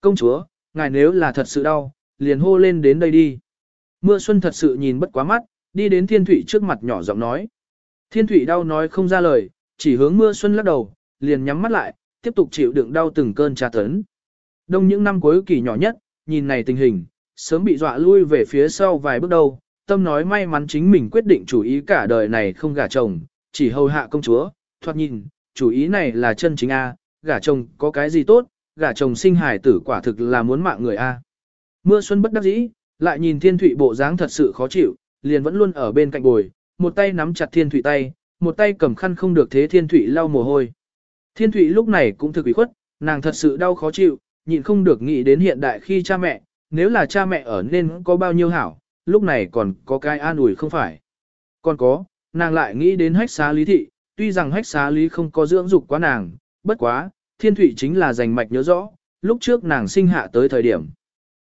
Công chúa, ngài nếu là thật sự đau, liền hô lên đến đây đi. Mưa xuân thật sự nhìn bất quá mắt, đi đến thiên thủy trước mặt nhỏ giọng nói. Thiên thủy đau nói không ra lời, chỉ hướng mưa xuân lắc đầu, liền nhắm mắt lại, tiếp tục chịu đựng đau từng cơn tra tấn. Đông những năm cuối kỳ nhỏ nhất, nhìn này tình hình, sớm bị dọa lui về phía sau vài bước đầu, tâm nói may mắn chính mình quyết định chủ ý cả đời này không gả chồng, chỉ hầu hạ công chúa, thoát nhìn, chủ ý này là chân chính A, gả chồng có cái gì tốt, gả chồng sinh hài tử quả thực là muốn mạng người A. Mưa xuân bất đắc dĩ, lại nhìn thiên thụy bộ dáng thật sự khó chịu, liền vẫn luôn ở bên cạnh bồi, một tay nắm chặt thiên thụy tay, một tay cầm khăn không được thế thiên thụy lau mồ hôi. Thiên thụy lúc này cũng thực ủy khuất, nàng thật sự đau khó chịu, nhịn không được nghĩ đến hiện đại khi cha mẹ, nếu là cha mẹ ở nên có bao nhiêu hảo, lúc này còn có cái an ủi không phải. Còn có, nàng lại nghĩ đến hách xá lý thị, tuy rằng hách xá lý không có dưỡng dục quá nàng, bất quá, thiên thủy chính là giành mạch nhớ rõ, lúc trước nàng sinh hạ tới thời điểm.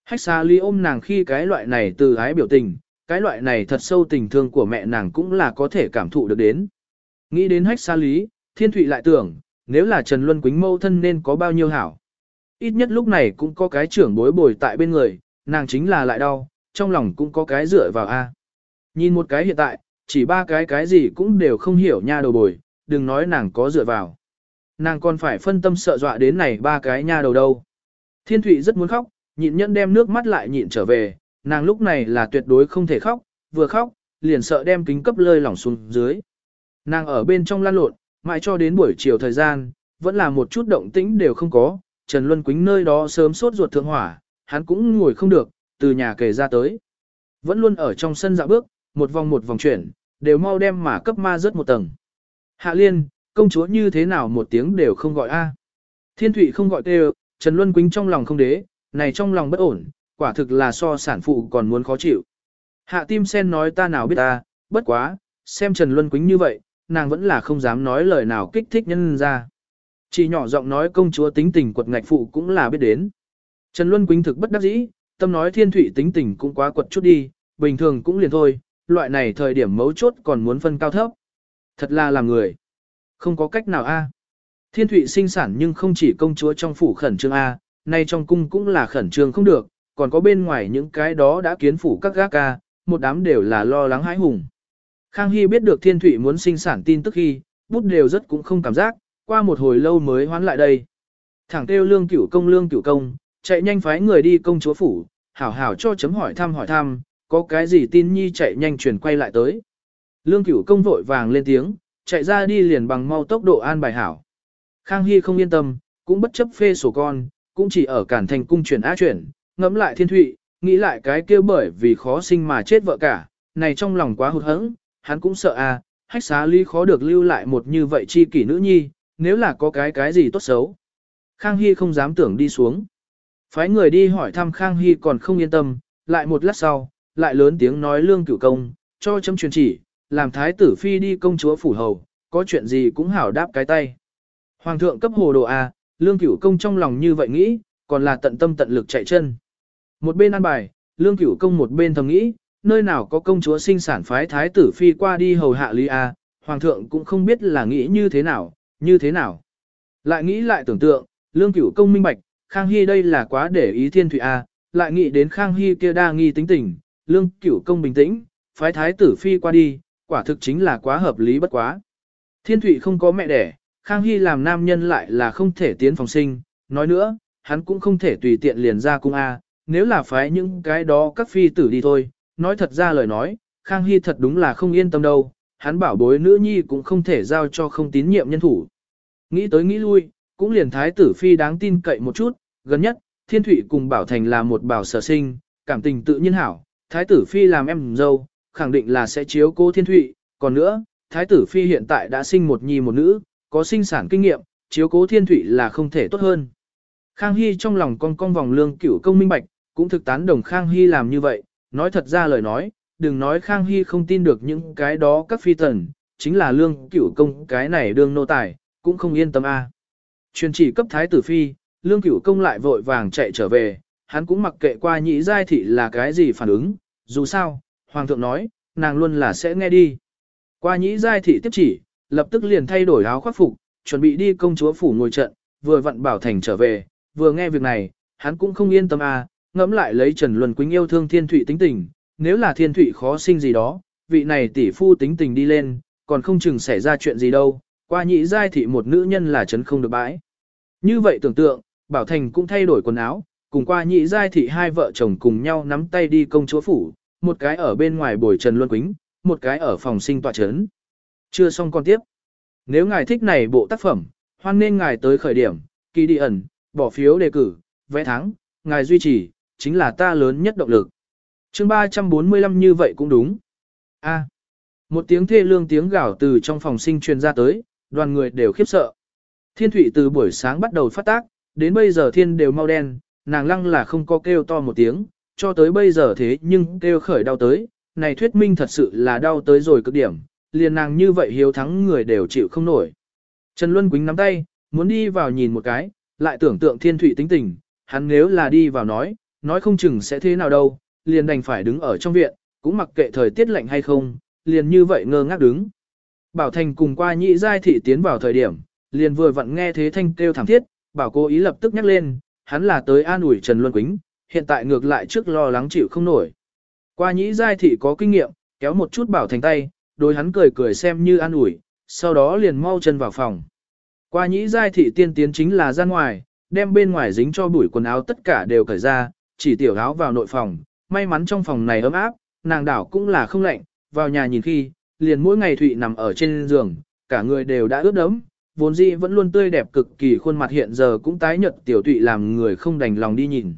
Hách xa ly ôm nàng khi cái loại này từ ái biểu tình, cái loại này thật sâu tình thương của mẹ nàng cũng là có thể cảm thụ được đến. Nghĩ đến hách xa lý, thiên Thụy lại tưởng, nếu là Trần Luân Quýnh mâu thân nên có bao nhiêu hảo. Ít nhất lúc này cũng có cái trưởng bối bồi tại bên người, nàng chính là lại đau, trong lòng cũng có cái dựa vào A. Nhìn một cái hiện tại, chỉ ba cái cái gì cũng đều không hiểu nha đầu bồi, đừng nói nàng có dựa vào. Nàng còn phải phân tâm sợ dọa đến này ba cái nha đầu đâu. Thiên Thụy rất muốn khóc, nhịn nhẫn đem nước mắt lại nhịn trở về, nàng lúc này là tuyệt đối không thể khóc, vừa khóc, liền sợ đem kính cấp lơi lỏng xuống dưới. Nàng ở bên trong lan lộn, mãi cho đến buổi chiều thời gian, vẫn là một chút động tĩnh đều không có, Trần Luân Quýnh nơi đó sớm sốt ruột thượng hỏa, hắn cũng ngồi không được, từ nhà kề ra tới. Vẫn luôn ở trong sân dạo bước, một vòng một vòng chuyển, đều mau đem mà cấp ma rớt một tầng. Hạ liên, công chúa như thế nào một tiếng đều không gọi a. Thiên Thụy không gọi kêu, Trần Luân Quýnh trong lòng không đế, này trong lòng bất ổn, quả thực là so sản phụ còn muốn khó chịu. Hạ tim sen nói ta nào biết ta, bất quá, xem Trần Luân Quýnh như vậy, nàng vẫn là không dám nói lời nào kích thích nhân ra. Chỉ nhỏ giọng nói công chúa tính tình quật ngạch phụ cũng là biết đến. Trần Luân Quýnh thực bất đắc dĩ, tâm nói thiên thủy tính tình cũng quá quật chút đi, bình thường cũng liền thôi, loại này thời điểm mấu chốt còn muốn phân cao thấp. Thật là làm người. Không có cách nào a. Thiên thủy sinh sản nhưng không chỉ công chúa trong phủ khẩn trương a, nay trong cung cũng là khẩn trương không được, còn có bên ngoài những cái đó đã kiến phủ các gác ca, một đám đều là lo lắng hãi hùng. Khang Hy biết được thiên thủy muốn sinh sản tin tức khi, bút đều rất cũng không cảm giác, qua một hồi lâu mới hoán lại đây. Thẳng kêu lương cửu công lương cửu công, chạy nhanh phái người đi công chúa phủ, hảo hảo cho chấm hỏi thăm hỏi thăm, có cái gì tin nhi chạy nhanh chuyển quay lại tới. Lương cửu công vội vàng lên tiếng, chạy ra đi liền bằng mau tốc độ an bài hảo. Khang Hy không yên tâm, cũng bất chấp phê sổ con, cũng chỉ ở cản thành cung chuyển á chuyển, ngẫm lại thiên thụy, nghĩ lại cái kia bởi vì khó sinh mà chết vợ cả, này trong lòng quá hụt hẫng, hắn cũng sợ à, hách xá ly khó được lưu lại một như vậy chi kỷ nữ nhi, nếu là có cái cái gì tốt xấu. Khang Hy không dám tưởng đi xuống. Phái người đi hỏi thăm Khang Hy còn không yên tâm, lại một lát sau, lại lớn tiếng nói lương cửu công, cho chấm truyền chỉ, làm thái tử phi đi công chúa phủ hầu, có chuyện gì cũng hảo đáp cái tay. Hoàng thượng cấp hồ đồ A, lương cửu công trong lòng như vậy nghĩ, còn là tận tâm tận lực chạy chân. Một bên ăn bài, lương cửu công một bên thầm nghĩ, nơi nào có công chúa sinh sản phái thái tử phi qua đi hầu hạ lý A, hoàng thượng cũng không biết là nghĩ như thế nào, như thế nào. Lại nghĩ lại tưởng tượng, lương cửu công minh bạch, Khang Hy đây là quá để ý thiên thủy A, lại nghĩ đến Khang Hy kia đa nghi tính tình, lương cửu công bình tĩnh, phái thái tử phi qua đi, quả thực chính là quá hợp lý bất quá. Thiên thủy không có mẹ đẻ, Khang Hy làm nam nhân lại là không thể tiến phòng sinh, nói nữa, hắn cũng không thể tùy tiện liền ra cung A, nếu là phái những cái đó các phi tử đi thôi, nói thật ra lời nói, Khang Hy thật đúng là không yên tâm đâu, hắn bảo bối nữ nhi cũng không thể giao cho không tín nhiệm nhân thủ. Nghĩ tới nghĩ lui, cũng liền thái tử phi đáng tin cậy một chút, gần nhất, thiên thủy cùng bảo thành là một bảo sở sinh, cảm tình tự nhiên hảo, thái tử phi làm em dâu, khẳng định là sẽ chiếu cô thiên thủy, còn nữa, thái tử phi hiện tại đã sinh một nhi một nữ, có sinh sản kinh nghiệm, chiếu cố thiên thủy là không thể tốt hơn. Khang Hy trong lòng con con vòng lương cửu công minh bạch, cũng thực tán đồng Khang Hy làm như vậy, nói thật ra lời nói, đừng nói Khang Hy không tin được những cái đó các phi tần, chính là lương cửu công cái này đương nô tài, cũng không yên tâm a. Truyền chỉ cấp thái tử phi, lương cửu công lại vội vàng chạy trở về, hắn cũng mặc kệ qua nhị giai thị là cái gì phản ứng, dù sao, hoàng thượng nói, nàng luôn là sẽ nghe đi. Qua nhị giai thị tiếp chỉ, lập tức liền thay đổi áo khoác phục, chuẩn bị đi công chúa phủ ngồi trận, vừa vặn bảo thành trở về, vừa nghe việc này, hắn cũng không yên tâm à ngẫm lại lấy Trần Luân Quýnh yêu thương Thiên Thụy tính tình, nếu là Thiên Thụy khó sinh gì đó, vị này tỷ phu tính tình đi lên, còn không chừng xảy ra chuyện gì đâu, qua nhị giai thị một nữ nhân là chấn không được bãi. Như vậy tưởng tượng, Bảo Thành cũng thay đổi quần áo, cùng qua nhị giai thị hai vợ chồng cùng nhau nắm tay đi công chúa phủ, một cái ở bên ngoài bồi Trần Luân Quýnh, một cái ở phòng sinh tọa chấn. Chưa xong con tiếp. Nếu ngài thích này bộ tác phẩm, hoan nên ngài tới khởi điểm, kỳ đi ẩn, bỏ phiếu đề cử, vẽ thắng, ngài duy trì, chính là ta lớn nhất động lực. chương 345 như vậy cũng đúng. A. một tiếng thê lương tiếng gào từ trong phòng sinh truyền ra tới, đoàn người đều khiếp sợ. Thiên thủy từ buổi sáng bắt đầu phát tác, đến bây giờ thiên đều mau đen, nàng lăng là không có kêu to một tiếng, cho tới bây giờ thế nhưng kêu khởi đau tới, này thuyết minh thật sự là đau tới rồi cực điểm, liền nàng như vậy hiếu thắng người đều chịu không nổi. Trần Luân Quýnh nắm tay, muốn đi vào nhìn một cái, lại tưởng tượng thiên thủy tính tình, hắn nếu là đi vào nói, nói không chừng sẽ thế nào đâu, liền đành phải đứng ở trong viện, cũng mặc kệ thời tiết lạnh hay không, liền như vậy ngơ ngác đứng. Bảo Thành cùng qua nhị giai thị tiến vào thời điểm, liền vừa vặn nghe thế thanh kêu thảm thiết, bảo cô ý lập tức nhắc lên, hắn là tới an ủi Trần Luân Quýnh, hiện tại ngược lại trước lo lắng chịu không nổi. Qua nhĩ giai thị có kinh nghiệm, kéo một chút bảo thành tay, đối hắn cười cười xem như an ủi, sau đó liền mau chân vào phòng. Qua nhĩ giai thị tiên tiến chính là ra ngoài, đem bên ngoài dính cho bụi quần áo tất cả đều cởi ra, chỉ tiểu áo vào nội phòng, may mắn trong phòng này ấm áp, nàng đảo cũng là không lạnh, vào nhà nhìn khi, liền mỗi ngày Thụy nằm ở trên giường, cả người đều đã ướt đẫm, vốn dĩ vẫn luôn tươi đẹp cực kỳ khuôn mặt hiện giờ cũng tái nhợt tiểu Thụy làm người không đành lòng đi nhìn.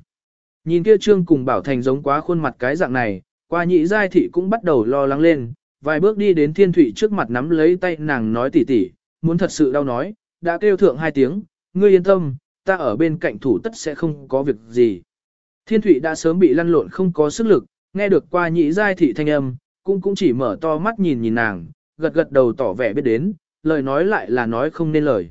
Nhìn kia trương cùng bảo thành giống quá khuôn mặt cái dạng này, qua nhị giai thị cũng bắt đầu lo lắng lên, vài bước đi đến thiên thụy trước mặt nắm lấy tay nàng nói tỉ tỉ, muốn thật sự đau nói, đã kêu thượng hai tiếng, ngươi yên tâm, ta ở bên cạnh thủ tất sẽ không có việc gì. Thiên thụy đã sớm bị lăn lộn không có sức lực, nghe được qua nhị giai thị thanh âm, cũng cũng chỉ mở to mắt nhìn nhìn nàng, gật gật đầu tỏ vẻ biết đến, lời nói lại là nói không nên lời.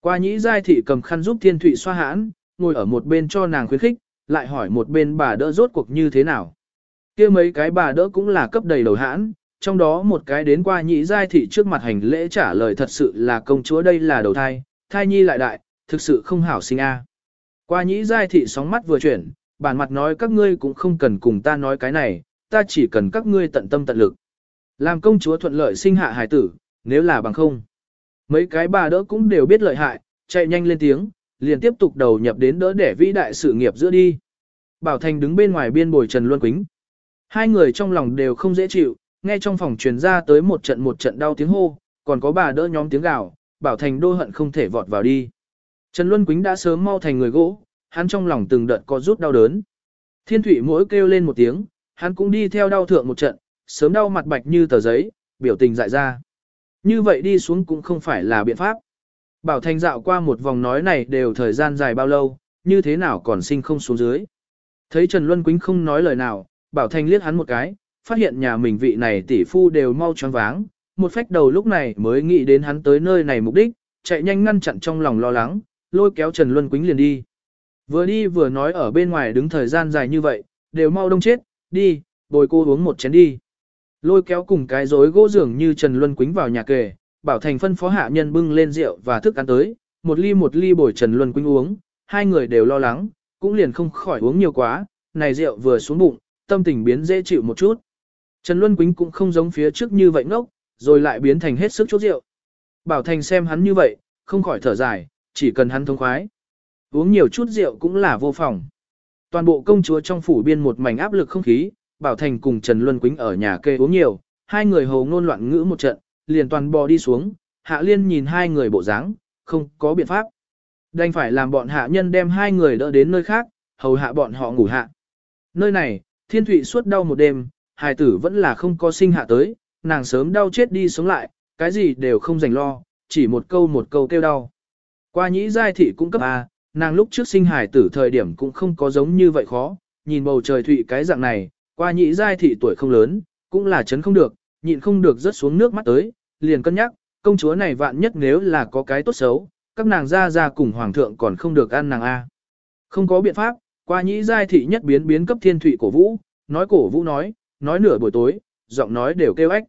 Qua Nhĩ giai thị cầm khăn giúp thiên thụy xoa hãn, ngồi ở một bên cho nàng khuyến khích, lại hỏi một bên bà đỡ rốt cuộc như thế nào kia mấy cái bà đỡ cũng là cấp đầy đầu hãn, trong đó một cái đến qua nhị giai thị trước mặt hành lễ trả lời thật sự là công chúa đây là đầu thai, thai nhi lại đại, thực sự không hảo sinh a. Qua nhị giai thị sóng mắt vừa chuyển, bản mặt nói các ngươi cũng không cần cùng ta nói cái này, ta chỉ cần các ngươi tận tâm tận lực. Làm công chúa thuận lợi sinh hạ hài tử, nếu là bằng không. Mấy cái bà đỡ cũng đều biết lợi hại, chạy nhanh lên tiếng, liền tiếp tục đầu nhập đến đỡ để vĩ đại sự nghiệp giữa đi. Bảo Thành đứng bên ngoài biên bồi Trần Luân Quýnh, Hai người trong lòng đều không dễ chịu, nghe trong phòng truyền ra tới một trận một trận đau tiếng hô, còn có bà đỡ nhóm tiếng gào, bảo thành đô hận không thể vọt vào đi. Trần Luân Quýnh đã sớm mau thành người gỗ, hắn trong lòng từng đợt có rút đau đớn. Thiên thủy mỗi kêu lên một tiếng, hắn cũng đi theo đau thượng một trận, sớm đau mặt bạch như tờ giấy, biểu tình dại ra. Như vậy đi xuống cũng không phải là biện pháp. Bảo Thành dạo qua một vòng nói này đều thời gian dài bao lâu, như thế nào còn sinh không xuống dưới. Thấy Trần Luân Quýnh không nói lời nào, Bảo Thành liếc hắn một cái, phát hiện nhà mình vị này tỷ phu đều mau choáng váng, một phách đầu lúc này mới nghĩ đến hắn tới nơi này mục đích, chạy nhanh ngăn chặn trong lòng lo lắng, lôi kéo Trần Luân Quýnh liền đi. Vừa đi vừa nói ở bên ngoài đứng thời gian dài như vậy, đều mau đông chết, đi, bồi cô uống một chén đi. Lôi kéo cùng cái rối gỗ dường như Trần Luân Quýnh vào nhà kề, Bảo Thành phân phó hạ nhân bưng lên rượu và thức ăn tới, một ly một ly bồi Trần Luân Quýnh uống, hai người đều lo lắng, cũng liền không khỏi uống nhiều quá, này rượu vừa xuống bụng, tâm tình biến dễ chịu một chút. Trần Luân Quýnh cũng không giống phía trước như vậy ngốc, rồi lại biến thành hết sức chốt rượu. Bảo Thành xem hắn như vậy, không khỏi thở dài, chỉ cần hắn thông khoái. Uống nhiều chút rượu cũng là vô phòng. Toàn bộ công chúa trong phủ biên một mảnh áp lực không khí, Bảo Thành cùng Trần Luân Quýnh ở nhà kê uống nhiều, hai người hầu ngôn loạn ngữ một trận, liền toàn bò đi xuống, Hạ Liên nhìn hai người bộ dáng, không có biện pháp. Đành phải làm bọn hạ nhân đem hai người đỡ đến nơi khác, hầu hạ bọn họ ngủ hạ. Nơi này, Thiên Thụy suốt đau một đêm, hài tử vẫn là không có sinh hạ tới, nàng sớm đau chết đi sống lại, cái gì đều không dành lo, chỉ một câu một câu kêu đau. Qua nhĩ giai thị cũng cấp A, nàng lúc trước sinh hài tử thời điểm cũng không có giống như vậy khó, nhìn bầu trời Thụy cái dạng này, qua nhĩ giai thị tuổi không lớn, cũng là chấn không được, nhịn không được rớt xuống nước mắt tới, liền cân nhắc, công chúa này vạn nhất nếu là có cái tốt xấu, các nàng ra ra cùng hoàng thượng còn không được ăn nàng A. Không có biện pháp, qua nhĩ giai thị nhất biến biến cấp thiên thụy cổ vũ, nói cổ vũ nói, nói nửa buổi tối, giọng nói đều kêu ếch.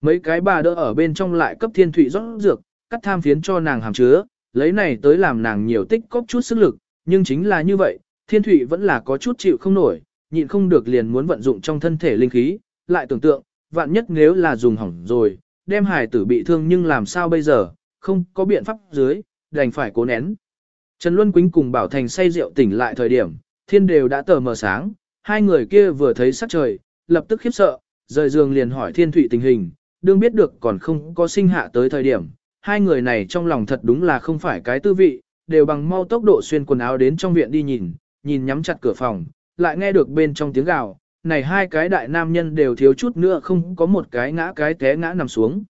Mấy cái bà đỡ ở bên trong lại cấp thiên thụy rót dược, cắt tham phiến cho nàng hàm chứa, lấy này tới làm nàng nhiều tích cóp chút sức lực, nhưng chính là như vậy, thiên thụy vẫn là có chút chịu không nổi, nhịn không được liền muốn vận dụng trong thân thể linh khí, lại tưởng tượng, vạn nhất nếu là dùng hỏng rồi, đem hài tử bị thương nhưng làm sao bây giờ, không có biện pháp dưới, đành phải cố nén. Trần Luân Quýnh cùng Bảo Thành say rượu tỉnh lại thời điểm, thiên đều đã tờ mờ sáng, hai người kia vừa thấy sắc trời, lập tức khiếp sợ, rời giường liền hỏi thiên thụy tình hình, đương biết được còn không có sinh hạ tới thời điểm, hai người này trong lòng thật đúng là không phải cái tư vị, đều bằng mau tốc độ xuyên quần áo đến trong viện đi nhìn, nhìn nhắm chặt cửa phòng, lại nghe được bên trong tiếng gào, này hai cái đại nam nhân đều thiếu chút nữa không có một cái ngã cái té ngã nằm xuống.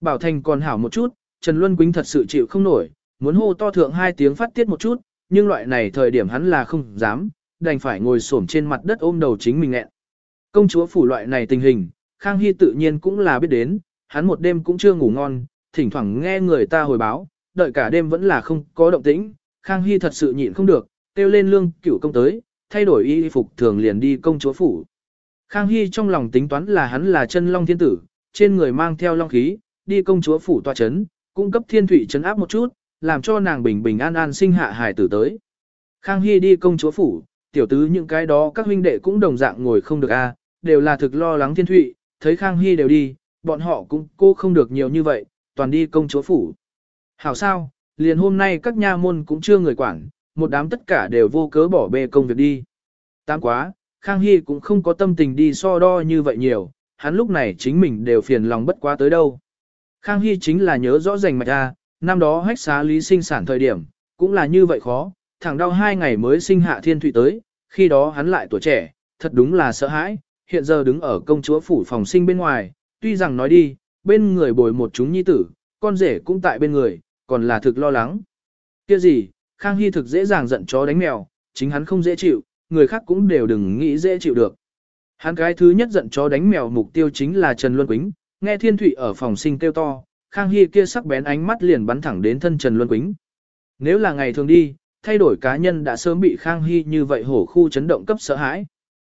Bảo Thành còn hảo một chút, Trần Luân Quýnh thật sự chịu không nổi, muốn hô to thượng hai tiếng phát tiết một chút, nhưng loại này thời điểm hắn là không dám, đành phải ngồi xổm trên mặt đất ôm đầu chính mình nghẹn. Công chúa phủ loại này tình hình, Khang Hy tự nhiên cũng là biết đến, hắn một đêm cũng chưa ngủ ngon, thỉnh thoảng nghe người ta hồi báo, đợi cả đêm vẫn là không có động tĩnh, Khang Hy thật sự nhịn không được, kêu lên lương cửu công tới, thay đổi y phục thường liền đi công chúa phủ. Khang Hy trong lòng tính toán là hắn là chân long thiên tử, trên người mang theo long khí, đi công chúa phủ tòa chấn, cung cấp thiên thủy chấn áp một chút, làm cho nàng bình bình an an sinh hạ hài tử tới. Khang Hy đi công chúa phủ, tiểu tứ những cái đó các huynh đệ cũng đồng dạng ngồi không được a, đều là thực lo lắng thiên thụy, thấy Khang Hy đều đi, bọn họ cũng cô không được nhiều như vậy, toàn đi công chúa phủ. Hảo sao, liền hôm nay các nha môn cũng chưa người quản, một đám tất cả đều vô cớ bỏ bê công việc đi. Tám quá, Khang Hy cũng không có tâm tình đi so đo như vậy nhiều, hắn lúc này chính mình đều phiền lòng bất quá tới đâu. Khang Hy chính là nhớ rõ rành mạch ra, năm đó hách xá lý sinh sản thời điểm, cũng là như vậy khó, thẳng đau hai ngày mới sinh hạ thiên thụy tới, khi đó hắn lại tuổi trẻ, thật đúng là sợ hãi, hiện giờ đứng ở công chúa phủ phòng sinh bên ngoài, tuy rằng nói đi, bên người bồi một chúng nhi tử, con rể cũng tại bên người, còn là thực lo lắng. Kia gì, Khang Hy thực dễ dàng giận chó đánh mèo, chính hắn không dễ chịu, người khác cũng đều đừng nghĩ dễ chịu được. Hắn cái thứ nhất giận chó đánh mèo mục tiêu chính là Trần Luân Quýnh, nghe Thiên Thụy ở phòng sinh kêu to, Khang Hy kia sắc bén ánh mắt liền bắn thẳng đến thân Trần Luân Quýnh. Nếu là ngày thường đi, thay đổi cá nhân đã sớm bị Khang Hy như vậy hổ khu chấn động cấp sợ hãi.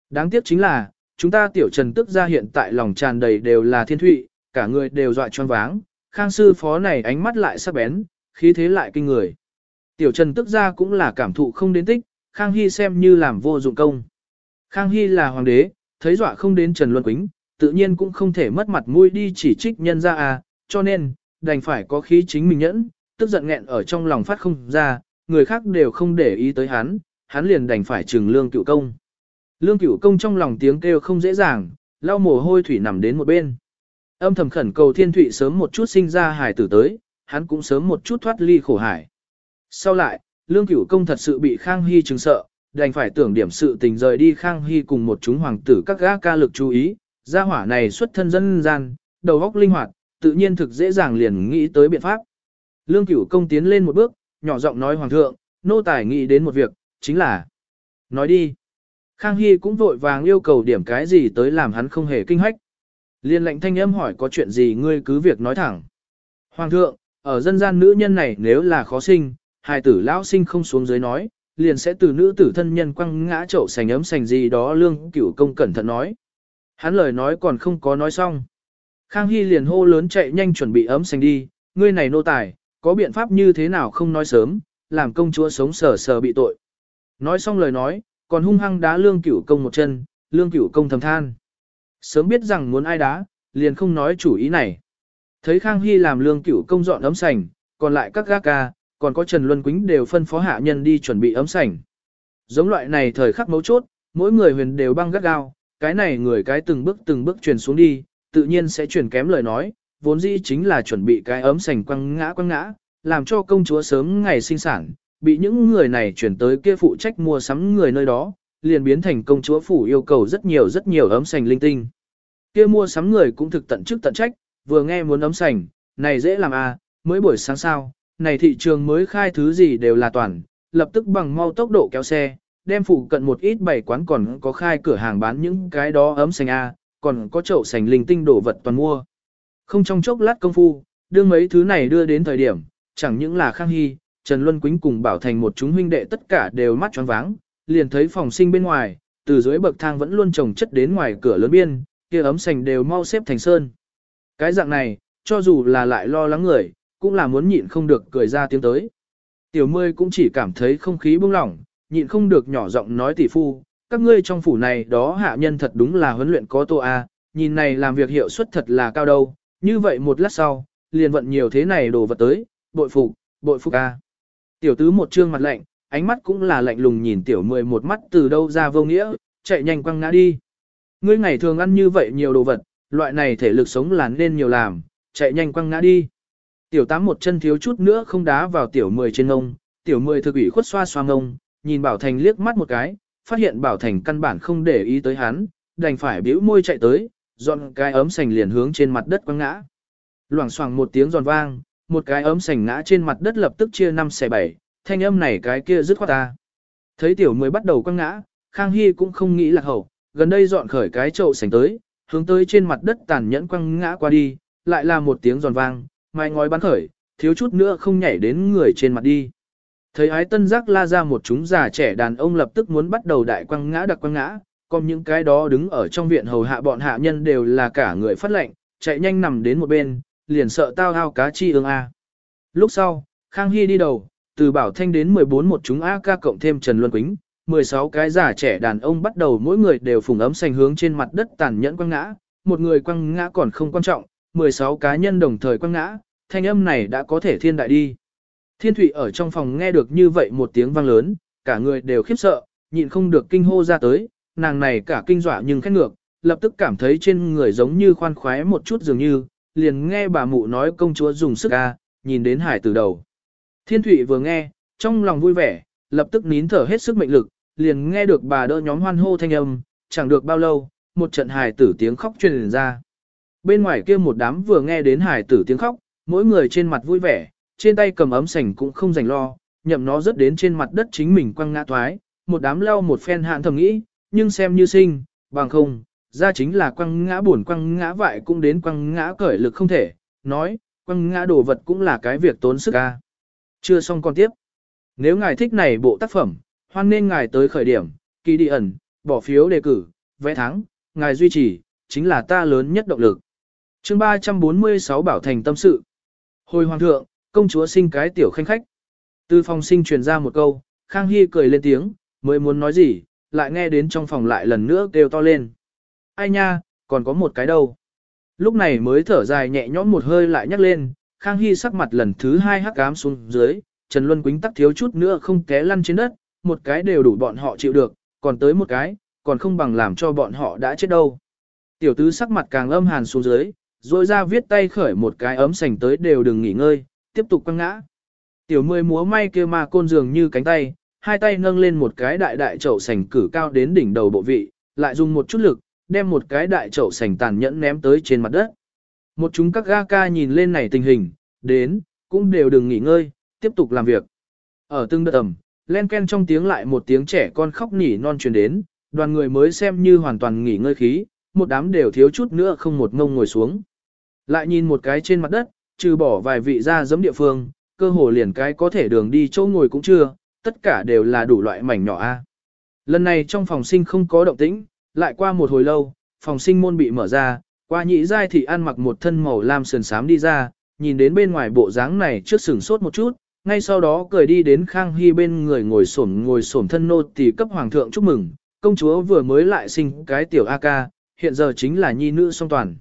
Đáng tiếc chính là, chúng ta tiểu Trần tức ra hiện tại lòng tràn đầy đều là Thiên Thụy, cả người đều dọa choáng váng, Khang sư phó này ánh mắt lại sắc bén, khí thế lại kinh người. Tiểu Trần tức ra cũng là cảm thụ không đến tích, Khang Hy xem như làm vô dụng công. Khang Hy là hoàng đế, thấy dọa không đến Trần Luân Quýnh, tự nhiên cũng không thể mất mặt mũi đi chỉ trích nhân ra à, cho nên, đành phải có khí chính mình nhẫn, tức giận nghẹn ở trong lòng phát không ra, người khác đều không để ý tới hắn, hắn liền đành phải trừng lương cựu công. Lương Cửu công trong lòng tiếng kêu không dễ dàng, lau mồ hôi thủy nằm đến một bên. Âm thầm khẩn cầu thiên thụy sớm một chút sinh ra hải tử tới, hắn cũng sớm một chút thoát ly khổ hải. Sau lại, lương cửu công thật sự bị Khang Hy chứng sợ, đành phải tưởng điểm sự tình rời đi Khang Hy cùng một chúng hoàng tử các gã ca lực chú ý, gia hỏa này xuất thân dân gian, đầu óc linh hoạt, tự nhiên thực dễ dàng liền nghĩ tới biện pháp. Lương cửu công tiến lên một bước, nhỏ giọng nói hoàng thượng, nô tài nghĩ đến một việc, chính là nói đi. Khang Hy cũng vội vàng yêu cầu điểm cái gì tới làm hắn không hề kinh hách. Liên lệnh thanh âm hỏi có chuyện gì ngươi cứ việc nói thẳng. Hoàng thượng, ở dân gian nữ nhân này nếu là khó sinh, hài tử lão sinh không xuống dưới nói, liền sẽ từ nữ tử thân nhân quăng ngã chậu sành ấm sành gì đó lương cửu công cẩn thận nói. Hắn lời nói còn không có nói xong. Khang Hy liền hô lớn chạy nhanh chuẩn bị ấm sành đi, ngươi này nô tài, có biện pháp như thế nào không nói sớm, làm công chúa sống sờ sờ bị tội. Nói xong lời nói, còn hung hăng đá lương cửu công một chân, lương cửu công thầm than. Sớm biết rằng muốn ai đá, liền không nói chủ ý này. Thấy Khang Hy làm lương cửu công dọn ấm sành, còn lại các gác ca, còn có Trần Luân Quýnh đều phân phó hạ nhân đi chuẩn bị ấm sành. Giống loại này thời khắc mấu chốt, mỗi người huyền đều băng gắt gao, cái này người cái từng bước từng bước truyền xuống đi, tự nhiên sẽ truyền kém lời nói, vốn dĩ chính là chuẩn bị cái ấm sành quăng ngã quăng ngã, làm cho công chúa sớm ngày sinh sản, bị những người này chuyển tới kia phụ trách mua sắm người nơi đó, liền biến thành công chúa phủ yêu cầu rất nhiều rất nhiều ấm sành linh tinh. Kia mua sắm người cũng thực tận chức tận trách, vừa nghe muốn ấm sành, này dễ làm à, mới buổi sáng sao, này thị trường mới khai thứ gì đều là toàn, lập tức bằng mau tốc độ kéo xe, đem phụ cận một ít bảy quán còn có khai cửa hàng bán những cái đó ấm sành A, còn có chậu sành linh tinh đổ vật toàn mua. Không trong chốc lát công phu, đưa mấy thứ này đưa đến thời điểm, chẳng những là Khang Hy, Trần Luân Quýnh cùng Bảo Thành một chúng huynh đệ tất cả đều mắt tròn váng, liền thấy phòng sinh bên ngoài, từ dưới bậc thang vẫn luôn trồng chất đến ngoài cửa lớn biên, kia ấm sành đều mau xếp thành sơn. Cái dạng này, cho dù là lại lo lắng người, cũng là muốn nhịn không được cười ra tiếng tới. Tiểu mươi cũng chỉ cảm thấy không khí bông lỏng, nhịn không được nhỏ giọng nói tỷ phu, các ngươi trong phủ này đó hạ nhân thật đúng là huấn luyện có tô a, nhìn này làm việc hiệu suất thật là cao đâu, như vậy một lát sau, liền vận nhiều thế này đồ vật tới, bội phục, bội phục a. Tiểu tứ một trương mặt lạnh, ánh mắt cũng là lạnh lùng nhìn tiểu mười một mắt từ đâu ra vô nghĩa, chạy nhanh quăng ngã đi. Ngươi ngày thường ăn như vậy nhiều đồ vật, loại này thể lực sống là nên nhiều làm, chạy nhanh quăng ngã đi. Tiểu tám một chân thiếu chút nữa không đá vào tiểu mười trên ngông, tiểu mười thực ủy khuất xoa xoa ngông, nhìn Bảo Thành liếc mắt một cái, phát hiện Bảo Thành căn bản không để ý tới hắn, đành phải bĩu môi chạy tới, dọn cái ấm sành liền hướng trên mặt đất quăng ngã. Loảng xoảng một tiếng giòn vang, một cái ấm sành ngã trên mặt đất lập tức chia năm xẻ bảy, thanh âm này cái kia dứt khoát ta. Thấy tiểu mới bắt đầu quăng ngã, Khang Hy cũng không nghĩ là hậu, gần đây dọn khởi cái chậu sành tới, hướng tới trên mặt đất tàn nhẫn quăng ngã qua đi, lại là một tiếng giòn vang, mai ngói bắn khởi, thiếu chút nữa không nhảy đến người trên mặt đi. Thấy ái tân giác la ra một chúng già trẻ đàn ông lập tức muốn bắt đầu đại quăng ngã đặc quăng ngã, còn những cái đó đứng ở trong viện hầu hạ bọn hạ nhân đều là cả người phát lệnh, chạy nhanh nằm đến một bên, liền sợ tao ao cá chi ương a. Lúc sau, Khang Hy đi đầu, từ Bảo Thanh đến 14 một chúng A ca cộng thêm Trần Luân Quýnh, 16 cái già trẻ đàn ông bắt đầu mỗi người đều phùng ấm sành hướng trên mặt đất tàn nhẫn quăng ngã, một người quăng ngã còn không quan trọng, 16 cá nhân đồng thời quăng ngã, thanh âm này đã có thể thiên đại đi. Thiên Thụy ở trong phòng nghe được như vậy một tiếng vang lớn, cả người đều khiếp sợ, nhịn không được kinh hô ra tới, nàng này cả kinh dọa nhưng khét ngược, lập tức cảm thấy trên người giống như khoan khoái một chút dường như, liền nghe bà mụ nói công chúa dùng sức ca, nhìn đến hải từ đầu. Thiên thủy vừa nghe, trong lòng vui vẻ, lập tức nín thở hết sức mệnh lực, liền nghe được bà đỡ nhóm hoan hô thanh âm, chẳng được bao lâu, một trận hài tử tiếng khóc truyền ra. Bên ngoài kia một đám vừa nghe đến hài tử tiếng khóc, mỗi người trên mặt vui vẻ, trên tay cầm ấm sành cũng không dành lo, nhậm nó rớt đến trên mặt đất chính mình quăng ngã thoái, một đám lao một phen hạn thầm nghĩ, nhưng xem như sinh, bằng không, ra chính là quăng ngã buồn quăng ngã vại cũng đến quăng ngã cởi lực không thể, nói, quăng ngã đồ vật cũng là cái việc tốn sức ca. Chưa xong con tiếp. Nếu ngài thích này bộ tác phẩm, hoan nên ngài tới khởi điểm, kỳ đi ẩn, bỏ phiếu đề cử, vẽ thắng, ngài duy trì, chính là ta lớn nhất động lực. chương 346 Bảo Thành Tâm Sự Hồi Hoàng thượng, công chúa sinh cái tiểu khanh khách. Từ phòng sinh truyền ra một câu, Khang Hy cười lên tiếng, mới muốn nói gì, lại nghe đến trong phòng lại lần nữa kêu to lên. Ai nha, còn có một cái đâu. Lúc này mới thở dài nhẹ nhõm một hơi lại nhắc lên, Khang Hy sắc mặt lần thứ hai hắc ám xuống dưới, Trần Luân Quýnh tắc thiếu chút nữa không té lăn trên đất, một cái đều đủ bọn họ chịu được, còn tới một cái, còn không bằng làm cho bọn họ đã chết đâu. Tiểu tứ sắc mặt càng âm hàn xuống dưới, rồi ra viết tay khởi một cái ấm sành tới đều đừng nghỉ ngơi, tiếp tục quăng ngã. Tiểu mười múa may kia mà côn dường như cánh tay, hai tay nâng lên một cái đại đại chậu sành cử cao đến đỉnh đầu bộ vị, lại dùng một chút lực, đem một cái đại chậu sành tàn nhẫn ném tới trên mặt đất. Một chúng các ga ca nhìn lên này tình hình, đến, cũng đều đừng nghỉ ngơi, tiếp tục làm việc. Ở từng đợt tầm, len ken trong tiếng lại một tiếng trẻ con khóc nỉ non truyền đến, đoàn người mới xem như hoàn toàn nghỉ ngơi khí, một đám đều thiếu chút nữa không một ngông ngồi xuống. Lại nhìn một cái trên mặt đất, trừ bỏ vài vị ra giấm địa phương, cơ hồ liền cái có thể đường đi chỗ ngồi cũng chưa, tất cả đều là đủ loại mảnh nhỏ a. Lần này trong phòng sinh không có động tĩnh, lại qua một hồi lâu, phòng sinh môn bị mở ra, qua nhị giai thị ăn mặc một thân màu lam sườn sám đi ra, nhìn đến bên ngoài bộ dáng này trước sừng sốt một chút, ngay sau đó cười đi đến Khang Hy bên người ngồi xổm ngồi xổm thân nô tỳ cấp hoàng thượng chúc mừng, công chúa vừa mới lại sinh cái tiểu A ca, hiện giờ chính là nhi nữ song toàn.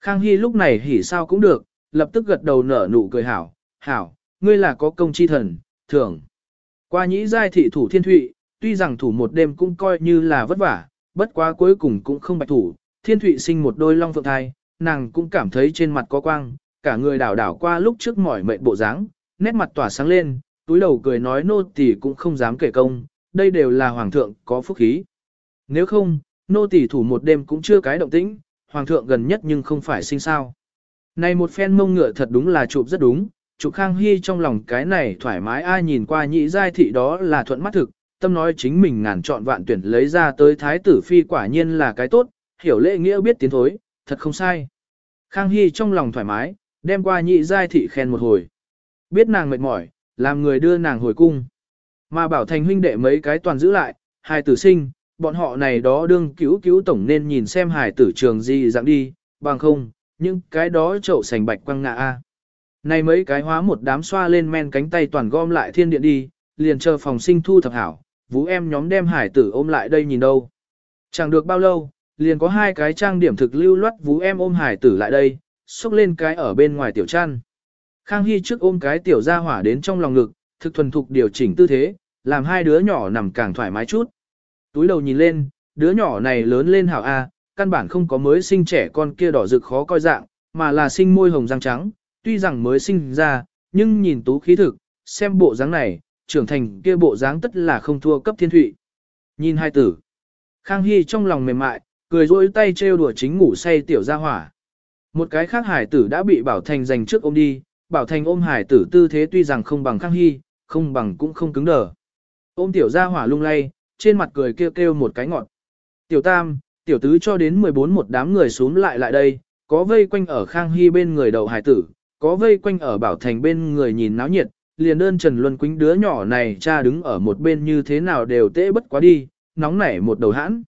Khang Hy lúc này hỉ sao cũng được, lập tức gật đầu nở nụ cười hảo, hảo, ngươi là có công chi thần, thưởng. Qua nhĩ giai thị thủ thiên thụy, tuy rằng thủ một đêm cũng coi như là vất vả, bất quá cuối cùng cũng không bạch thủ, thiên thụy sinh một đôi long phượng thai, nàng cũng cảm thấy trên mặt có quang, cả người đảo đảo qua lúc trước mỏi mệt bộ dáng, nét mặt tỏa sáng lên, túi đầu cười nói nô tỳ cũng không dám kể công, đây đều là hoàng thượng có phúc khí. Nếu không, nô tỳ thủ một đêm cũng chưa cái động tĩnh, hoàng thượng gần nhất nhưng không phải sinh sao. Này một phen mông ngựa thật đúng là chụp rất đúng, chụp Khang Hy trong lòng cái này thoải mái ai nhìn qua nhị giai thị đó là thuận mắt thực, tâm nói chính mình ngàn chọn vạn tuyển lấy ra tới thái tử phi quả nhiên là cái tốt, hiểu lễ nghĩa biết tiến thối, thật không sai. Khang Hy trong lòng thoải mái, đem qua nhị giai thị khen một hồi. Biết nàng mệt mỏi, làm người đưa nàng hồi cung. Mà bảo thành huynh đệ mấy cái toàn giữ lại, hai tử sinh, bọn họ này đó đương cứu cứu tổng nên nhìn xem hài tử trường gì dạng đi, bằng không, những cái đó trậu sành bạch quăng ngạ a. Này mấy cái hóa một đám xoa lên men cánh tay toàn gom lại thiên điện đi, liền chờ phòng sinh thu thập hảo, vũ em nhóm đem hải tử ôm lại đây nhìn đâu. Chẳng được bao lâu, liền có hai cái trang điểm thực lưu loát vũ em ôm hải tử lại đây, xúc lên cái ở bên ngoài tiểu chăn. Khang Hy trước ôm cái tiểu ra hỏa đến trong lòng ngực, thực thuần thục điều chỉnh tư thế, làm hai đứa nhỏ nằm càng thoải mái chút. Túi đầu nhìn lên, đứa nhỏ này lớn lên hảo A, căn bản không có mới sinh trẻ con kia đỏ rực khó coi dạng, mà là sinh môi hồng răng trắng, tuy rằng mới sinh ra, nhưng nhìn tú khí thực, xem bộ dáng này, trưởng thành kia bộ dáng tất là không thua cấp thiên thụy. Nhìn hai tử, Khang Hy trong lòng mềm mại, cười rôi tay trêu đùa chính ngủ say tiểu ra hỏa. Một cái khác hải tử đã bị Bảo Thành giành trước ôm đi, Bảo Thành ôm hải tử tư thế tuy rằng không bằng Khang Hy, không bằng cũng không cứng đờ. Ôm tiểu ra hỏa lung lay, trên mặt cười kêu kêu một cái ngọt. Tiểu tam, tiểu tứ cho đến 14 một đám người xuống lại lại đây, có vây quanh ở Khang Hy bên người đầu hải tử, có vây quanh ở Bảo Thành bên người nhìn náo nhiệt, liền đơn Trần Luân Quýnh đứa nhỏ này cha đứng ở một bên như thế nào đều tễ bất quá đi, nóng nảy một đầu hãn.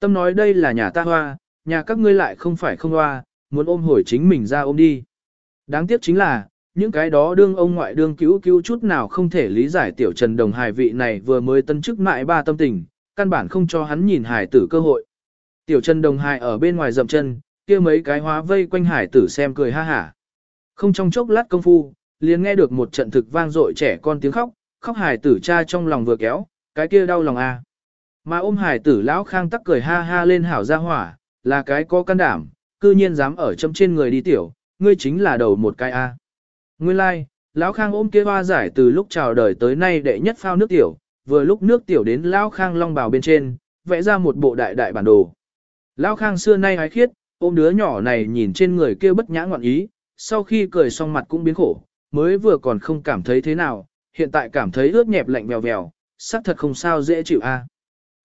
Tâm nói đây là nhà ta hoa, nhà các ngươi lại không phải không hoa, muốn ôm hồi chính mình ra ôm đi. Đáng tiếc chính là, những cái đó đương ông ngoại đương cứu cứu chút nào không thể lý giải tiểu Trần Đồng Hải vị này vừa mới tân chức mại ba tâm tình, căn bản không cho hắn nhìn hải tử cơ hội. Tiểu Trần Đồng Hải ở bên ngoài dậm chân, kia mấy cái hóa vây quanh hải tử xem cười ha hả. Không trong chốc lát công phu, liền nghe được một trận thực vang dội trẻ con tiếng khóc, khóc hải tử cha trong lòng vừa kéo, cái kia đau lòng à. Mà ôm hải tử lão khang tắc cười ha ha lên hảo ra hỏa, là cái có can đảm, cư nhiên dám ở châm trên người đi tiểu, ngươi chính là đầu một cái a. Nguyên lai, like, lão khang ôm kia hoa giải từ lúc chào đời tới nay đệ nhất phao nước tiểu, vừa lúc nước tiểu đến lão khang long bào bên trên, vẽ ra một bộ đại đại bản đồ. Lão khang xưa nay hái khiết, ôm đứa nhỏ này nhìn trên người kia bất nhã ngoạn ý, sau khi cười xong mặt cũng biến khổ, mới vừa còn không cảm thấy thế nào, hiện tại cảm thấy ướt nhẹp lạnh vèo vèo, sắc thật không sao dễ chịu a.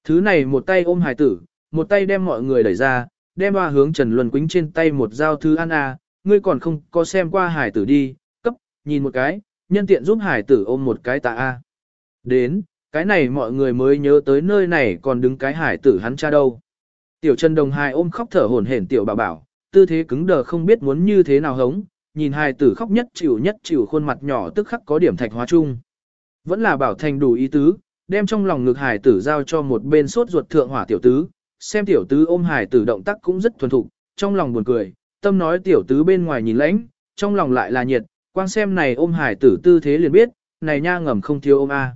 Thứ này một tay ôm hài tử, một tay đem mọi người đẩy ra, đem hoa hướng Trần Luân Quýnh trên tay một dao thư ăn a, ngươi còn không có xem qua hài tử đi, cấp, nhìn một cái, nhân tiện giúp hài tử ôm một cái tạ a. Đến, cái này mọi người mới nhớ tới nơi này còn đứng cái hải tử hắn cha đâu. Tiểu Trần Đồng Hải ôm khóc thở hổn hển tiểu bảo bảo, tư thế cứng đờ không biết muốn như thế nào hống, nhìn hài tử khóc nhất chịu nhất chịu khuôn mặt nhỏ tức khắc có điểm thạch hóa chung. Vẫn là bảo thành đủ ý tứ, đem trong lòng ngực hài tử giao cho một bên sốt ruột thượng hỏa tiểu tứ, xem tiểu tứ ôm hài tử động tác cũng rất thuần thục, trong lòng buồn cười, tâm nói tiểu tứ bên ngoài nhìn lãnh, trong lòng lại là nhiệt, quang xem này ôm hài tử tư thế liền biết, này nha ngầm không thiếu ôm a.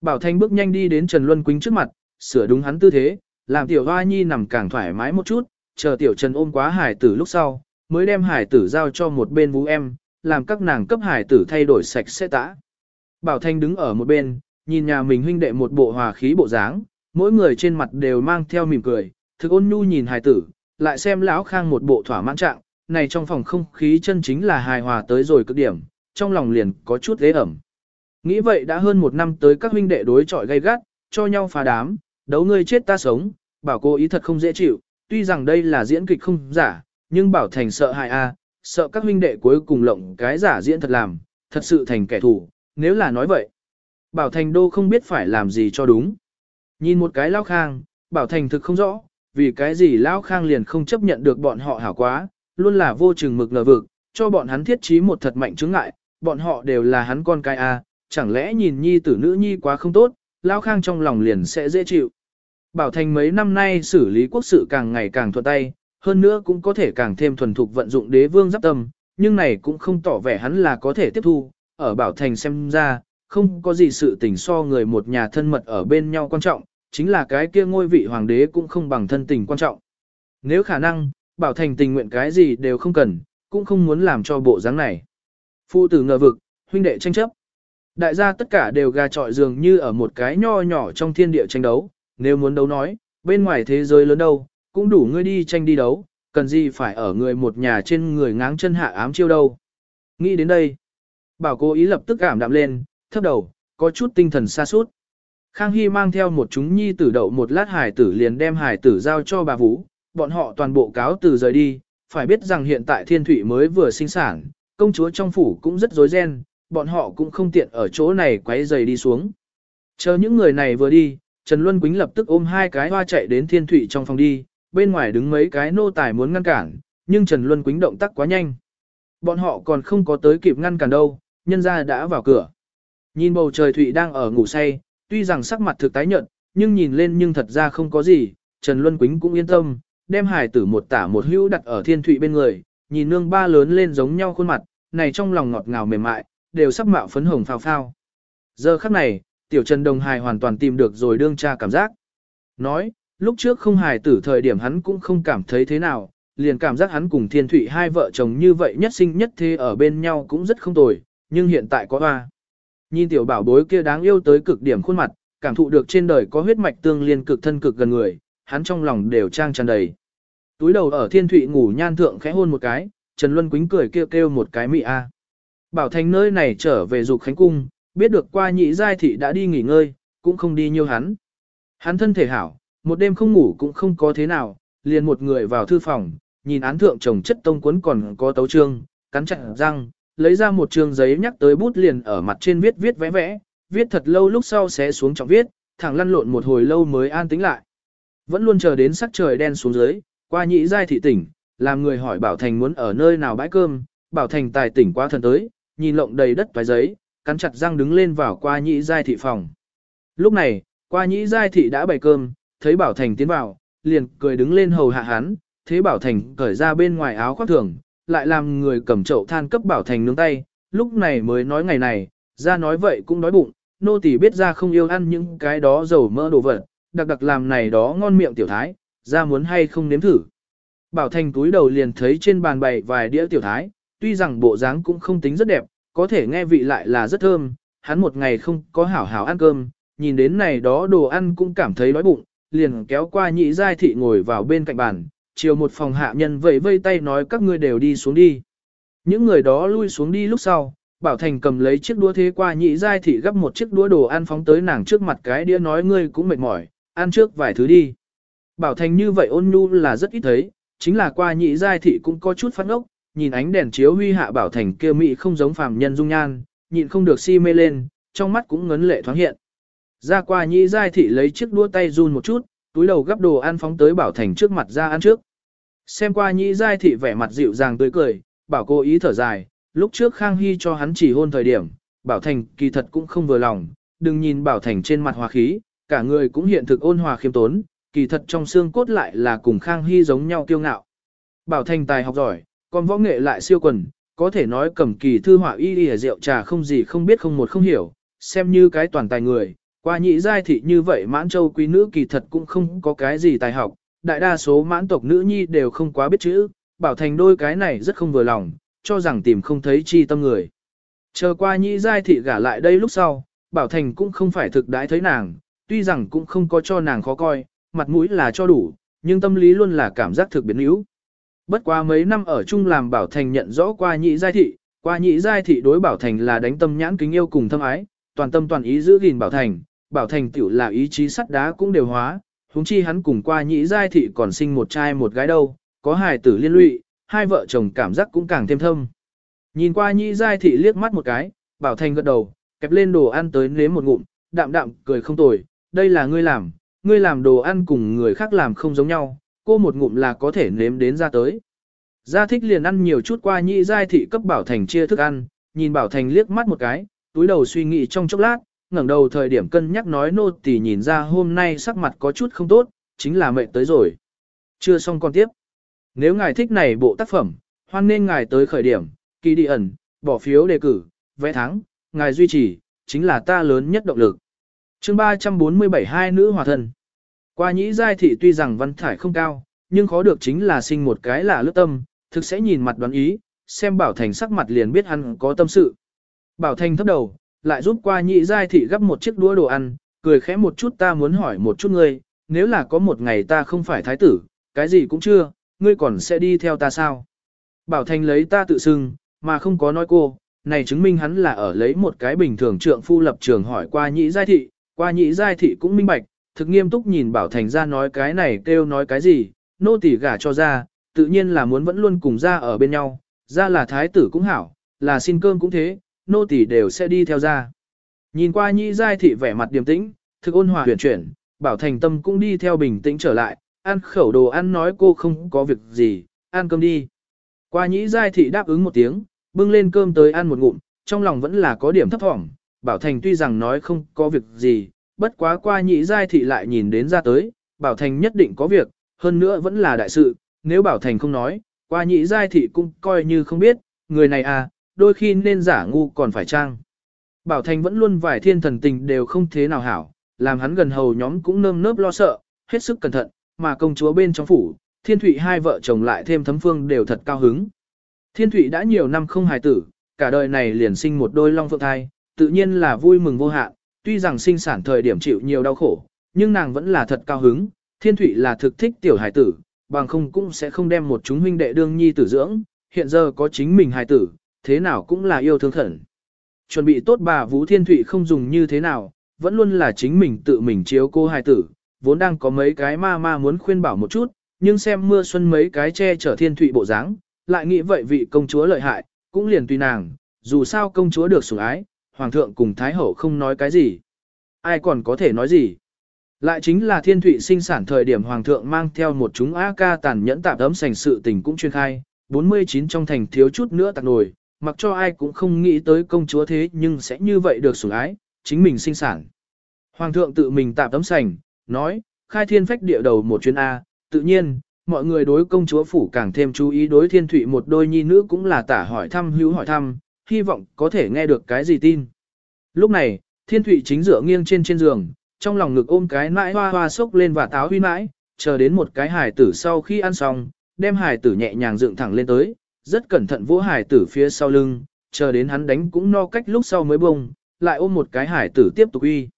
Bảo Thanh bước nhanh đi đến Trần Luân Quýnh trước mặt, sửa đúng hắn tư thế, làm tiểu hoa nhi nằm càng thoải mái một chút, chờ tiểu Trần ôm quá hài tử lúc sau, mới đem hải tử giao cho một bên vũ em, làm các nàng cấp hải tử thay đổi sạch sẽ tã. Bảo Thanh đứng ở một bên, nhìn nhà mình huynh đệ một bộ hòa khí bộ dáng, mỗi người trên mặt đều mang theo mỉm cười, thực ôn nhu nhìn hải tử, lại xem lão khang một bộ thỏa mãn trạng, này trong phòng không khí chân chính là hài hòa tới rồi cực điểm, trong lòng liền có chút ghế ẩm. Nghĩ vậy đã hơn một năm tới các huynh đệ đối chọi gay gắt, cho nhau phá đám, đấu ngươi chết ta sống, bảo cô ý thật không dễ chịu, tuy rằng đây là diễn kịch không giả, nhưng bảo thành sợ hại a, sợ các huynh đệ cuối cùng lộng cái giả diễn thật làm, thật sự thành kẻ thù, nếu là nói vậy. Bảo thành đô không biết phải làm gì cho đúng. Nhìn một cái lao khang, bảo thành thực không rõ, vì cái gì lao khang liền không chấp nhận được bọn họ hảo quá, luôn là vô chừng mực ngờ vực, cho bọn hắn thiết trí một thật mạnh chứng ngại, bọn họ đều là hắn con cái a, chẳng lẽ nhìn nhi tử nữ nhi quá không tốt, lao khang trong lòng liền sẽ dễ chịu. Bảo Thành mấy năm nay xử lý quốc sự càng ngày càng thuận tay, hơn nữa cũng có thể càng thêm thuần thục vận dụng đế vương giáp tâm, nhưng này cũng không tỏ vẻ hắn là có thể tiếp thu, ở Bảo Thành xem ra, không có gì sự tình so người một nhà thân mật ở bên nhau quan trọng, chính là cái kia ngôi vị hoàng đế cũng không bằng thân tình quan trọng. Nếu khả năng, Bảo Thành tình nguyện cái gì đều không cần, cũng không muốn làm cho bộ dáng này. Phụ tử ngờ vực, huynh đệ tranh chấp. Đại gia tất cả đều gà trọi dường như ở một cái nho nhỏ trong thiên địa tranh đấu, nếu muốn đấu nói, bên ngoài thế giới lớn đâu, cũng đủ ngươi đi tranh đi đấu, cần gì phải ở người một nhà trên người ngáng chân hạ ám chiêu đâu. Nghĩ đến đây, bảo cố ý lập tức cảm đạm lên, thấp đầu, có chút tinh thần xa suốt. Khang Hy mang theo một chúng nhi tử đậu một lát hải tử liền đem hải tử giao cho bà Vũ, bọn họ toàn bộ cáo từ rời đi, phải biết rằng hiện tại thiên thủy mới vừa sinh sản, công chúa trong phủ cũng rất rối ren, bọn họ cũng không tiện ở chỗ này quấy giày đi xuống. Chờ những người này vừa đi, Trần Luân Quýnh lập tức ôm hai cái hoa chạy đến thiên thủy trong phòng đi, bên ngoài đứng mấy cái nô tài muốn ngăn cản, nhưng Trần Luân Quýnh động tác quá nhanh. Bọn họ còn không có tới kịp ngăn cản đâu, nhân ra đã vào cửa. Nhìn bầu trời thụy đang ở ngủ say, tuy rằng sắc mặt thực tái nhợt, nhưng nhìn lên nhưng thật ra không có gì, Trần Luân Quýnh cũng yên tâm, đem hải tử một tả một hữu đặt ở thiên thụy bên người, nhìn nương ba lớn lên giống nhau khuôn mặt, này trong lòng ngọt ngào mềm mại, đều sắp mạo phấn hồng phao phao. Giờ khắc này, tiểu Trần Đồng Hải hoàn toàn tìm được rồi đương cha cảm giác. Nói, lúc trước không hài tử thời điểm hắn cũng không cảm thấy thế nào, liền cảm giác hắn cùng thiên thủy hai vợ chồng như vậy nhất sinh nhất thế ở bên nhau cũng rất không tồi, nhưng hiện tại có hoa. Nhìn tiểu bảo bối kia đáng yêu tới cực điểm khuôn mặt, cảm thụ được trên đời có huyết mạch tương liên cực thân cực gần người, hắn trong lòng đều trang tràn đầy. Túi đầu ở thiên thủy ngủ nhan thượng khẽ hôn một cái, Trần Luân Quýnh cười kêu kêu một cái mị a. À. Bảo thành nơi này trở về dục khánh cung, biết được qua nhị giai thị đã đi nghỉ ngơi, cũng không đi nhiều hắn. Hắn thân thể hảo, một đêm không ngủ cũng không có thế nào, liền một người vào thư phòng, nhìn án thượng chồng chất tông cuốn còn có tấu trương, cắn chặt răng, lấy ra một trường giấy nhắc tới bút liền ở mặt trên viết viết vẽ vẽ, viết thật lâu lúc sau sẽ xuống trọng viết, thẳng lăn lộn một hồi lâu mới an tĩnh lại. Vẫn luôn chờ đến sắc trời đen xuống dưới, qua nhị giai thị tỉnh, làm người hỏi Bảo Thành muốn ở nơi nào bãi cơm, Bảo Thành tài tỉnh qua thần tới, nhìn lộng đầy đất toái giấy, cắn chặt răng đứng lên vào qua nhị giai thị phòng. Lúc này, qua nhị giai thị đã bày cơm, thấy Bảo Thành tiến vào, liền cười đứng lên hầu hạ hắn, thế Bảo Thành cởi ra bên ngoài áo khoác thường, lại làm người cầm chậu than cấp Bảo Thành nướng tay, lúc này mới nói ngày này, ra nói vậy cũng đói bụng, nô tỳ biết ra không yêu ăn những cái đó dầu mỡ đồ vật, đặc đặc làm này đó ngon miệng tiểu thái, ra muốn hay không nếm thử. Bảo Thành túi đầu liền thấy trên bàn bày vài đĩa tiểu thái, tuy rằng bộ dáng cũng không tính rất đẹp, có thể nghe vị lại là rất thơm, hắn một ngày không có hảo hảo ăn cơm, nhìn đến này đó đồ ăn cũng cảm thấy đói bụng, liền kéo qua nhị giai thị ngồi vào bên cạnh bàn, chiều một phòng hạ nhân vẫy vây tay nói các ngươi đều đi xuống đi. Những người đó lui xuống đi lúc sau, Bảo Thành cầm lấy chiếc đũa thế qua nhị giai thị gấp một chiếc đũa đồ ăn phóng tới nàng trước mặt cái đĩa nói ngươi cũng mệt mỏi, ăn trước vài thứ đi. Bảo Thành như vậy ôn nhu là rất ít thấy, chính là qua nhị giai thị cũng có chút phát ốc, nhìn ánh đèn chiếu huy hạ Bảo Thành kia mỹ không giống phàm nhân dung nhan, nhịn không được si mê lên, trong mắt cũng ngấn lệ thoáng hiện. Ra qua nhĩ giai thị lấy chiếc đua tay run một chút, túi đầu gấp đồ ăn phóng tới Bảo Thành trước mặt ra ăn trước. Xem qua nhĩ giai thị vẻ mặt dịu dàng tươi cười, bảo cô ý thở dài, lúc trước Khang Hy cho hắn chỉ hôn thời điểm, Bảo Thành kỳ thật cũng không vừa lòng, đừng nhìn Bảo Thành trên mặt hòa khí, cả người cũng hiện thực ôn hòa khiêm tốn, kỳ thật trong xương cốt lại là cùng Khang Hy giống nhau kiêu ngạo. Bảo Thành tài học giỏi, còn võ nghệ lại siêu quần, có thể nói cầm kỳ thư họa y y rượu trà không gì không biết không một không hiểu, xem như cái toàn tài người. Qua nhị giai thị như vậy mãn châu quý nữ kỳ thật cũng không có cái gì tài học, đại đa số mãn tộc nữ nhi đều không quá biết chữ, bảo thành đôi cái này rất không vừa lòng, cho rằng tìm không thấy chi tâm người. Chờ qua nhị giai thị gả lại đây lúc sau, bảo thành cũng không phải thực đãi thấy nàng, tuy rằng cũng không có cho nàng khó coi, mặt mũi là cho đủ, nhưng tâm lý luôn là cảm giác thực biến yếu. Bất quá mấy năm ở chung làm Bảo Thành nhận rõ qua nhị giai thị, qua nhị giai thị đối Bảo Thành là đánh tâm nhãn kính yêu cùng thâm ái, toàn tâm toàn ý giữ gìn Bảo Thành, Bảo Thành tiểu là ý chí sắt đá cũng đều hóa, huống chi hắn cùng qua nhĩ giai thị còn sinh một trai một gái đâu, có hài tử liên lụy, hai vợ chồng cảm giác cũng càng thêm thâm. Nhìn qua nhĩ giai thị liếc mắt một cái, Bảo Thành gật đầu, kẹp lên đồ ăn tới nếm một ngụm, đạm đạm cười không tồi, đây là ngươi làm, ngươi làm đồ ăn cùng người khác làm không giống nhau, cô một ngụm là có thể nếm đến ra tới. Gia thích liền ăn nhiều chút qua nhĩ giai thị cấp Bảo Thành chia thức ăn, nhìn Bảo Thành liếc mắt một cái, túi đầu suy nghĩ trong chốc lát, ngẩng đầu thời điểm cân nhắc nói nô tỳ nhìn ra hôm nay sắc mặt có chút không tốt, chính là mệt tới rồi. Chưa xong con tiếp. Nếu ngài thích này bộ tác phẩm, hoan nên ngài tới khởi điểm, kỳ đi ẩn, bỏ phiếu đề cử, vẽ thắng, ngài duy trì, chính là ta lớn nhất động lực. chương 347 hai nữ hòa thân. Qua nhĩ giai thị tuy rằng văn thải không cao, nhưng khó được chính là sinh một cái là lướt tâm, thực sẽ nhìn mặt đoán ý, xem Bảo Thành sắc mặt liền biết hắn có tâm sự. Bảo Thành thấp đầu, lại giúp qua nhị giai thị gấp một chiếc đũa đồ ăn, cười khẽ một chút ta muốn hỏi một chút ngươi, nếu là có một ngày ta không phải thái tử, cái gì cũng chưa, ngươi còn sẽ đi theo ta sao? Bảo Thành lấy ta tự xưng, mà không có nói cô, này chứng minh hắn là ở lấy một cái bình thường trượng phu lập trường hỏi qua nhị giai thị, qua nhị giai thị cũng minh bạch, thực nghiêm túc nhìn Bảo Thành ra nói cái này kêu nói cái gì, nô tỳ gả cho ra, tự nhiên là muốn vẫn luôn cùng ra ở bên nhau, ra là thái tử cũng hảo, là xin cơm cũng thế, nô tỳ đều sẽ đi theo ra. Nhìn qua nhị giai thị vẻ mặt điềm tĩnh, thực ôn hòa huyền chuyển, Bảo Thành tâm cũng đi theo bình tĩnh trở lại, ăn khẩu đồ ăn nói cô không có việc gì, ăn cơm đi. Qua nhĩ giai thị đáp ứng một tiếng, bưng lên cơm tới ăn một ngụm, trong lòng vẫn là có điểm thấp thỏm, Bảo Thành tuy rằng nói không có việc gì, bất quá qua Nhĩ giai thị lại nhìn đến ra tới, Bảo Thành nhất định có việc, hơn nữa vẫn là đại sự, nếu Bảo Thành không nói, qua Nhĩ giai thị cũng coi như không biết, người này à, đôi khi nên giả ngu còn phải trang. Bảo Thành vẫn luôn vài thiên thần tình đều không thế nào hảo, làm hắn gần hầu nhóm cũng nơm nớp lo sợ, hết sức cẩn thận, mà công chúa bên trong phủ, thiên thụy hai vợ chồng lại thêm thấm phương đều thật cao hứng. Thiên thụy đã nhiều năm không hài tử, cả đời này liền sinh một đôi long phượng thai, tự nhiên là vui mừng vô hạn, tuy rằng sinh sản thời điểm chịu nhiều đau khổ, nhưng nàng vẫn là thật cao hứng, thiên thụy là thực thích tiểu hài tử, bằng không cũng sẽ không đem một chúng huynh đệ đương nhi tử dưỡng, hiện giờ có chính mình hài tử, thế nào cũng là yêu thương khẩn. chuẩn bị tốt bà Vũ Thiên Thụy không dùng như thế nào, vẫn luôn là chính mình tự mình chiếu cô hài tử, vốn đang có mấy cái ma ma muốn khuyên bảo một chút, nhưng xem mưa xuân mấy cái che chở Thiên Thụy bộ dáng, lại nghĩ vậy vị công chúa lợi hại, cũng liền tùy nàng, dù sao công chúa được sủng ái, hoàng thượng cùng thái hậu không nói cái gì. Ai còn có thể nói gì? Lại chính là thiên thụy sinh sản thời điểm hoàng thượng mang theo một chúng A-ca tàn nhẫn tạp ấm sành sự tình cũng chuyên khai, 49 trong thành thiếu chút nữa tạc nổi, mặc cho ai cũng không nghĩ tới công chúa thế nhưng sẽ như vậy được sủng ái, chính mình sinh sản. Hoàng thượng tự mình tạm tấm sành, nói, khai thiên phách địa đầu một chuyến A, tự nhiên, mọi người đối công chúa phủ càng thêm chú ý đối thiên thụy một đôi nhi nữ cũng là tả hỏi thăm hữu hỏi thăm, hy vọng có thể nghe được cái gì tin. Lúc này, thiên thụy chính dựa nghiêng trên trên giường, trong lòng ngực ôm cái nãi hoa hoa sốc lên và táo huy mãi, chờ đến một cái hải tử sau khi ăn xong, đem hải tử nhẹ nhàng dựng thẳng lên tới, rất cẩn thận vỗ hải tử phía sau lưng, chờ đến hắn đánh cũng no cách lúc sau mới bông, lại ôm một cái hải tử tiếp tục uy.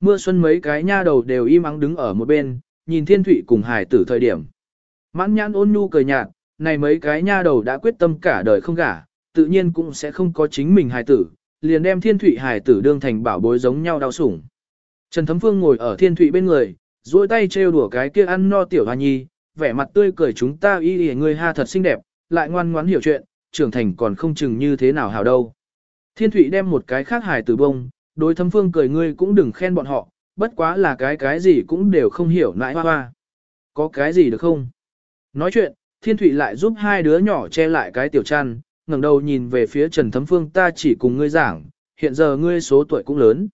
Mưa xuân mấy cái nha đầu đều im ắng đứng ở một bên, nhìn thiên thụy cùng hải tử thời điểm. Mãn nhãn ôn nhu cười nhạt, này mấy cái nha đầu đã quyết tâm cả đời không gả, tự nhiên cũng sẽ không có chính mình hải tử, liền đem thiên thụy hải tử đương thành bảo bối giống nhau đau sủng. Trần Thấm Phương ngồi ở thiên thụy bên người, duỗi tay trêu đùa cái kia ăn no tiểu hoa nhi, vẻ mặt tươi cười chúng ta y y người ha thật xinh đẹp, lại ngoan ngoãn hiểu chuyện, trưởng thành còn không chừng như thế nào hảo đâu. Thiên thụy đem một cái khác hài tử bông, đối Thấm Phương cười ngươi cũng đừng khen bọn họ, bất quá là cái cái gì cũng đều không hiểu nãi hoa hoa. Có cái gì được không? Nói chuyện, Thiên Thụy lại giúp hai đứa nhỏ che lại cái tiểu chăn, ngẩng đầu nhìn về phía Trần Thấm Phương ta chỉ cùng ngươi giảng, hiện giờ ngươi số tuổi cũng lớn.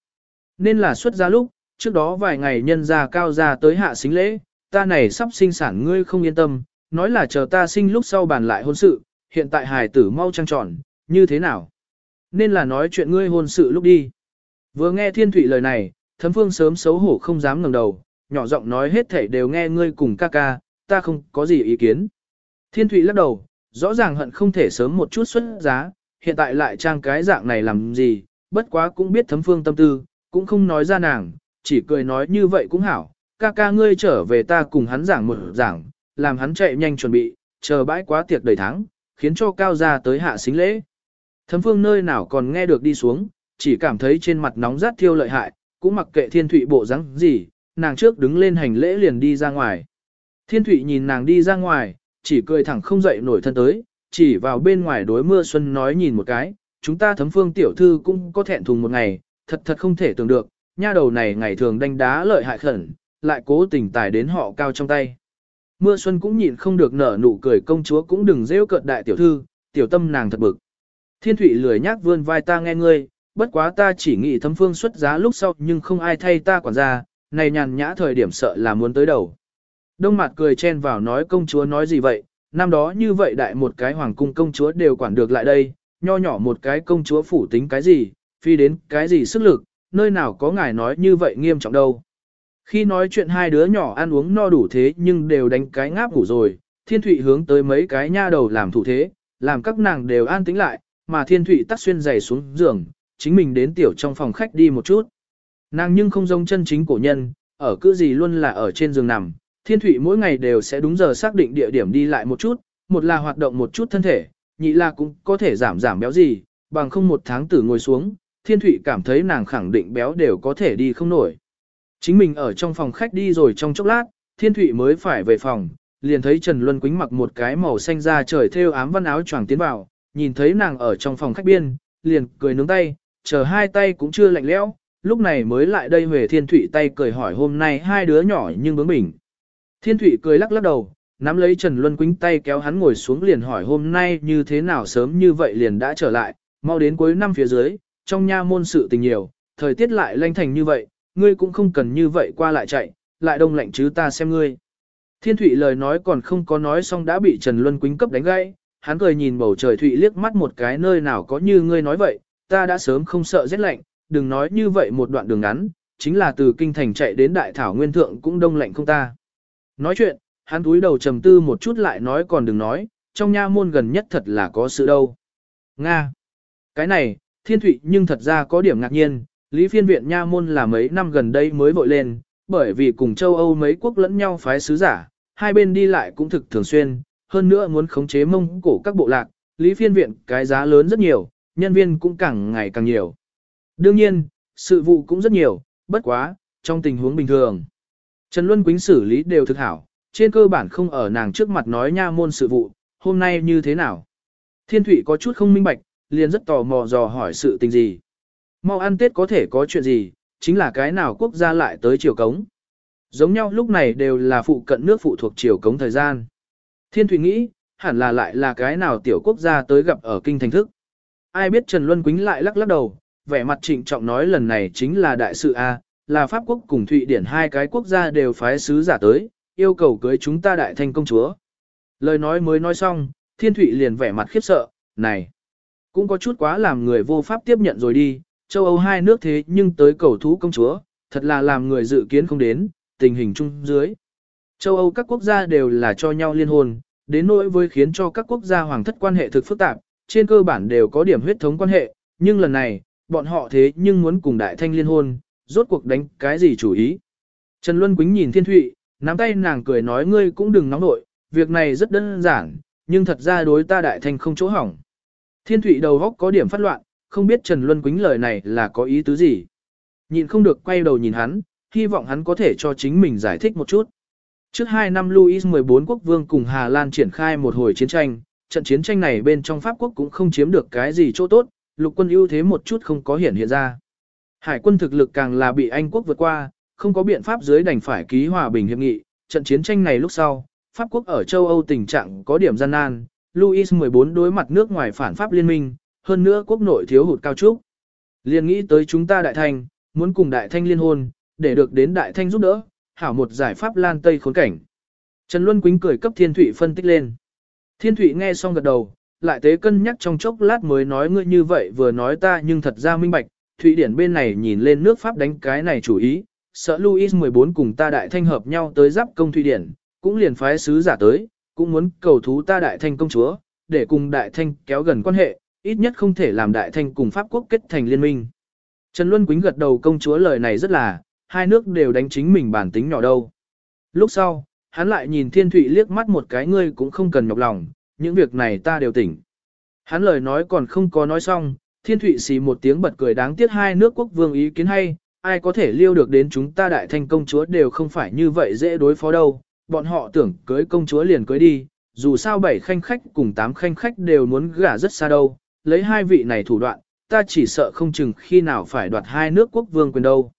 Nên là xuất ra lúc, trước đó vài ngày nhân ra cao ra tới hạ xính lễ, ta này sắp sinh sản ngươi không yên tâm, nói là chờ ta sinh lúc sau bàn lại hôn sự, hiện tại hài tử mau trăng tròn, như thế nào? Nên là nói chuyện ngươi hôn sự lúc đi. Vừa nghe Thiên thủy lời này, Thấm Phương sớm xấu hổ không dám ngẩng đầu, nhỏ giọng nói hết thảy đều nghe ngươi cùng ca ca, ta không có gì ý kiến. Thiên thủy lắc đầu, rõ ràng hận không thể sớm một chút xuất giá, hiện tại lại trang cái dạng này làm gì, bất quá cũng biết thấm phương tâm tư, cũng không nói ra nàng, chỉ cười nói như vậy cũng hảo, ca ca ngươi trở về ta cùng hắn giảng một giảng, làm hắn chạy nhanh chuẩn bị, chờ bãi quá tiệc đầy tháng, khiến cho cao gia tới hạ xính lễ. Thấm phương nơi nào còn nghe được đi xuống, chỉ cảm thấy trên mặt nóng rát thiêu lợi hại, cũng mặc kệ thiên thụy bộ rắn gì, nàng trước đứng lên hành lễ liền đi ra ngoài. Thiên thụy nhìn nàng đi ra ngoài, chỉ cười thẳng không dậy nổi thân tới, chỉ vào bên ngoài đối mưa xuân nói nhìn một cái, chúng ta thấm phương tiểu thư cũng có thẹn thùng một ngày, thật thật không thể tưởng được, nha đầu này ngày thường đánh đá lợi hại khẩn, lại cố tình tài đến họ cao trong tay. Mưa xuân cũng nhịn không được nở nụ cười công chúa cũng đừng rêu cợt đại tiểu thư, tiểu tâm nàng thật bực. Thiên thủy lười nhác vươn vai ta nghe ngươi, bất quá ta chỉ nghĩ thấm phương xuất giá lúc sau nhưng không ai thay ta quản gia, này nhàn nhã thời điểm sợ là muốn tới đầu. Đông mặt cười chen vào nói công chúa nói gì vậy, năm đó như vậy đại một cái hoàng cung công chúa đều quản được lại đây, nho nhỏ một cái công chúa phủ tính cái gì, phi đến cái gì sức lực, nơi nào có ngài nói như vậy nghiêm trọng đâu. Khi nói chuyện hai đứa nhỏ ăn uống no đủ thế nhưng đều đánh cái ngáp ngủ rồi, thiên thụy hướng tới mấy cái nha đầu làm thủ thế, làm các nàng đều an tĩnh lại, mà thiên thụy tắt xuyên giày xuống giường, chính mình đến tiểu trong phòng khách đi một chút. Nàng nhưng không giống chân chính cổ nhân, ở cứ gì luôn là ở trên giường nằm, Thiên Thụy mỗi ngày đều sẽ đúng giờ xác định địa điểm đi lại một chút, một là hoạt động một chút thân thể, nhị là cũng có thể giảm giảm béo gì, bằng không một tháng tử ngồi xuống, Thiên Thụy cảm thấy nàng khẳng định béo đều có thể đi không nổi. Chính mình ở trong phòng khách đi rồi trong chốc lát, Thiên Thụy mới phải về phòng, liền thấy Trần Luân Quýnh mặc một cái màu xanh da trời thêu ám văn áo choàng tiến vào, nhìn thấy nàng ở trong phòng khách biên, liền cười nướng tay, chờ hai tay cũng chưa lạnh lẽo, lúc này mới lại đây về Thiên Thụy tay cười hỏi hôm nay hai đứa nhỏ nhưng bướng bỉnh. Thiên Thụy cười lắc lắc đầu, nắm lấy Trần Luân Quýnh tay kéo hắn ngồi xuống liền hỏi hôm nay như thế nào sớm như vậy liền đã trở lại, mau đến cuối năm phía dưới, trong nha môn sự tình nhiều, thời tiết lại lanh thành như vậy, ngươi cũng không cần như vậy qua lại chạy, lại đông lạnh chứ ta xem ngươi. Thiên Thụy lời nói còn không có nói xong đã bị Trần Luân Quýnh cấp đánh gãy, hắn cười nhìn bầu trời Thụy liếc mắt một cái nơi nào có như ngươi nói vậy, ta đã sớm không sợ rét lạnh, đừng nói như vậy một đoạn đường ngắn, chính là từ kinh thành chạy đến đại thảo nguyên thượng cũng đông lạnh không ta. Nói chuyện, hắn túi đầu trầm tư một chút lại nói còn đừng nói, trong nha môn gần nhất thật là có sự đâu. Nga. Cái này, thiên thụy nhưng thật ra có điểm ngạc nhiên, lý phiên viện nha môn là mấy năm gần đây mới vội lên, bởi vì cùng châu Âu mấy quốc lẫn nhau phái sứ giả, hai bên đi lại cũng thực thường xuyên, hơn nữa muốn khống chế mông cổ các bộ lạc, lý phiên viện cái giá lớn rất nhiều, nhân viên cũng càng ngày càng nhiều. Đương nhiên, sự vụ cũng rất nhiều, bất quá, trong tình huống bình thường. Trần Luân Quýnh xử lý đều thực hảo, trên cơ bản không ở nàng trước mặt nói nha môn sự vụ, hôm nay như thế nào. Thiên Thụy có chút không minh bạch, liền rất tò mò dò hỏi sự tình gì. Mau ăn Tết có thể có chuyện gì, chính là cái nào quốc gia lại tới triều cống. Giống nhau lúc này đều là phụ cận nước phụ thuộc triều cống thời gian. Thiên Thụy nghĩ, hẳn là lại là cái nào tiểu quốc gia tới gặp ở kinh thành thức. Ai biết Trần Luân Quýnh lại lắc lắc đầu, vẻ mặt trịnh trọng nói lần này chính là đại sự A, là Pháp quốc cùng Thụy Điển hai cái quốc gia đều phái sứ giả tới, yêu cầu cưới chúng ta đại thanh công chúa. Lời nói mới nói xong, Thiên Thụy liền vẻ mặt khiếp sợ, này, cũng có chút quá làm người vô pháp tiếp nhận rồi đi, châu Âu hai nước thế nhưng tới cầu thú công chúa, thật là làm người dự kiến không đến, tình hình chung dưới. Châu Âu các quốc gia đều là cho nhau liên hôn, đến nỗi với khiến cho các quốc gia hoàng thất quan hệ thực phức tạp, trên cơ bản đều có điểm huyết thống quan hệ, nhưng lần này, bọn họ thế nhưng muốn cùng đại thanh liên hôn, rốt cuộc đánh cái gì chủ ý. Trần Luân Quýnh nhìn Thiên Thụy, nắm tay nàng cười nói ngươi cũng đừng nóng nội, việc này rất đơn giản, nhưng thật ra đối ta đại thanh không chỗ hỏng. Thiên Thụy đầu góc có điểm phát loạn, không biết Trần Luân Quýnh lời này là có ý tứ gì. Nhìn không được quay đầu nhìn hắn, hy vọng hắn có thể cho chính mình giải thích một chút. Trước 2 năm Louis 14 quốc vương cùng Hà Lan triển khai một hồi chiến tranh, trận chiến tranh này bên trong Pháp quốc cũng không chiếm được cái gì chỗ tốt, lục quân ưu thế một chút không có hiển hiện ra. Hải quân thực lực càng là bị Anh quốc vượt qua, không có biện pháp dưới đành phải ký hòa bình hiệp nghị, trận chiến tranh này lúc sau, Pháp quốc ở châu Âu tình trạng có điểm gian nan, Louis 14 đối mặt nước ngoài phản Pháp liên minh, hơn nữa quốc nội thiếu hụt cao trúc. Liên nghĩ tới chúng ta đại thanh, muốn cùng đại thanh liên hôn, để được đến đại thanh giúp đỡ, hảo một giải pháp lan tây khốn cảnh. Trần Luân Quýnh cười cấp Thiên Thụy phân tích lên. Thiên Thụy nghe xong gật đầu, lại tế cân nhắc trong chốc lát mới nói ngươi như vậy vừa nói ta nhưng thật ra minh bạch, Thụy Điển bên này nhìn lên nước Pháp đánh cái này chủ ý, sợ Louis 14 cùng ta đại thanh hợp nhau tới giáp công Thụy Điển, cũng liền phái sứ giả tới, cũng muốn cầu thú ta đại thanh công chúa, để cùng đại thanh kéo gần quan hệ, ít nhất không thể làm đại thanh cùng Pháp quốc kết thành liên minh. Trần Luân Quýnh gật đầu công chúa lời này rất là, hai nước đều đánh chính mình bản tính nhỏ đâu. Lúc sau, hắn lại nhìn Thiên Thụy liếc mắt một cái ngươi cũng không cần nhọc lòng, những việc này ta đều tỉnh. Hắn lời nói còn không có nói xong, Thiên Thụy xì một tiếng bật cười đáng tiếc hai nước quốc vương ý kiến hay, ai có thể liêu được đến chúng ta đại thanh công chúa đều không phải như vậy dễ đối phó đâu, bọn họ tưởng cưới công chúa liền cưới đi, dù sao bảy khanh khách cùng tám khanh khách đều muốn gả rất xa đâu, lấy hai vị này thủ đoạn, ta chỉ sợ không chừng khi nào phải đoạt hai nước quốc vương quyền đâu.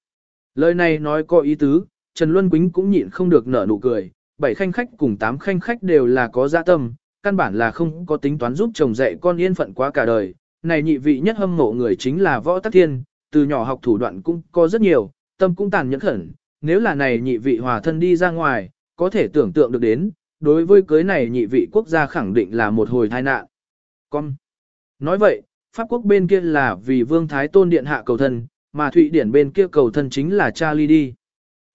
Lời này nói có ý tứ, Trần Luân Quýnh cũng nhịn không được nở nụ cười, bảy khanh khách cùng tám khanh khách đều là có dạ tâm, căn bản là không có tính toán giúp chồng dạy con yên phận quá cả đời. Này nhị vị nhất hâm mộ người chính là Võ Tắc Thiên, từ nhỏ học thủ đoạn cũng có rất nhiều, tâm cũng tàn nhẫn khẩn. Nếu là này nhị vị hòa thân đi ra ngoài, có thể tưởng tượng được đến, đối với cưới này nhị vị quốc gia khẳng định là một hồi tai nạn. Con. Nói vậy, Pháp quốc bên kia là vì Vương Thái Tôn Điện hạ cầu thân, mà Thụy Điển bên kia cầu thân chính là Charlie đi.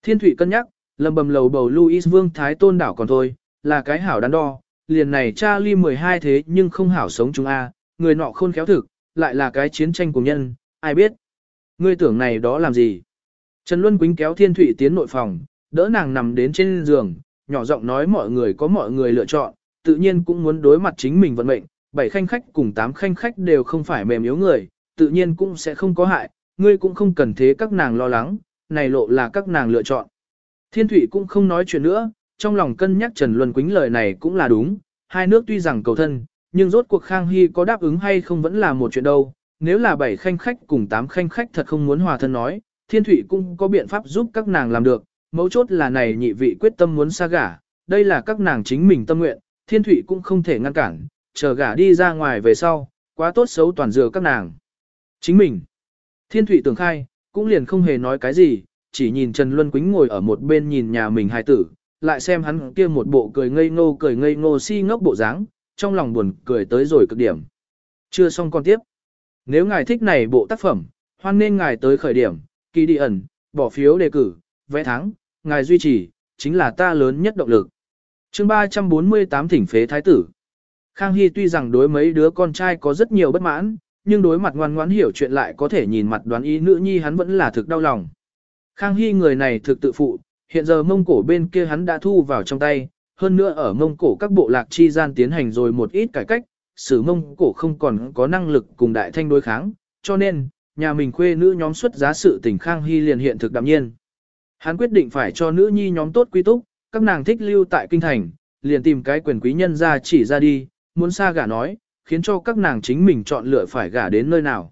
Thiên Thụy cân nhắc, lầm bầm lầu bầu Louis Vương Thái Tôn đảo còn thôi, là cái hảo đắn đo, liền này Charlie 12 thế nhưng không hảo sống chúng a, người nọ khôn khéo thực, lại là cái chiến tranh cùng nhân, ai biết. Ngươi tưởng này đó làm gì? Trần Luân Quýnh kéo Thiên Thụy tiến nội phòng, đỡ nàng nằm đến trên giường, nhỏ giọng nói mọi người có mọi người lựa chọn, tự nhiên cũng muốn đối mặt chính mình vận mệnh, bảy khanh khách cùng tám khanh khách đều không phải mềm yếu người, tự nhiên cũng sẽ không có hại, ngươi cũng không cần thế các nàng lo lắng, này lộ là các nàng lựa chọn. Thiên Thụy cũng không nói chuyện nữa, trong lòng cân nhắc Trần Luân Quýnh lời này cũng là đúng, hai nước tuy rằng cầu thân, nhưng rốt cuộc Khang Hy có đáp ứng hay không vẫn là một chuyện đâu, nếu là bảy khanh khách cùng tám khanh khách thật không muốn hòa thân nói, Thiên Thụy cũng có biện pháp giúp các nàng làm được, mấu chốt là này nhị vị quyết tâm muốn xa gả, đây là các nàng chính mình tâm nguyện, Thiên Thụy cũng không thể ngăn cản, chờ gả đi ra ngoài về sau, quá tốt xấu toàn dừa các nàng. Chính mình. Thiên Thụy tưởng khai, cũng liền không hề nói cái gì, chỉ nhìn Trần Luân Quýnh ngồi ở một bên nhìn nhà mình hài tử, lại xem hắn kia một bộ cười ngây ngô cười ngây ngô si ngốc bộ dáng, trong lòng buồn cười tới rồi cực điểm. Chưa xong con tiếp. Nếu ngài thích này bộ tác phẩm, hoan nên ngài tới khởi điểm, kỳ đi ẩn, bỏ phiếu đề cử, vẽ thắng, ngài duy trì, chính là ta lớn nhất động lực. chương 348 thỉnh phế thái tử. Khang Hy tuy rằng đối mấy đứa con trai có rất nhiều bất mãn, nhưng đối mặt ngoan ngoãn hiểu chuyện lại có thể nhìn mặt đoán ý nữ nhi hắn vẫn là thực đau lòng. Khang Hy người này thực tự phụ, hiện giờ mông cổ bên kia hắn đã thu vào trong tay, hơn nữa ở mông cổ các bộ lạc chi gian tiến hành rồi một ít cải cách, sử mông cổ không còn có năng lực cùng đại thanh đối kháng, cho nên, nhà mình khuê nữ nhóm xuất giá sự tình Khang Hy liền hiện thực đạm nhiên. Hắn quyết định phải cho nữ nhi nhóm tốt quy túc, các nàng thích lưu tại kinh thành, liền tìm cái quyền quý nhân ra chỉ ra đi, muốn xa gả nói, khiến cho các nàng chính mình chọn lựa phải gả đến nơi nào.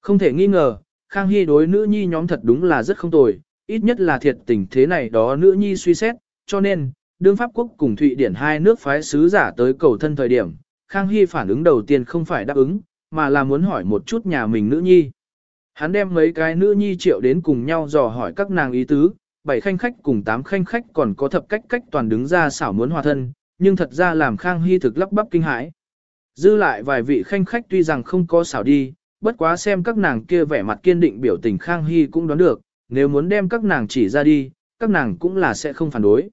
Không thể nghi ngờ, Khang Hy đối nữ nhi nhóm thật đúng là rất không tồi, ít nhất là thiệt tình thế này đó nữ nhi suy xét, cho nên, đương Pháp quốc cùng Thụy Điển hai nước phái sứ giả tới cầu thân thời điểm, Khang Hy phản ứng đầu tiên không phải đáp ứng, mà là muốn hỏi một chút nhà mình nữ nhi. Hắn đem mấy cái nữ nhi triệu đến cùng nhau dò hỏi các nàng ý tứ, bảy khanh khách cùng tám khanh khách còn có thập cách cách toàn đứng ra xảo muốn hòa thân, nhưng thật ra làm Khang Hy thực lắp bắp kinh hãi. Dư lại vài vị khanh khách tuy rằng không có xảo đi, bất quá xem các nàng kia vẻ mặt kiên định biểu tình Khang Hy cũng đoán được, nếu muốn đem các nàng chỉ ra đi, các nàng cũng là sẽ không phản đối.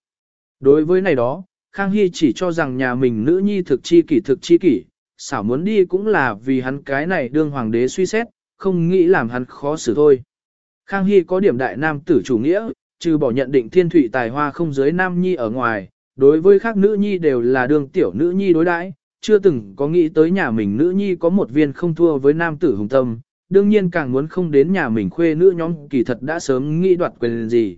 Đối với này đó, Khang Hy chỉ cho rằng nhà mình nữ nhi thực chi kỷ thực chi kỷ, xảo muốn đi cũng là vì hắn cái này đương hoàng đế suy xét, không nghĩ làm hắn khó xử thôi. Khang Hy có điểm đại nam tử chủ nghĩa, trừ bỏ nhận định thiên thủy tài hoa không giới nam nhi ở ngoài, đối với khác nữ nhi đều là đương tiểu nữ nhi đối đãi, chưa từng có nghĩ tới nhà mình nữ nhi có một viên không thua với nam tử hùng tâm, đương nhiên càng muốn không đến nhà mình khuê nữ nhóm kỳ thật đã sớm nghĩ đoạt quyền gì.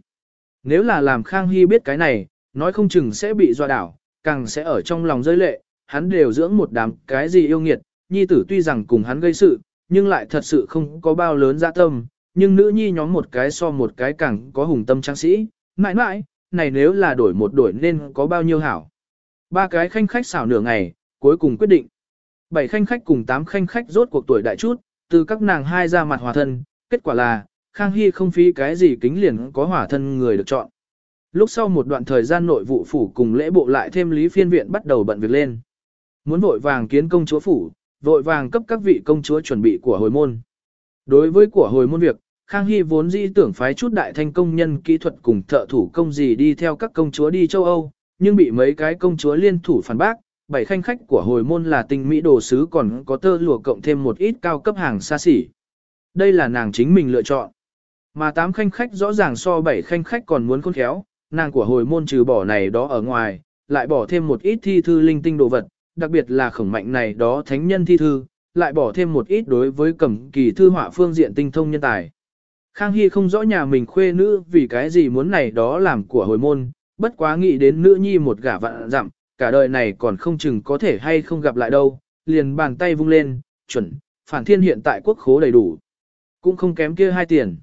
Nếu là làm Khang Hy biết cái này, nói không chừng sẽ bị doa đảo, càng sẽ ở trong lòng rơi lệ, hắn đều dưỡng một đám cái gì yêu nghiệt, nhi tử tuy rằng cùng hắn gây sự, nhưng lại thật sự không có bao lớn dạ tâm, nhưng nữ nhi nhóm một cái so một cái càng có hùng tâm trang sĩ, mãi mãi, này nếu là đổi một đổi nên có bao nhiêu hảo. Ba cái khanh khách xảo nửa ngày, cuối cùng quyết định. Bảy khanh khách cùng tám khanh khách rốt cuộc tuổi đại chút, từ các nàng hai ra mặt hòa thân, kết quả là, Khang Hy không phí cái gì kính liền có hỏa thân người được chọn. Lúc sau một đoạn thời gian nội vụ phủ cùng lễ bộ lại thêm lý phiên viện bắt đầu bận việc lên. Muốn vội vàng kiến công chúa phủ, vội vàng cấp các vị công chúa chuẩn bị của hồi môn. Đối với của hồi môn việc, Khang Hy vốn dĩ tưởng phái chút đại thanh công nhân kỹ thuật cùng thợ thủ công gì đi theo các công chúa đi châu Âu, nhưng bị mấy cái công chúa liên thủ phản bác, bảy khanh khách của hồi môn là tinh mỹ đồ sứ còn có tơ lụa cộng thêm một ít cao cấp hàng xa xỉ. Đây là nàng chính mình lựa chọn. Mà tám khanh khách rõ ràng so bảy khanh khách còn muốn khôn khéo, nàng của hồi môn trừ bỏ này đó ở ngoài, lại bỏ thêm một ít thi thư linh tinh đồ vật, đặc biệt là khổng mạnh này đó thánh nhân thi thư, lại bỏ thêm một ít đối với cẩm kỳ thư họa phương diện tinh thông nhân tài. Khang Hy không rõ nhà mình khuê nữ vì cái gì muốn này đó làm của hồi môn, bất quá nghĩ đến nữ nhi một gả vạn dặm, cả đời này còn không chừng có thể hay không gặp lại đâu, liền bàn tay vung lên, chuẩn, phản thiên hiện tại quốc khố đầy đủ. Cũng không kém kia hai tiền.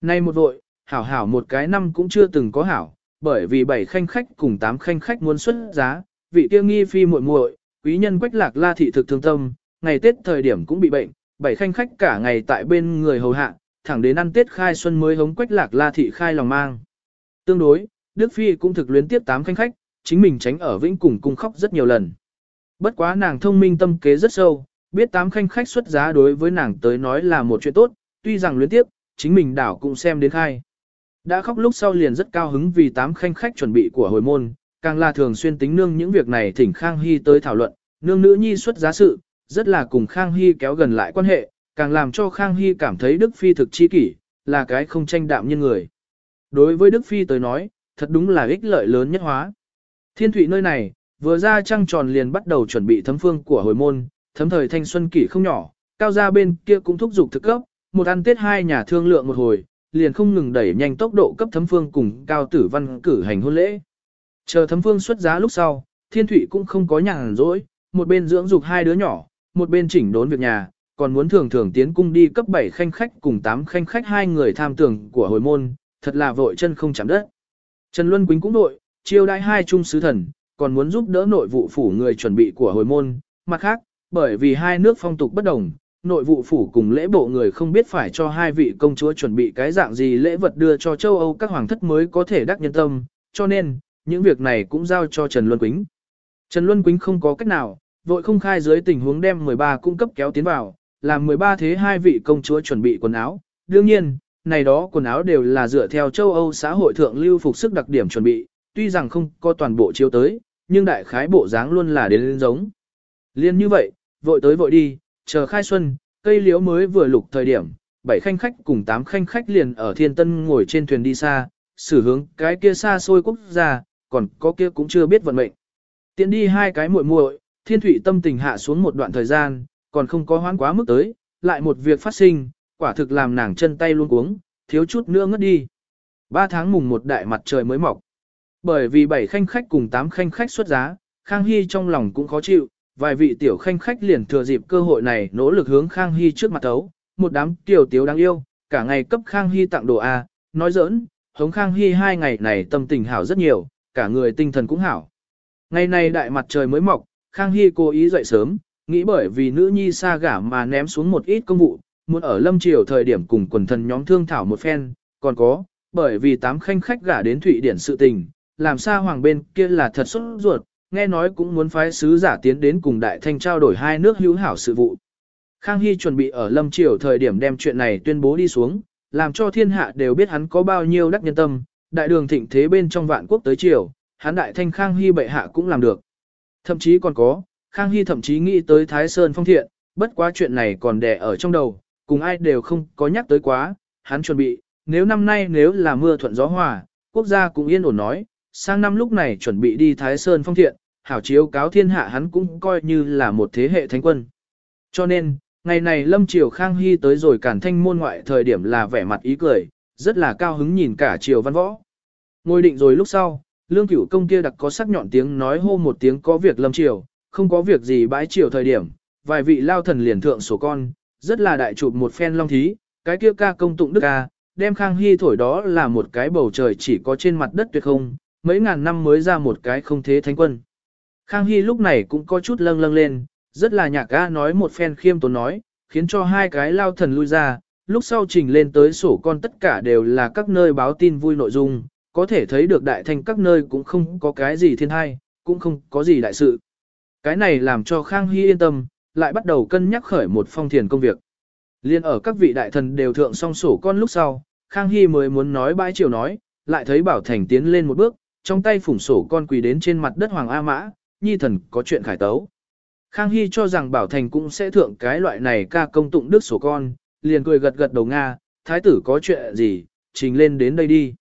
Nay một vội, hảo hảo một cái năm cũng chưa từng có hảo, bởi vì bảy khanh khách cùng tám khanh khách muốn xuất giá, vị kia nghi phi muội muội, quý nhân quách lạc la thị thực thương tâm, ngày Tết thời điểm cũng bị bệnh, bảy khanh khách cả ngày tại bên người hầu hạ, thẳng đến ăn Tết khai xuân mới hống quách lạc la thị khai lòng mang. Tương đối, Đức Phi cũng thực luyến tiếp tám khanh khách, chính mình tránh ở vĩnh cùng cung khóc rất nhiều lần. Bất quá nàng thông minh tâm kế rất sâu, biết tám khanh khách xuất giá đối với nàng tới nói là một chuyện tốt, tuy rằng luyến tiếp, chính mình đảo cũng xem đến khai. Đã khóc lúc sau liền rất cao hứng vì tám khanh khách chuẩn bị của hồi môn, càng là thường xuyên tính nương những việc này thỉnh Khang Hy tới thảo luận, nương nữ nhi xuất giá sự, rất là cùng Khang Hy kéo gần lại quan hệ, càng làm cho Khang Hy cảm thấy Đức Phi thực chi kỷ, là cái không tranh đạm như người. Đối với Đức Phi tới nói, thật đúng là ích lợi lớn nhất hóa. Thiên thủy nơi này, vừa ra trăng tròn liền bắt đầu chuẩn bị thấm phương của hồi môn, thấm thời thanh xuân kỷ không nhỏ, cao gia bên kia cũng thúc giục thực cấp, một ăn tết hai nhà thương lượng một hồi, liền không ngừng đẩy nhanh tốc độ cấp thấm phương cùng cao tử văn cử hành hôn lễ. Chờ thấm phương xuất giá lúc sau, thiên thủy cũng không có nhàn rỗi, một bên dưỡng dục hai đứa nhỏ, một bên chỉnh đốn việc nhà, còn muốn thường thường tiến cung đi cấp 7 khanh khách cùng 8 khanh khách hai người tham tưởng của hồi môn, thật là vội chân không chạm đất. Trần Luân Quýnh cũng nội, chiêu đãi hai trung sứ thần, còn muốn giúp đỡ nội vụ phủ người chuẩn bị của hồi môn, mặt khác, bởi vì hai nước phong tục bất đồng, nội vụ phủ cùng lễ bộ người không biết phải cho hai vị công chúa chuẩn bị cái dạng gì lễ vật đưa cho châu Âu các hoàng thất mới có thể đắc nhân tâm, cho nên, những việc này cũng giao cho Trần Luân Quýnh. Trần Luân Quýnh không có cách nào, vội không khai dưới tình huống đem 13 cung cấp kéo tiến vào, làm 13 thế hai vị công chúa chuẩn bị quần áo. Đương nhiên, này đó quần áo đều là dựa theo châu Âu xã hội thượng lưu phục sức đặc điểm chuẩn bị, tuy rằng không có toàn bộ chiếu tới, nhưng đại khái bộ dáng luôn là đến lên giống. Liên như vậy, vội tới vội đi, chờ khai xuân, cây liễu mới vừa lục thời điểm, bảy khanh khách cùng tám khanh khách liền ở thiên tân ngồi trên thuyền đi xa, xử hướng cái kia xa xôi quốc gia, còn có kia cũng chưa biết vận mệnh. Tiến đi hai cái muội muội, Thiên thủy tâm tình hạ xuống một đoạn thời gian, còn không có hoãn quá mức tới, lại một việc phát sinh, quả thực làm nàng chân tay luôn cuống, thiếu chút nữa ngất đi. Ba tháng mùng một đại mặt trời mới mọc. Bởi vì bảy khanh khách cùng tám khanh khách xuất giá, Khang Hy trong lòng cũng khó chịu, vài vị tiểu khanh khách liền thừa dịp cơ hội này nỗ lực hướng Khang Hy trước mặt tấu, một đám tiểu tiếu đáng yêu, cả ngày cấp Khang Hy tặng đồ A, nói giỡn, hống Khang Hy hai ngày này tâm tình hảo rất nhiều, cả người tinh thần cũng hảo. Ngày này đại mặt trời mới mọc, Khang Hy cố ý dậy sớm, nghĩ bởi vì nữ nhi xa gả mà ném xuống một ít công vụ, muốn ở lâm triều thời điểm cùng quần thần nhóm thương thảo một phen, còn có, bởi vì tám khanh khách gả đến Thụy Điển sự tình, làm sao hoàng bên kia là thật xuất ruột, nghe nói cũng muốn phái sứ giả tiến đến cùng đại thanh trao đổi hai nước hữu hảo sự vụ. Khang Hy chuẩn bị ở lâm triều thời điểm đem chuyện này tuyên bố đi xuống, làm cho thiên hạ đều biết hắn có bao nhiêu đắc nhân tâm, đại đường thịnh thế bên trong vạn quốc tới triều, hắn đại thanh Khang Hy bệ hạ cũng làm được. Thậm chí còn có, Khang Hy thậm chí nghĩ tới Thái Sơn phong thiện, bất quá chuyện này còn đè ở trong đầu, cùng ai đều không có nhắc tới quá, hắn chuẩn bị, nếu năm nay nếu là mưa thuận gió hòa, quốc gia cũng yên ổn nói, sang năm lúc này chuẩn bị đi Thái Sơn phong thiện, hảo chiếu cáo thiên hạ hắn cũng coi như là một thế hệ thánh quân. Cho nên, ngày này Lâm Triều Khang Hy tới rồi cản thanh môn ngoại thời điểm là vẻ mặt ý cười, rất là cao hứng nhìn cả Triều văn võ. Ngồi định rồi lúc sau, lương cửu công kia đặc có sắc nhọn tiếng nói hô một tiếng có việc Lâm Triều, không có việc gì bãi chiều thời điểm, vài vị lao thần liền thượng sổ con, rất là đại chụp một phen long thí, cái kia ca công tụng đức ca, đem Khang Hy thổi đó là một cái bầu trời chỉ có trên mặt đất tuyệt không, mấy ngàn năm mới ra một cái không thế thánh quân. Khang Hy lúc này cũng có chút lâng lâng lên, rất là nhạc ca nói một phen khiêm tốn nói, khiến cho hai cái lao thần lui ra, lúc sau trình lên tới sổ con tất cả đều là các nơi báo tin vui nội dung, có thể thấy được đại thanh các nơi cũng không có cái gì thiên hay cũng không có gì đại sự. Cái này làm cho Khang Hy yên tâm, lại bắt đầu cân nhắc khởi một phong thiền công việc. Liên ở các vị đại thần đều thượng song sổ con lúc sau, Khang Hy mới muốn nói bãi chiều nói, lại thấy Bảo Thành tiến lên một bước, trong tay phủng sổ con quỳ đến trên mặt đất Hoàng A Mã, nhi thần có chuyện khải tấu. Khang Hy cho rằng Bảo Thành cũng sẽ thượng cái loại này ca công tụng đức sổ con, liền cười gật gật đầu Nga, thái tử có chuyện gì, trình lên đến đây đi.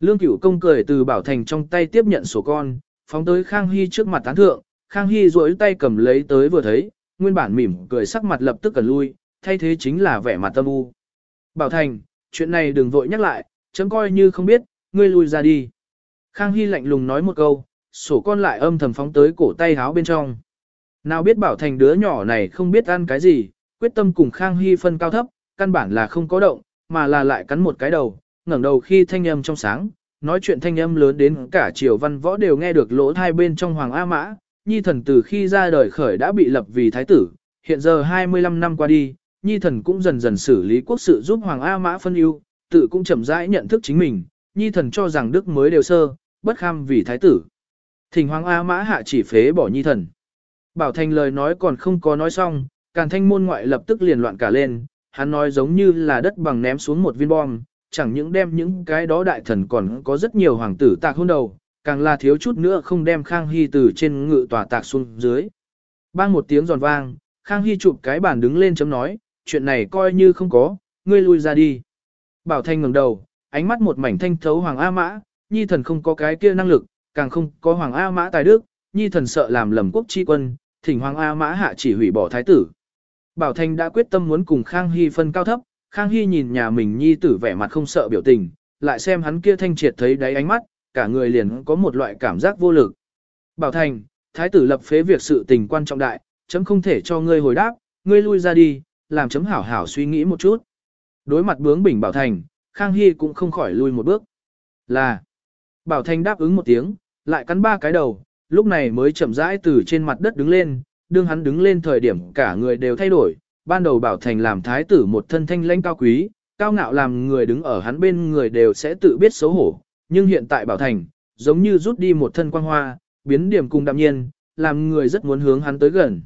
Lương cửu công cười từ Bảo Thành trong tay tiếp nhận sổ con, phóng tới Khang Hy trước mặt tán thượng, Khang Hy duỗi tay cầm lấy tới vừa thấy, nguyên bản mỉm cười sắc mặt lập tức cần lui, thay thế chính là vẻ mặt tâm u. Bảo Thành, chuyện này đừng vội nhắc lại, chấm coi như không biết, ngươi lui ra đi. Khang Hy lạnh lùng nói một câu, sổ con lại âm thầm phóng tới cổ tay háo bên trong. Nào biết Bảo Thành đứa nhỏ này không biết ăn cái gì, quyết tâm cùng Khang Hy phân cao thấp, căn bản là không có động, mà là lại cắn một cái đầu, ngẩng đầu khi thanh âm trong sáng, nói chuyện thanh âm lớn đến cả triều văn võ đều nghe được lỗ thai bên trong Hoàng A Mã, Nhi thần từ khi ra đời khởi đã bị lập vì thái tử, hiện giờ 25 năm qua đi, Nhi thần cũng dần dần xử lý quốc sự giúp Hoàng A Mã phân ưu, tự cũng chậm rãi nhận thức chính mình, Nhi thần cho rằng đức mới đều sơ, bất kham vì thái tử. Thỉnh Hoàng A Mã hạ chỉ phế bỏ Nhi thần. Bảo Thành lời nói còn không có nói xong, Càn Thanh môn ngoại lập tức liền loạn cả lên, hắn nói giống như là đất bằng ném xuống một viên bom, chẳng những đem những cái đó đại thần còn có rất nhiều hoàng tử tạc hôn đầu, càng là thiếu chút nữa không đem Khang Hy từ trên ngự tòa tạc xuống dưới. Bang một tiếng giòn vang, Khang Hy chụp cái bàn đứng lên chấm nói, chuyện này coi như không có, ngươi lui ra đi. Bảo Thanh ngẩng đầu, ánh mắt một mảnh thanh thấu Hoàng A Mã, nhi thần không có cái kia năng lực, càng không có Hoàng A Mã tài đức, nhi thần sợ làm lầm quốc chi quân, thỉnh Hoàng A Mã hạ chỉ hủy bỏ thái tử. Bảo Thanh đã quyết tâm muốn cùng Khang Hy phân cao thấp, Khang Hy nhìn nhà mình nhi tử vẻ mặt không sợ biểu tình, lại xem hắn kia thanh triệt thấy đáy ánh mắt, cả người liền có một loại cảm giác vô lực. Bảo Thành, thái tử lập phế việc sự tình quan trọng đại, chấm không thể cho ngươi hồi đáp, ngươi lui ra đi, làm chấm hảo hảo suy nghĩ một chút. Đối mặt bướng bỉnh Bảo Thành, Khang Hy cũng không khỏi lui một bước. Là, Bảo Thành đáp ứng một tiếng, lại cắn ba cái đầu, lúc này mới chậm rãi từ trên mặt đất đứng lên, đương hắn đứng lên thời điểm cả người đều thay đổi, ban đầu Bảo Thành làm thái tử một thân thanh lãnh cao quý, cao ngạo làm người đứng ở hắn bên người đều sẽ tự biết xấu hổ, nhưng hiện tại Bảo Thành, giống như rút đi một thân quang hoa, biến điểm cùng đạm nhiên, làm người rất muốn hướng hắn tới gần.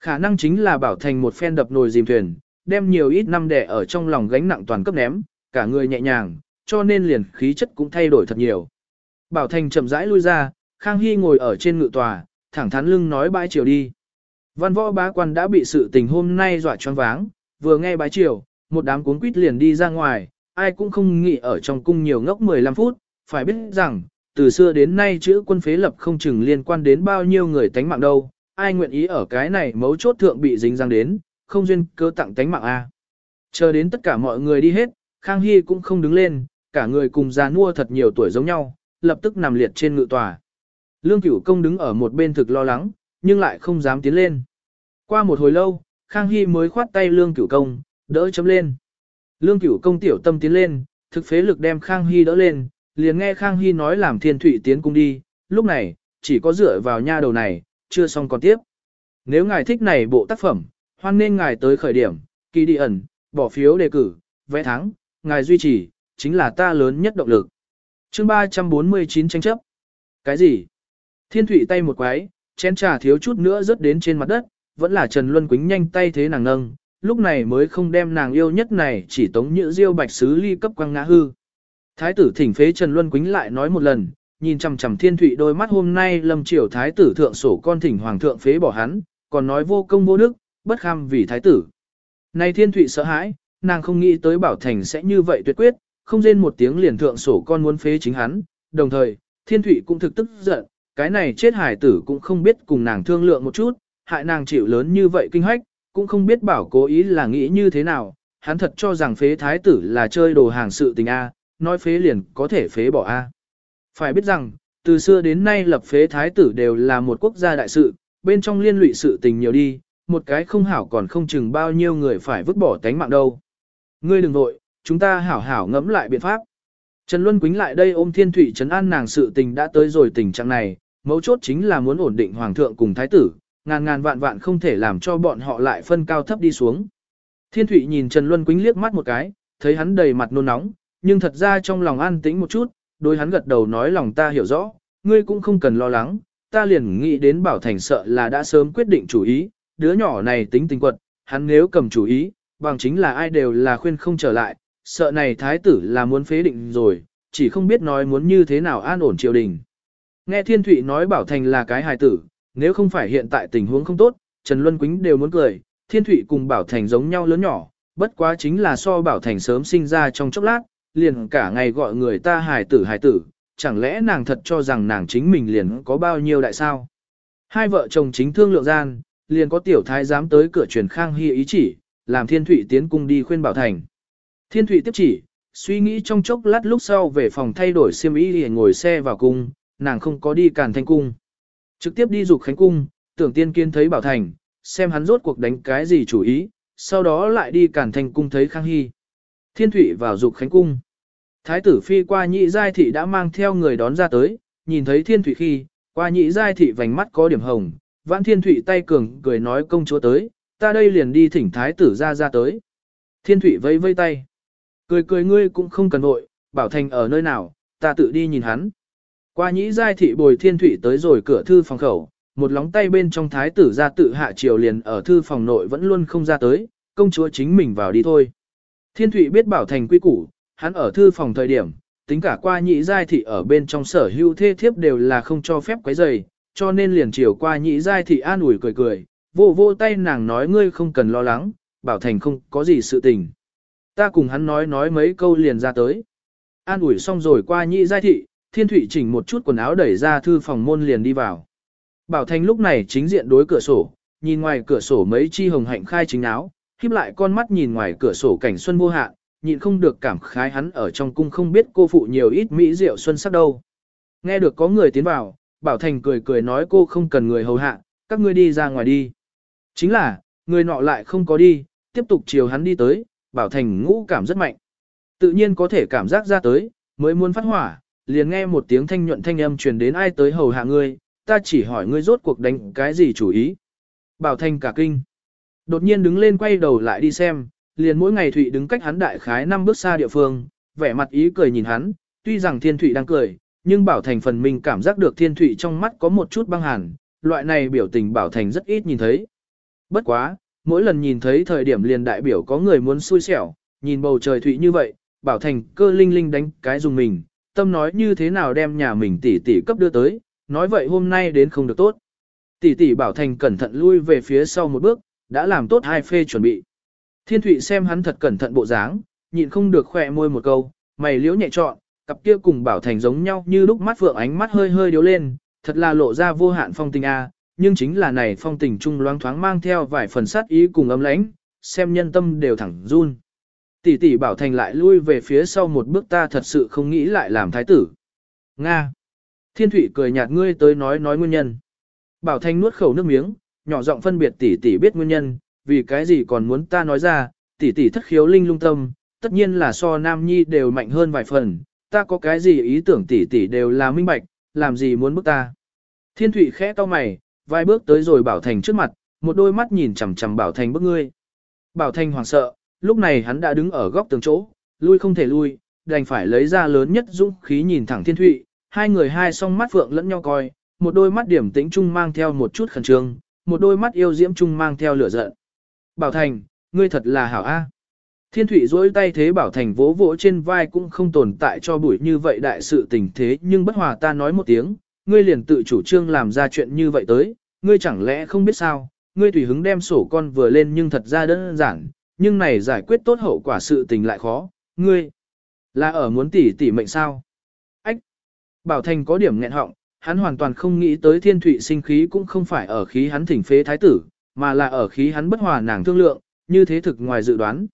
Khả năng chính là Bảo Thành một phen đập nồi dìm thuyền, đem nhiều ít năm đẻ ở trong lòng gánh nặng toàn cấp ném, cả người nhẹ nhàng, cho nên liền khí chất cũng thay đổi thật nhiều. Bảo Thành chậm rãi lui ra, Khang Hy ngồi ở trên ngự tòa, thẳng thắn lưng nói bãi chiều đi. Văn võ bá quan đã bị sự tình hôm nay dọa choáng váng, vừa nghe bái chiều, một đám cuốn quýt liền đi ra ngoài, ai cũng không nghĩ ở trong cung nhiều ngốc 15 phút, phải biết rằng, từ xưa đến nay chữ quân phế lập không chừng liên quan đến bao nhiêu người tánh mạng đâu, ai nguyện ý ở cái này mấu chốt thượng bị dính răng đến, không duyên cơ tặng tánh mạng A. Chờ đến tất cả mọi người đi hết, Khang Hy cũng không đứng lên, cả người cùng già nua thật nhiều tuổi giống nhau, lập tức nằm liệt trên ngự tòa. Lương Cửu Công đứng ở một bên thực lo lắng, nhưng lại không dám tiến lên. Qua một hồi lâu, Khang Hy mới khoát tay Lương Cửu Công, đỡ chấm lên. Lương Cửu Công tiểu tâm tiến lên, thực phế lực đem Khang Hy đỡ lên, liền nghe Khang Hy nói làm thiên thủy tiến cung đi, lúc này, chỉ có dựa vào nha đầu này, chưa xong còn tiếp. Nếu ngài thích này bộ tác phẩm, hoan nên ngài tới khởi điểm, kỳ đi ẩn, bỏ phiếu đề cử, vẽ thắng, ngài duy trì, chính là ta lớn nhất động lực. chương 349 tranh chấp. Cái gì? Thiên thủy tay một quái, chén trà thiếu chút nữa rớt đến trên mặt đất, vẫn là Trần Luân Quýnh nhanh tay thế nàng nâng, lúc này mới không đem nàng yêu nhất này chỉ tống nhữ diêu bạch sứ ly cấp quăng ngã hư. Thái tử thỉnh phế Trần Luân Quýnh lại nói một lần, nhìn chằm chằm thiên thụy đôi mắt hôm nay lâm triều thái tử thượng sổ con thỉnh hoàng thượng phế bỏ hắn, còn nói vô công vô đức, bất kham vì thái tử. Này thiên thụy sợ hãi, nàng không nghĩ tới bảo thành sẽ như vậy tuyệt quyết, không rên một tiếng liền thượng sổ con muốn phế chính hắn, đồng thời, thiên thụy cũng thực tức giận, cái này chết hải tử cũng không biết cùng nàng thương lượng một chút, hại nàng chịu lớn như vậy kinh hách, cũng không biết bảo cố ý là nghĩ như thế nào, hắn thật cho rằng phế thái tử là chơi đồ hàng sự tình A, nói phế liền có thể phế bỏ A. Phải biết rằng, từ xưa đến nay lập phế thái tử đều là một quốc gia đại sự, bên trong liên lụy sự tình nhiều đi, một cái không hảo còn không chừng bao nhiêu người phải vứt bỏ tánh mạng đâu. Ngươi đừng vội, chúng ta hảo hảo ngẫm lại biện pháp. Trần Luân Quýnh lại đây ôm Thiên Thụy trấn an nàng sự tình đã tới rồi tình trạng này, mấu chốt chính là muốn ổn định hoàng thượng cùng thái tử, ngàn ngàn vạn vạn không thể làm cho bọn họ lại phân cao thấp đi xuống. Thiên Thụy nhìn Trần Luân Quýnh liếc mắt một cái, thấy hắn đầy mặt nôn nóng, nhưng thật ra trong lòng an tĩnh một chút, đối hắn gật đầu nói lòng ta hiểu rõ, ngươi cũng không cần lo lắng, ta liền nghĩ đến Bảo Thành sợ là đã sớm quyết định chủ ý, đứa nhỏ này tính tình quật, hắn nếu cầm chủ ý, bằng chính là ai đều là khuyên không trở lại, sợ này thái tử là muốn phế định rồi, chỉ không biết nói muốn như thế nào an ổn triều đình. Nghe Thiên Thụy nói Bảo Thành là cái hài tử, nếu không phải hiện tại tình huống không tốt, Trần Luân Quýnh đều muốn cười, Thiên Thụy cùng Bảo Thành giống nhau lớn nhỏ, bất quá chính là so Bảo Thành sớm sinh ra trong chốc lát, liền cả ngày gọi người ta hài tử hài tử, chẳng lẽ nàng thật cho rằng nàng chính mình liền có bao nhiêu đại sao? Hai vợ chồng chính thương lượng gian, liền có tiểu thái dám tới cửa truyền khang hy ý chỉ, làm Thiên Thụy tiến cung đi khuyên Bảo Thành. Thiên Thụy tiếp chỉ, suy nghĩ trong chốc lát lúc sau về phòng thay đổi xiêm y liền ngồi xe vào cung, nàng không có đi càn thanh cung. Trực tiếp đi dục khánh cung, tưởng tiên kiên thấy Bảo Thành, xem hắn rốt cuộc đánh cái gì chủ ý, sau đó lại đi càn thanh cung thấy Khang Hy. Thiên thủy vào dục khánh cung. Thái tử phi qua nhị giai thị đã mang theo người đón ra tới, nhìn thấy Thiên thủy khi, qua nhị giai thị vành mắt có điểm hồng, vãn Thiên thủy tay cường cười nói công chúa tới, ta đây liền đi thỉnh thái tử ra ra tới. Thiên thủy vây vây tay. Cười cười ngươi cũng không cần vội, bảo thành ở nơi nào, ta tự đi nhìn hắn. Qua nhị giai thị bồi thiên thủy tới rồi cửa thư phòng khẩu, một lóng tay bên trong thái tử ra tự hạ triều liền ở thư phòng nội vẫn luôn không ra tới, công chúa chính mình vào đi thôi. Thiên Thụy biết bảo thành quy củ, hắn ở thư phòng thời điểm, tính cả qua Nhị giai thị ở bên trong sở hưu thê thiếp đều là không cho phép quấy rầy, cho nên liền chiều qua Nhị giai thị an ủi cười cười, vô vô tay nàng nói ngươi không cần lo lắng, bảo thành không có gì sự tình. Ta cùng hắn nói nói mấy câu liền ra tới. An ủi xong rồi qua Nhị giai thị, Thiên Thụy chỉnh một chút quần áo đẩy ra thư phòng môn liền đi vào. Bảo Thành lúc này chính diện đối cửa sổ, nhìn ngoài cửa sổ mấy chi hồng hạnh khai chính áo, khiếp lại con mắt nhìn ngoài cửa sổ cảnh xuân vô hạn, nhịn không được cảm khái hắn ở trong cung không biết cô phụ nhiều ít mỹ rượu xuân sắc đâu. Nghe được có người tiến vào, Bảo Thành cười cười nói cô không cần người hầu hạ, các ngươi đi ra ngoài đi. Chính là, người nọ lại không có đi, tiếp tục chiều hắn đi tới, Bảo Thành ngũ cảm rất mạnh. Tự nhiên có thể cảm giác ra tới, mới muốn phát hỏa, liền nghe một tiếng thanh nhuận thanh âm truyền đến ai tới hầu hạ ngươi, ta chỉ hỏi ngươi rốt cuộc đánh cái gì chủ ý. Bảo Thành cả kinh. Đột nhiên đứng lên quay đầu lại đi xem, liền mỗi ngày Thụy đứng cách hắn đại khái năm bước xa địa phương, vẻ mặt ý cười nhìn hắn, tuy rằng Thiên Thụy đang cười, nhưng Bảo Thành phần mình cảm giác được Thiên Thụy trong mắt có một chút băng hàn, loại này biểu tình Bảo Thành rất ít nhìn thấy. Bất quá, mỗi lần nhìn thấy thời điểm liền đại biểu có người muốn xui xẻo, nhìn bầu trời Thụy như vậy, Bảo Thành cơ linh linh đánh cái dùng mình, tâm nói như thế nào đem nhà mình tỷ tỷ cấp đưa tới, nói vậy hôm nay đến không được tốt. Tỷ tỷ bảo thành cẩn thận lui về phía sau một bước, đã làm tốt hai phê chuẩn bị. Thiên Thụy xem hắn thật cẩn thận bộ dáng, nhịn không được khỏe môi một câu, mày liễu nhẹ trọn, cặp kia cùng bảo thành giống nhau như lúc mắt vượng ánh mắt hơi hơi điếu lên, thật là lộ ra vô hạn phong tình a, nhưng chính là này phong tình trung loáng thoáng mang theo vài phần sát ý cùng ấm lãnh, xem nhân tâm đều thẳng run. Tỷ tỷ bảo thành lại lui về phía sau một bước ta thật sự không nghĩ lại làm thái tử. Nga. Thiên Thụy cười nhạt ngươi tới nói nói nguyên nhân. Bảo Thanh nuốt khẩu nước miếng, nhỏ giọng phân biệt tỷ tỷ biết nguyên nhân, vì cái gì còn muốn ta nói ra, tỷ tỷ thất khiếu linh lung tâm, tất nhiên là so nam nhi đều mạnh hơn vài phần, ta có cái gì ý tưởng tỷ tỷ đều là minh bạch, làm gì muốn bức ta. Thiên thủy khẽ cau mày, vài bước tới rồi Bảo Thành trước mặt, một đôi mắt nhìn chằm chằm Bảo Thành bức ngươi. Bảo Thành hoảng sợ, lúc này hắn đã đứng ở góc tường chỗ, lui không thể lui, đành phải lấy ra lớn nhất dũng khí nhìn thẳng Thiên Thụy, hai người hai song mắt phượng lẫn nhau coi, một đôi mắt điểm tĩnh trung mang theo một chút khẩn trương, một đôi mắt yêu diễm trung mang theo lửa giận. Bảo Thành, ngươi thật là hảo a. Thiên Thụy duỗi tay thế Bảo Thành vỗ vỗ trên vai cũng không tồn tại cho bụi như vậy đại sự tình thế nhưng bất hòa ta nói một tiếng, ngươi liền tự chủ trương làm ra chuyện như vậy tới, ngươi chẳng lẽ không biết sao, ngươi tùy hứng đem sổ con vừa lên nhưng thật ra đơn giản, nhưng này giải quyết tốt hậu quả sự tình lại khó, ngươi là ở muốn tỉ tỉ mệnh sao. Ách! Bảo Thành có điểm nghẹn họng, hắn hoàn toàn không nghĩ tới thiên thụy sinh khí cũng không phải ở khí hắn thỉnh phế thái tử, mà là ở khí hắn bất hòa nàng thương lượng, như thế thực ngoài dự đoán.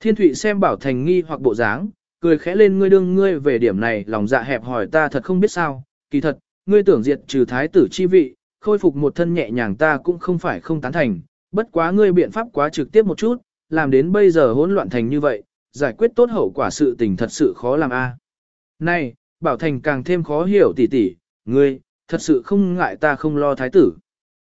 Thiên thụy xem Bảo Thành nghi hoặc bộ dáng, cười khẽ lên ngươi đương ngươi về điểm này lòng dạ hẹp hỏi ta thật không biết sao, kỳ thật, ngươi tưởng diệt trừ thái tử chi vị, khôi phục một thân nhẹ nhàng ta cũng không phải không tán thành, bất quá ngươi biện pháp quá trực tiếp một chút, làm đến bây giờ hỗn loạn thành như vậy, giải quyết tốt hậu quả sự tình thật sự khó làm a. Này, Bảo Thành càng thêm khó hiểu tỉ tỉ, ngươi, thật sự không ngại ta không lo thái tử.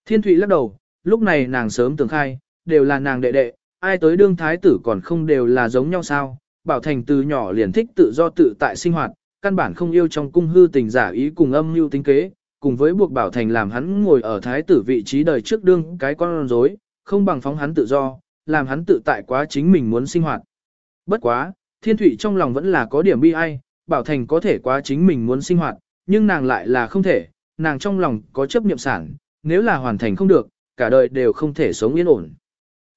Thiên Thụy lắc đầu, lúc này nàng sớm tưởng khai, đều là nàng đệ đệ, ai tới đương thái tử còn không đều là giống nhau sao. Bảo Thành từ nhỏ liền thích tự do tự tại sinh hoạt, căn bản không yêu trong cung hư tình giả ý cùng âm mưu tính kế, cùng với buộc Bảo Thành làm hắn ngồi ở thái tử vị trí đời trước đương cái con rối, không bằng phóng hắn tự do, làm hắn tự tại quá chính mình muốn sinh hoạt. Bất quá, thiên Thụy trong lòng vẫn là có điểm bi ai, Bảo Thành có thể quá chính mình muốn sinh hoạt, nhưng nàng lại là không thể, nàng trong lòng có chấp niệm sản, nếu là hoàn thành không được, cả đời đều không thể sống yên ổn.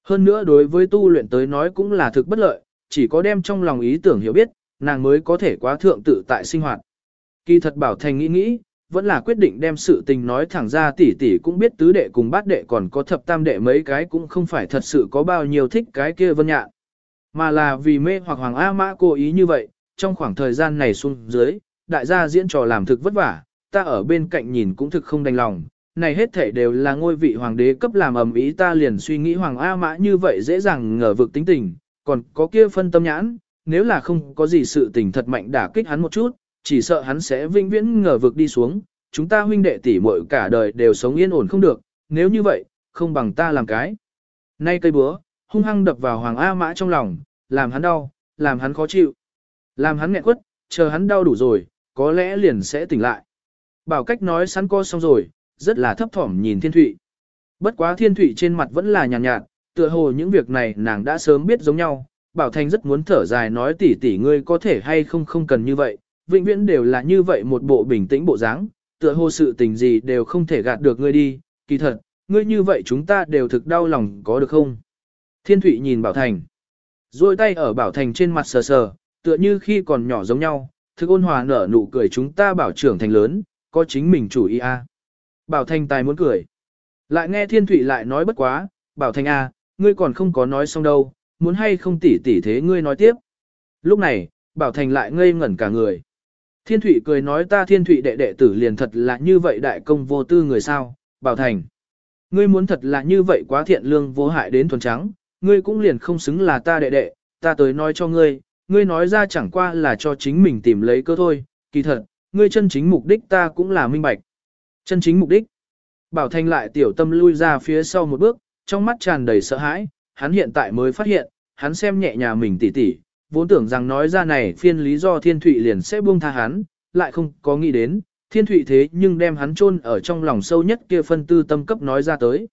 Hơn nữa đối với tu luyện tới nói cũng là thực bất lợi, chỉ có đem trong lòng ý tưởng hiểu biết, nàng mới có thể quá thượng tự tại sinh hoạt. Kỳ thật Bảo Thành nghĩ nghĩ, vẫn là quyết định đem sự tình nói thẳng ra tỷ tỷ cũng biết tứ đệ cùng bát đệ còn có thập tam đệ mấy cái cũng không phải thật sự có bao nhiêu thích cái kia vân nhạn. Mà là vì mê hoặc Hoàng A Mã cố ý như vậy, trong khoảng thời gian này xuống dưới, đại gia diễn trò làm thực vất vả, ta ở bên cạnh nhìn cũng thực không đành lòng. Này hết thể đều là ngôi vị hoàng đế cấp làm ầm ý ta liền suy nghĩ Hoàng A Mã như vậy dễ dàng ngờ vực tính tình, còn có kia phân tâm nhãn, nếu là không có gì sự tình thật mạnh đả kích hắn một chút, chỉ sợ hắn sẽ vinh viễn ngờ vực đi xuống, chúng ta huynh đệ tỷ muội cả đời đều sống yên ổn không được, nếu như vậy, không bằng ta làm cái. Nay cây búa, hung hăng đập vào Hoàng A Mã trong lòng, làm hắn đau, làm hắn khó chịu, làm hắn nghẹn quất, chờ hắn đau đủ rồi, có lẽ liền sẽ tỉnh lại. Bảo cách nói sẵn co xong rồi, rất là thấp thỏm nhìn Thiên Thụy. Bất quá Thiên Thụy trên mặt vẫn là nhàn nhạt, nhạt, tựa hồ những việc này nàng đã sớm biết giống nhau. Bảo thành rất muốn thở dài nói tỷ tỷ ngươi có thể hay không không cần như vậy, vĩnh viễn đều là như vậy một bộ bình tĩnh bộ dáng, tựa hồ sự tình gì đều không thể gạt được ngươi đi, kỳ thật, ngươi như vậy chúng ta đều thực đau lòng có được không? Thiên Thụy nhìn Bảo Thành, rồi tay ở Bảo Thành trên mặt sờ sờ, tựa như khi còn nhỏ giống nhau, thực ôn hòa nở nụ cười chúng ta bảo trưởng thành lớn, có chính mình chủ ý a. Bảo Thành tài muốn cười. Lại nghe Thiên Thụy lại nói bất quá, Bảo Thành a, ngươi còn không có nói xong đâu, muốn hay không tỉ tỉ thế ngươi nói tiếp. Lúc này, Bảo Thành lại ngây ngẩn cả người. Thiên Thụy cười nói ta Thiên Thụy đệ đệ tử liền thật là như vậy đại công vô tư người sao, Bảo Thành. Ngươi muốn thật là như vậy quá thiện lương vô hại đến thuần trắng, ngươi cũng liền không xứng là ta đệ đệ, ta tới nói cho ngươi, ngươi nói ra chẳng qua là cho chính mình tìm lấy cơ thôi, kỳ thật, ngươi chân chính mục đích ta cũng là minh bạch. Chân chính mục đích. Bảo Thanh lại tiểu tâm lui ra phía sau một bước, trong mắt tràn đầy sợ hãi, hắn hiện tại mới phát hiện, hắn xem nhẹ nhà mình tỉ tỉ, vốn tưởng rằng nói ra này phiên lý do thiên thụy liền sẽ buông tha hắn, lại không có nghĩ đến, thiên thụy thế nhưng đem hắn chôn ở trong lòng sâu nhất kia phân tư tâm cấp nói ra tới.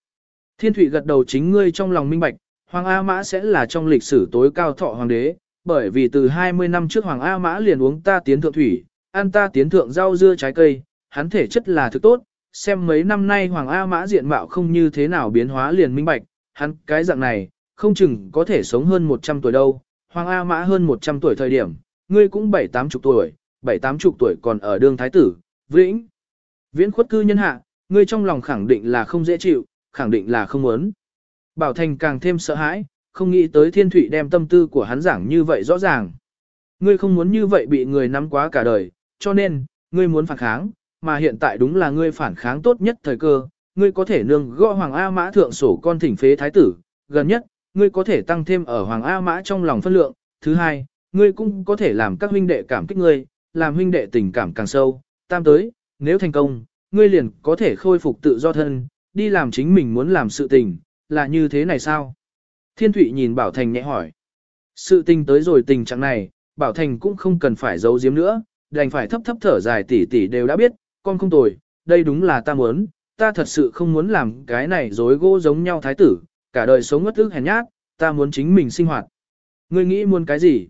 Thiên thụy gật đầu chính ngươi trong lòng minh bạch, Hoàng A Mã sẽ là trong lịch sử tối cao thọ hoàng đế, bởi vì từ 20 năm trước Hoàng A Mã liền uống ta tiến thượng thủy, ăn ta tiến thượng rau dưa trái cây, hắn thể chất là thực tốt, xem mấy năm nay Hoàng A Mã diện mạo không như thế nào biến hóa liền minh bạch, hắn cái dạng này, không chừng có thể sống hơn 100 tuổi đâu, Hoàng A Mã hơn 100 tuổi thời điểm, ngươi cũng bảy tám chục tuổi, bảy tám chục tuổi còn ở đương thái tử, vĩnh. Viễn khuất cư nhân hạ, ngươi trong lòng khẳng định là không dễ chịu, khẳng định là không muốn. Bảo Thành càng thêm sợ hãi, không nghĩ tới thiên thủy đem tâm tư của hắn giảng như vậy rõ ràng. Ngươi không muốn như vậy bị người nắm quá cả đời, cho nên, ngươi muốn phản kháng, mà hiện tại đúng là ngươi phản kháng tốt nhất thời cơ, ngươi có thể nương gõ Hoàng A Mã thượng sổ con thỉnh phế thái tử, gần nhất, ngươi có thể tăng thêm ở Hoàng A Mã trong lòng phân lượng, thứ hai, ngươi cũng có thể làm các huynh đệ cảm kích ngươi, làm huynh đệ tình cảm càng sâu, tam tới, nếu thành công, ngươi liền có thể khôi phục tự do thân, đi làm chính mình muốn làm sự tình, là như thế này sao? Thiên Thụy nhìn Bảo Thành nhẹ hỏi. Sự tình tới rồi tình trạng này, Bảo Thành cũng không cần phải giấu giếm nữa, đành phải thấp thấp thở dài tỉ tỉ đều đã biết, con không tồi, đây đúng là ta muốn, ta thật sự không muốn làm cái này dối gỗ giống nhau thái tử, cả đời sống ngất ức hèn nhát, ta muốn chính mình sinh hoạt. Ngươi nghĩ muốn cái gì?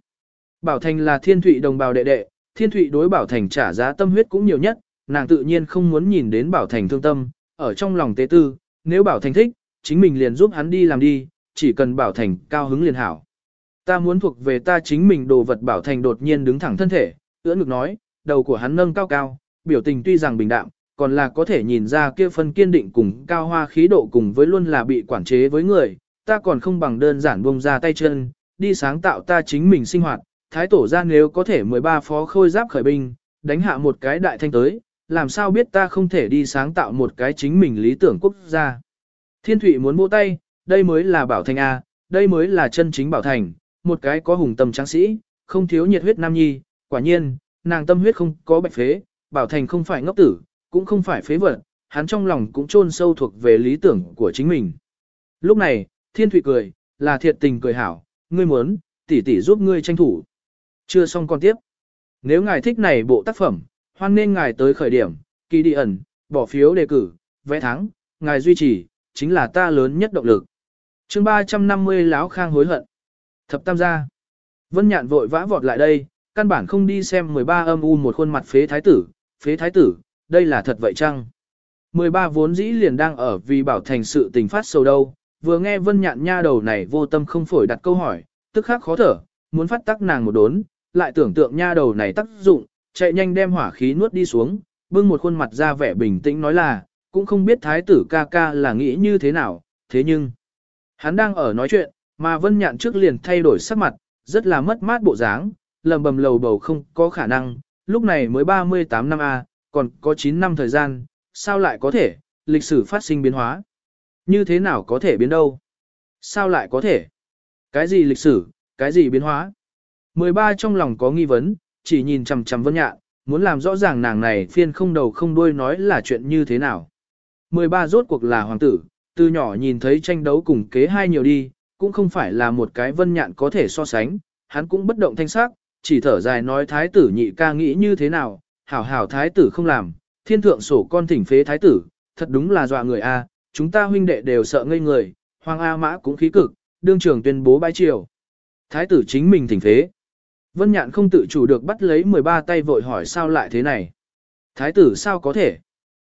Bảo Thành là thiên thụy đồng bào đệ đệ, thiên thụy đối Bảo Thành trả giá tâm huyết cũng nhiều nhất, nàng tự nhiên không muốn nhìn đến Bảo Thành thương tâm, ở trong lòng tế tư, nếu Bảo Thành thích, chính mình liền giúp hắn đi làm đi, chỉ cần Bảo Thành cao hứng liền hảo. Ta muốn thuộc về ta chính mình đồ vật Bảo Thành đột nhiên đứng thẳng thân thể, ưỡn ngực nói, đầu của hắn nâng cao cao, biểu tình tuy rằng bình đạm, còn là có thể nhìn ra kia phân kiên định cùng cao hoa khí độ cùng với luôn là bị quản chế với người, ta còn không bằng đơn giản buông ra tay chân, đi sáng tạo ta chính mình sinh hoạt, thái tổ ra nếu có thể 13 phó khôi giáp khởi binh, đánh hạ một cái đại thanh tới, làm sao biết ta không thể đi sáng tạo một cái chính mình lý tưởng quốc gia. Thiên thủy muốn vỗ tay, đây mới là bảo thành A, đây mới là chân chính bảo thành, một cái có hùng tâm tráng sĩ, không thiếu nhiệt huyết nam nhi, quả nhiên, nàng tâm huyết không có bạch phế, bảo thành không phải ngốc tử, cũng không phải phế vật, hắn trong lòng cũng chôn sâu thuộc về lý tưởng của chính mình. Lúc này, Thiên Thụy cười, là thiệt tình cười hảo, ngươi muốn, tỷ tỷ giúp ngươi tranh thủ. Chưa xong con tiếp. Nếu ngài thích này bộ tác phẩm, hoan nên ngài tới khởi điểm, kỳ đi ẩn, bỏ phiếu đề cử, vẽ thắng, ngài duy trì, chính là ta lớn nhất động lực chương 350 láo khang hối hận. Thập tam gia. Vân nhạn vội vã vọt lại đây, căn bản không đi xem 13 âm u một khuôn mặt phế thái tử, phế thái tử, đây là thật vậy chăng? 13 vốn dĩ liền đang ở vì bảo thành sự tình phát sầu đâu, vừa nghe vân nhạn nha đầu này vô tâm không phổi đặt câu hỏi, tức khắc khó thở, muốn phát tắc nàng một đốn, lại tưởng tượng nha đầu này tác dụng, chạy nhanh đem hỏa khí nuốt đi xuống, bưng một khuôn mặt ra vẻ bình tĩnh nói là, cũng không biết thái tử ca ca là nghĩ như thế nào, thế nhưng, hắn đang ở nói chuyện, mà vân nhạn trước liền thay đổi sắc mặt, rất là mất mát bộ dáng, lầm bầm lầu bầu không có khả năng, lúc này mới 38 năm A, còn có 9 năm thời gian, sao lại có thể, lịch sử phát sinh biến hóa. Như thế nào có thể biến đâu? Sao lại có thể? Cái gì lịch sử, cái gì biến hóa? 13 trong lòng có nghi vấn, chỉ nhìn chằm chằm Vân Nhạn, muốn làm rõ ràng nàng này phiên không đầu không đuôi nói là chuyện như thế nào. 13 rốt cuộc là hoàng tử, từ nhỏ nhìn thấy tranh đấu cùng kế hai nhiều đi, cũng không phải là một cái Vân Nhạn có thể so sánh, hắn cũng bất động thanh sắc, chỉ thở dài nói thái tử nhị ca nghĩ như thế nào, hảo hảo thái tử không làm, thiên thượng sổ con thỉnh phế thái tử, thật đúng là dọa người a, à, chúng ta huynh đệ đều sợ ngây người, hoàng A mã cũng khí cực, đương trường tuyên bố bãi triều. Thái tử chính mình thỉnh phế. Vân Nhạn không tự chủ được bắt lấy 13 tay vội hỏi sao lại thế này. Thái tử sao có thể?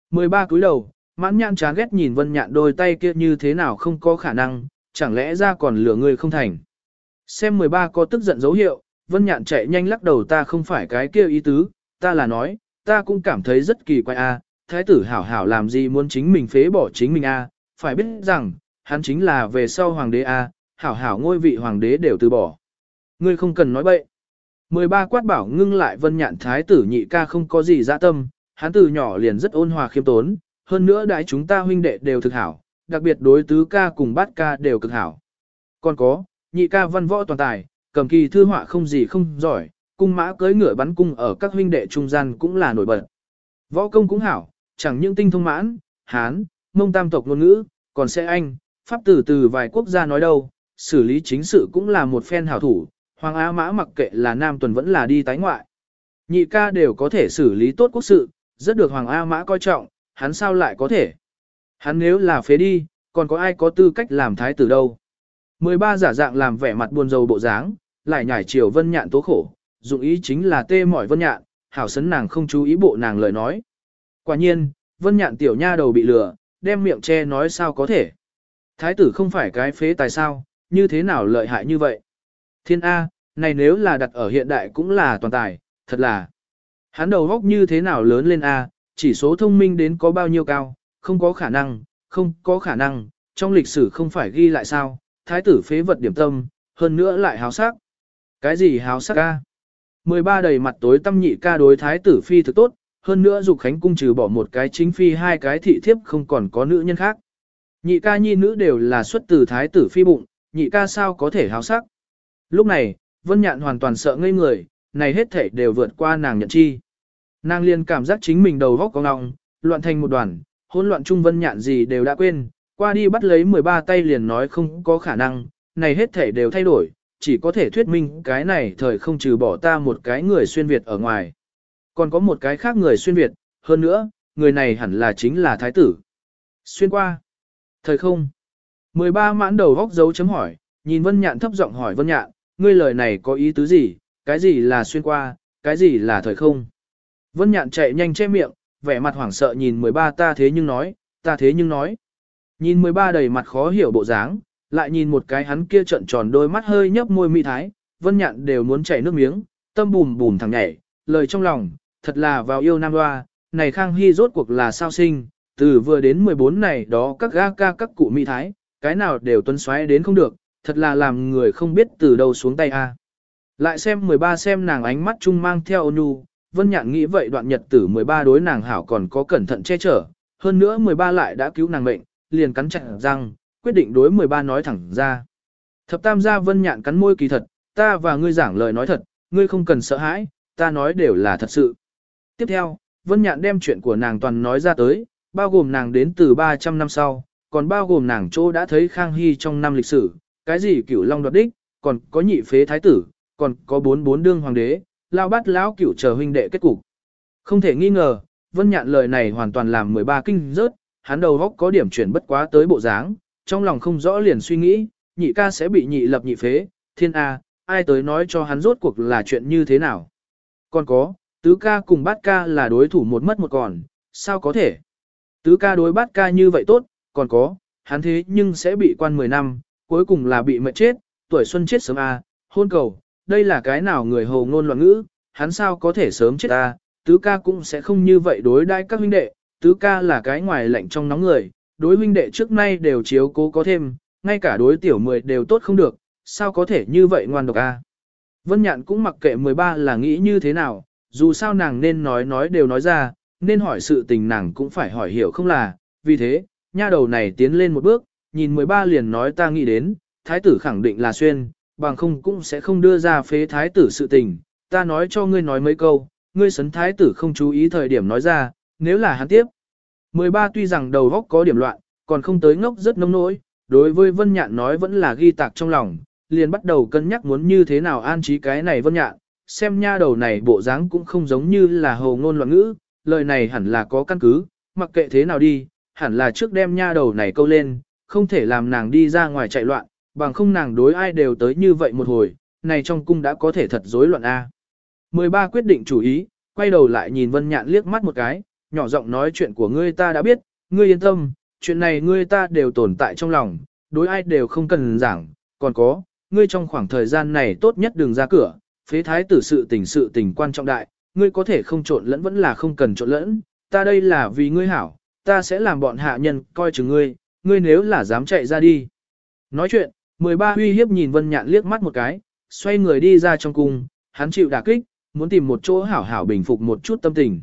13 cúi đầu, mãn nhãn chán ghét nhìn Vân Nhạn đôi tay kia như thế nào không có khả năng, chẳng lẽ ra còn lừa người không thành. Xem 13 có tức giận dấu hiệu, Vân Nhạn chạy nhanh lắc đầu ta không phải cái kia ý tứ, ta là nói, ta cũng cảm thấy rất kỳ quái a, thái tử hảo hảo làm gì muốn chính mình phế bỏ chính mình a, phải biết rằng, hắn chính là về sau hoàng đế a, hảo hảo ngôi vị hoàng đế đều từ bỏ. Ngươi không cần nói bậy. 13 quát bảo ngưng lại vân nhạn thái tử nhị ca không có gì dạ tâm, hắn từ nhỏ liền rất ôn hòa khiêm tốn, hơn nữa đại chúng ta huynh đệ đều thực hảo, đặc biệt đối tứ ca cùng bát ca đều cực hảo. Còn có, nhị ca văn võ toàn tài, cầm kỳ thư họa không gì không giỏi, cung mã cưới ngựa bắn cung ở các huynh đệ trung gian cũng là nổi bật. Võ công cũng hảo, chẳng những tinh thông mãn, hán, mông tam tộc ngôn ngữ, còn sẽ anh, pháp tử từ vài quốc gia nói đâu, xử lý chính sự cũng là một phen hảo thủ, Hoàng Á Mã mặc kệ là Nam Tuần vẫn là đi tái ngoại. Nhị ca đều có thể xử lý tốt quốc sự, rất được Hoàng A Mã coi trọng, hắn sao lại có thể. Hắn nếu là phế đi, còn có ai có tư cách làm thái tử đâu. 13 giả dạng làm vẻ mặt buồn rầu bộ dáng, lại nhảy chiều vân nhạn tố khổ, dụng ý chính là tê mỏi vân nhạn, hảo sấn nàng không chú ý bộ nàng lời nói. Quả nhiên, vân nhạn tiểu nha đầu bị lừa, đem miệng che nói sao có thể. Thái tử không phải cái phế tài sao, như thế nào lợi hại như vậy. Thiên A, này nếu là đặt ở hiện đại cũng là toàn tài, thật là. Hắn đầu góc như thế nào lớn lên A, chỉ số thông minh đến có bao nhiêu cao, không có khả năng, không có khả năng, trong lịch sử không phải ghi lại sao, thái tử phế vật điểm tâm, hơn nữa lại háo sắc. Cái gì háo sắc ca? 13 đầy mặt tối tâm nhị ca đối thái tử phi thực tốt, hơn nữa dục khánh cung trừ bỏ một cái chính phi hai cái thị thiếp không còn có nữ nhân khác. Nhị ca nhi nữ đều là xuất từ thái tử phi bụng, nhị ca sao có thể háo sắc. Lúc này, Vân Nhạn hoàn toàn sợ ngây người, này hết thể đều vượt qua nàng nhận chi. Nàng liền cảm giác chính mình đầu góc có ngọng, loạn thành một đoàn, hỗn loạn trung Vân Nhạn gì đều đã quên, qua đi bắt lấy 13 tay liền nói không có khả năng, này hết thể đều thay đổi, chỉ có thể thuyết minh cái này thời không trừ bỏ ta một cái người xuyên Việt ở ngoài. Còn có một cái khác người xuyên Việt, hơn nữa, người này hẳn là chính là thái tử. Xuyên qua. Thời không. 13 mãn đầu góc dấu chấm hỏi, nhìn Vân Nhạn thấp giọng hỏi Vân Nhạn, ngươi lời này có ý tứ gì, cái gì là xuyên qua, cái gì là thời không. Vân Nhạn chạy nhanh che miệng, vẻ mặt hoảng sợ nhìn 13 ta thế nhưng nói, ta thế nhưng nói. Nhìn 13 đầy mặt khó hiểu bộ dáng, lại nhìn một cái hắn kia trận tròn đôi mắt hơi nhấp môi mỹ thái, Vân Nhạn đều muốn chảy nước miếng, tâm bùm bùm thằng nhảy, lời trong lòng, thật là vào yêu nam hoa, này Khang Hy rốt cuộc là sao sinh, từ vừa đến 14 này đó các ga ca các cụ mỹ thái, cái nào đều tuấn xoáy đến không được, thật là làm người không biết từ đâu xuống tay a. Lại xem 13 xem nàng ánh mắt trung mang theo ôn nhu, Vân Nhạn nghĩ vậy đoạn nhật tử 13 đối nàng hảo còn có cẩn thận che chở, hơn nữa 13 lại đã cứu nàng mệnh, liền cắn chặt răng, quyết định đối 13 nói thẳng ra. Thập tam gia Vân Nhạn cắn môi kỳ thật, ta và ngươi giảng lời nói thật, ngươi không cần sợ hãi, ta nói đều là thật sự. Tiếp theo, Vân Nhạn đem chuyện của nàng toàn nói ra tới, bao gồm nàng đến từ 300 năm sau, còn bao gồm nàng chỗ đã thấy Khang Hy trong năm lịch sử, cái gì cửu long đoạt đích, còn có nhị phế thái tử, còn có bốn bốn đương hoàng đế, lao bắt lão cửu chờ huynh đệ kết cục. Không thể nghi ngờ, Vân Nhạn lời này hoàn toàn làm 13 kinh rớt, hắn đầu góc có điểm chuyển bất quá tới bộ dáng, trong lòng không rõ liền suy nghĩ, nhị ca sẽ bị nhị lập nhị phế, thiên A, ai tới nói cho hắn rốt cuộc là chuyện như thế nào. Còn có, tứ ca cùng bát ca là đối thủ một mất một còn, sao có thể? Tứ ca đối bát ca như vậy tốt, còn có, hắn thế nhưng sẽ bị quan 10 năm, cuối cùng là bị mệt chết, tuổi xuân chết sớm A, hôn cầu, đây là cái nào người hồ ngôn loạn ngữ, hắn sao có thể sớm chết ta tứ ca cũng sẽ không như vậy đối đãi các huynh đệ, tứ ca là cái ngoài lạnh trong nóng người, đối huynh đệ trước nay đều chiếu cố có thêm, ngay cả đối tiểu mười đều tốt không được, sao có thể như vậy ngoan độc a? Vân Nhạn cũng mặc kệ 13 là nghĩ như thế nào, dù sao nàng nên nói nói đều nói ra, nên hỏi sự tình nàng cũng phải hỏi hiểu không là, vì thế, nha đầu này tiến lên một bước, nhìn 13 liền nói ta nghĩ đến, thái tử khẳng định là xuyên, bằng không cũng sẽ không đưa ra phế thái tử sự tình, ta nói cho ngươi nói mấy câu, ngươi sấn thái tử không chú ý thời điểm nói ra, nếu là hắn tiếp. 13 tuy rằng đầu góc có điểm loạn, còn không tới ngốc rất nông nỗi, đối với Vân Nhạn nói vẫn là ghi tạc trong lòng, liền bắt đầu cân nhắc muốn như thế nào an trí cái này Vân Nhạn, xem nha đầu này bộ dáng cũng không giống như là hồ ngôn loạn ngữ, lời này hẳn là có căn cứ, mặc kệ thế nào đi, hẳn là trước đem nha đầu này câu lên, không thể làm nàng đi ra ngoài chạy loạn, bằng không nàng đối ai đều tới như vậy một hồi, này trong cung đã có thể thật rối loạn A. 13 quyết định chủ ý, quay đầu lại nhìn Vân Nhạn liếc mắt một cái, nhỏ giọng nói chuyện của ngươi ta đã biết, ngươi yên tâm, chuyện này ngươi ta đều tồn tại trong lòng, đối ai đều không cần giảng, còn có, ngươi trong khoảng thời gian này tốt nhất đừng ra cửa, phế thái tử sự tình sự tình quan trọng đại, ngươi có thể không trộn lẫn vẫn là không cần trộn lẫn, ta đây là vì ngươi hảo, ta sẽ làm bọn hạ nhân coi chừng ngươi, ngươi nếu là dám chạy ra đi. Nói chuyện, 13 huy hiếp nhìn Vân Nhạn liếc mắt một cái, xoay người đi ra trong cung, hắn chịu đả kích, muốn tìm một chỗ hảo hảo bình phục một chút tâm tình.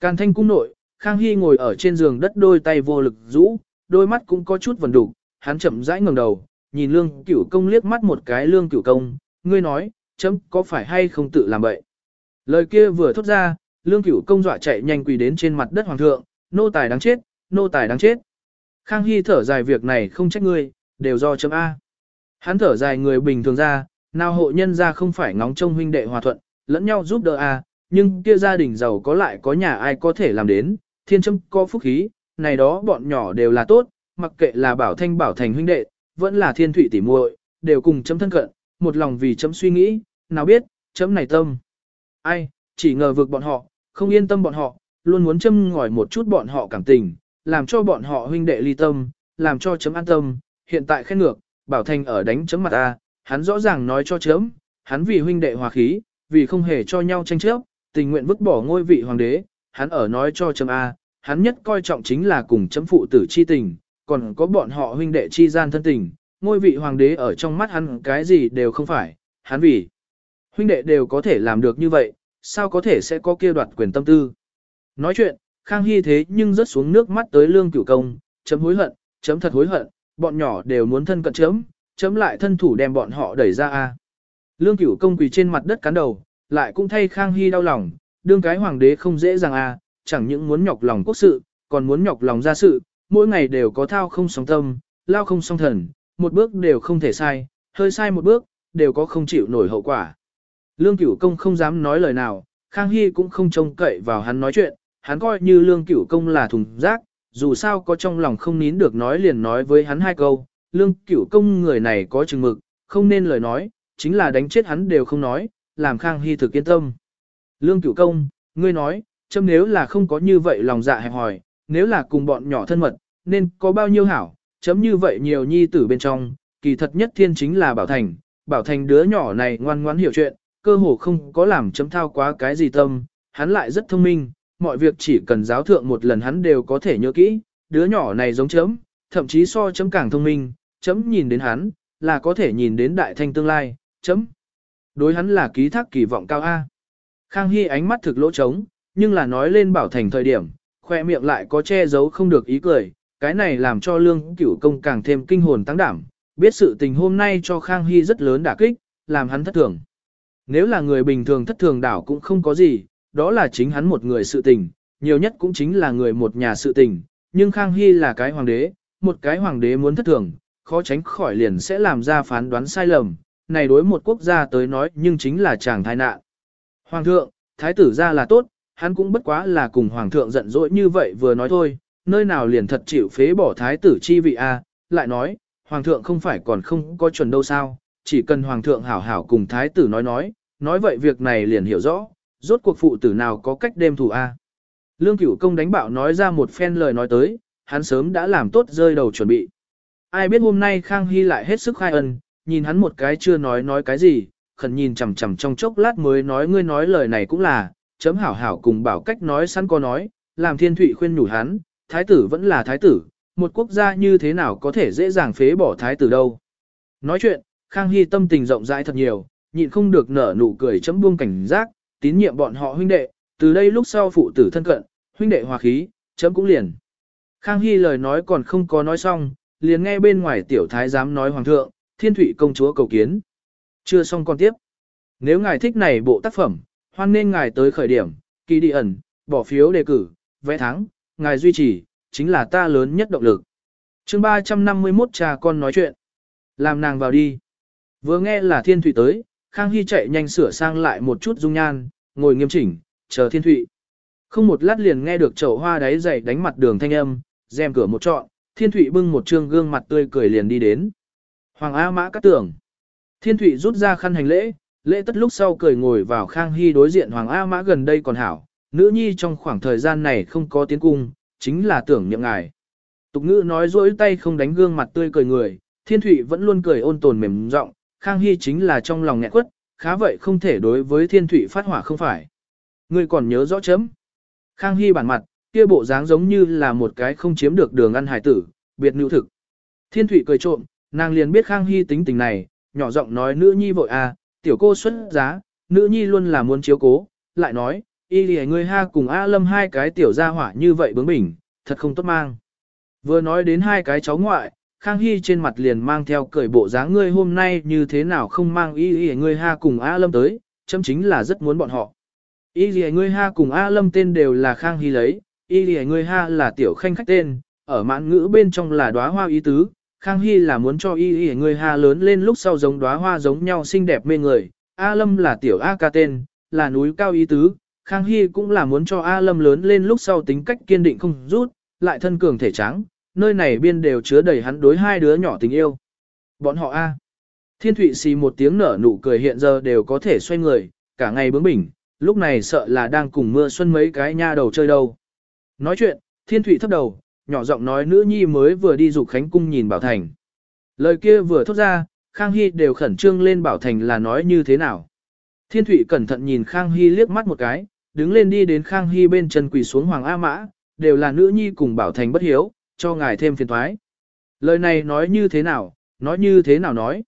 Càn thanh cung nội, Khang Hy ngồi ở trên giường đất đôi tay vô lực rũ, đôi mắt cũng có chút vần đục, hắn chậm rãi ngẩng đầu, nhìn lương cửu công liếc mắt một cái lương cửu công, ngươi nói, chấm có phải hay không tự làm vậy? Lời kia vừa thốt ra, lương cửu công dọa chạy nhanh quỳ đến trên mặt đất hoàng thượng, nô tài đáng chết, nô tài đáng chết. Khang Hy thở dài việc này không trách ngươi, đều do chấm A. Hắn thở dài người bình thường ra, nào hộ nhân ra không phải ngóng trông huynh đệ hòa thuận, lẫn nhau giúp đỡ A, nhưng kia gia đình giàu có lại có nhà ai có thể làm đến, thiên châm có phúc khí, này đó bọn nhỏ đều là tốt, mặc kệ là bảo thanh bảo thành huynh đệ, vẫn là thiên thủy tỉ muội, đều cùng chấm thân cận, một lòng vì chấm suy nghĩ, nào biết, chấm này tâm. Ai, chỉ ngờ vực bọn họ, không yên tâm bọn họ, luôn muốn châm ngòi một chút bọn họ cảm tình, làm cho bọn họ huynh đệ ly tâm, làm cho chấm an tâm, hiện tại khen ngược, bảo thanh ở đánh chấm mặt ta, hắn rõ ràng nói cho chấm, hắn vì huynh đệ hòa khí, vì không hề cho nhau tranh chấp, tình nguyện vứt bỏ ngôi vị hoàng đế, hắn ở nói cho chấm A, hắn nhất coi trọng chính là cùng chấm phụ tử chi tình, còn có bọn họ huynh đệ chi gian thân tình, ngôi vị hoàng đế ở trong mắt hắn cái gì đều không phải, hắn vì huynh đệ đều có thể làm được như vậy, sao có thể sẽ có kia đoạt quyền tâm tư. Nói chuyện, Khang Hy thế nhưng rớt xuống nước mắt tới lương cửu công, chấm hối hận, chấm thật hối hận, bọn nhỏ đều muốn thân cận chấm, chấm lại thân thủ đem bọn họ đẩy ra a. Lương cửu công quỳ trên mặt đất cắn đầu, lại cũng thay Khang Hy đau lòng, đương cái hoàng đế không dễ dàng a, chẳng những muốn nhọc lòng quốc sự, còn muốn nhọc lòng gia sự, mỗi ngày đều có thao không song tâm, lao không song thần, một bước đều không thể sai, hơi sai một bước, đều có không chịu nổi hậu quả. Lương Cửu Công không dám nói lời nào, Khang Hy cũng không trông cậy vào hắn nói chuyện, hắn coi như Lương Cửu Công là thùng rác, dù sao có trong lòng không nín được nói liền nói với hắn hai câu, Lương Cửu Công người này có chừng mực, không nên lời nói, chính là đánh chết hắn đều không nói, làm Khang Hy thực yên tâm. Lương Cửu Công, ngươi nói, châm nếu là không có như vậy lòng dạ hẹp hòi, nếu là cùng bọn nhỏ thân mật, nên có bao nhiêu hảo, chấm như vậy nhiều nhi tử bên trong, kỳ thật nhất thiên chính là Bảo Thành, Bảo Thành đứa nhỏ này ngoan ngoãn hiểu chuyện, cơ hồ không có làm chấm thao quá cái gì tâm, hắn lại rất thông minh, mọi việc chỉ cần giáo thượng một lần hắn đều có thể nhớ kỹ, đứa nhỏ này giống chấm, thậm chí so chấm càng thông minh, chấm nhìn đến hắn, là có thể nhìn đến đại thanh tương lai, chấm. Đối hắn là ký thác kỳ vọng cao A. Khang Hy ánh mắt thực lỗ trống, nhưng là nói lên bảo thành thời điểm, khoe miệng lại có che giấu không được ý cười, cái này làm cho lương cửu công càng thêm kinh hồn tăng đảm, biết sự tình hôm nay cho Khang Hy rất lớn đả kích, làm hắn thất thường. Nếu là người bình thường thất thường đảo cũng không có gì, đó là chính hắn một người sự tình, nhiều nhất cũng chính là người một nhà sự tình, nhưng Khang Hy là cái hoàng đế, một cái hoàng đế muốn thất thường, khó tránh khỏi liền sẽ làm ra phán đoán sai lầm, này đối một quốc gia tới nói nhưng chính là chàng thái nạn. Hoàng thượng, thái tử ra là tốt, hắn cũng bất quá là cùng hoàng thượng giận dỗi như vậy vừa nói thôi, nơi nào liền thật chịu phế bỏ thái tử chi vị a, lại nói, hoàng thượng không phải còn không có chuẩn đâu sao, chỉ cần hoàng thượng hảo hảo cùng thái tử nói nói, nói vậy việc này liền hiểu rõ, rốt cuộc phụ tử nào có cách đêm thủ a. Lương Cửu Công đánh bạo nói ra một phen lời nói tới, hắn sớm đã làm tốt rơi đầu chuẩn bị. Ai biết hôm nay Khang Hy lại hết sức khai ân, nhìn hắn một cái chưa nói nói cái gì, khẩn nhìn chằm chằm trong chốc lát mới nói ngươi nói lời này cũng là, chấm hảo hảo cùng bảo cách nói sẵn có nói, làm thiên thụy khuyên nhủ hắn, thái tử vẫn là thái tử, một quốc gia như thế nào có thể dễ dàng phế bỏ thái tử đâu. Nói chuyện, Khang Hy tâm tình rộng rãi thật nhiều, nhịn không được nở nụ cười chấm buông cảnh giác, tín nhiệm bọn họ huynh đệ, từ đây lúc sau phụ tử thân cận, huynh đệ hòa khí, chấm cũng liền. Khang Hy lời nói còn không có nói xong, liền nghe bên ngoài tiểu thái giám nói hoàng thượng, thiên thủy công chúa cầu kiến. Chưa xong còn tiếp. Nếu ngài thích này bộ tác phẩm, hoan nên ngài tới khởi điểm, kỳ đi ẩn, bỏ phiếu đề cử, vẽ thắng, ngài duy trì, chính là ta lớn nhất động lực. chương 351 cha con nói chuyện. Làm nàng vào đi. Vừa nghe là thiên thủy tới, Khang Hy chạy nhanh sửa sang lại một chút dung nhan, ngồi nghiêm chỉnh, chờ thiên Thụy. Không một lát liền nghe được chậu hoa đáy dày đánh mặt đường thanh âm, rèm cửa một trọn, thiên Thụy bưng một trương gương mặt tươi cười liền đi đến. Hoàng A Mã cắt tưởng. Thiên Thụy rút ra khăn hành lễ, lễ tất lúc sau cười ngồi vào Khang Hy đối diện Hoàng A Mã gần đây còn hảo, nữ nhi trong khoảng thời gian này không có tiến cung, chính là tưởng niệm ngài. Tục ngữ nói dỗi tay không đánh gương mặt tươi cười người, thiên Thụy vẫn luôn cười ôn tồn mềm giọng Khang Hy chính là trong lòng nghẹn quất, khá vậy không thể đối với thiên thủy phát hỏa không phải. Ngươi còn nhớ rõ chấm. Khang Hy bản mặt, kia bộ dáng giống như là một cái không chiếm được đường ăn hải tử, biệt nữ thực. Thiên thủy cười trộm, nàng liền biết Khang Hy tính tình này, nhỏ giọng nói nữ nhi vội à, tiểu cô xuất giá, nữ nhi luôn là muốn chiếu cố, lại nói, y lì ngươi ha cùng A Lâm hai cái tiểu gia hỏa như vậy bướng bỉnh, thật không tốt mang. Vừa nói đến hai cái cháu ngoại, Khang Hy trên mặt liền mang theo cười bộ dáng ngươi hôm nay như thế nào không mang y ý ngươi ha cùng A Lâm tới, chấm chính là rất muốn bọn họ. Y ý ngươi ha cùng A Lâm tên đều là Khang Hy lấy, y ý ngươi ha là tiểu khanh khách tên, ở mãn ngữ bên trong là đóa hoa ý tứ, Khang Hy là muốn cho y y ngươi ha lớn lên lúc sau giống đóa hoa giống nhau xinh đẹp mê người, A Lâm là tiểu A ca tên, là núi cao ý tứ, Khang Hy cũng là muốn cho A Lâm lớn lên lúc sau tính cách kiên định không rút, lại thân cường thể trắng, nơi này biên đều chứa đầy hắn đối hai đứa nhỏ tình yêu. Bọn họ A. Thiên Thụy xì một tiếng nở nụ cười hiện giờ đều có thể xoay người, cả ngày bướng bỉnh, lúc này sợ là đang cùng mưa xuân mấy cái nha đầu chơi đâu. Nói chuyện, Thiên Thụy thấp đầu, nhỏ giọng nói nữ nhi mới vừa đi dục khánh cung nhìn Bảo Thành. Lời kia vừa thốt ra, Khang Hy đều khẩn trương lên Bảo Thành là nói như thế nào. Thiên Thụy cẩn thận nhìn Khang Hy liếc mắt một cái, đứng lên đi đến Khang Hy bên chân quỳ xuống Hoàng A Mã, đều là nữ nhi cùng bảo thành bất hiếu, cho ngài thêm phiền thoái. Lời này nói như thế nào, nói như thế nào nói.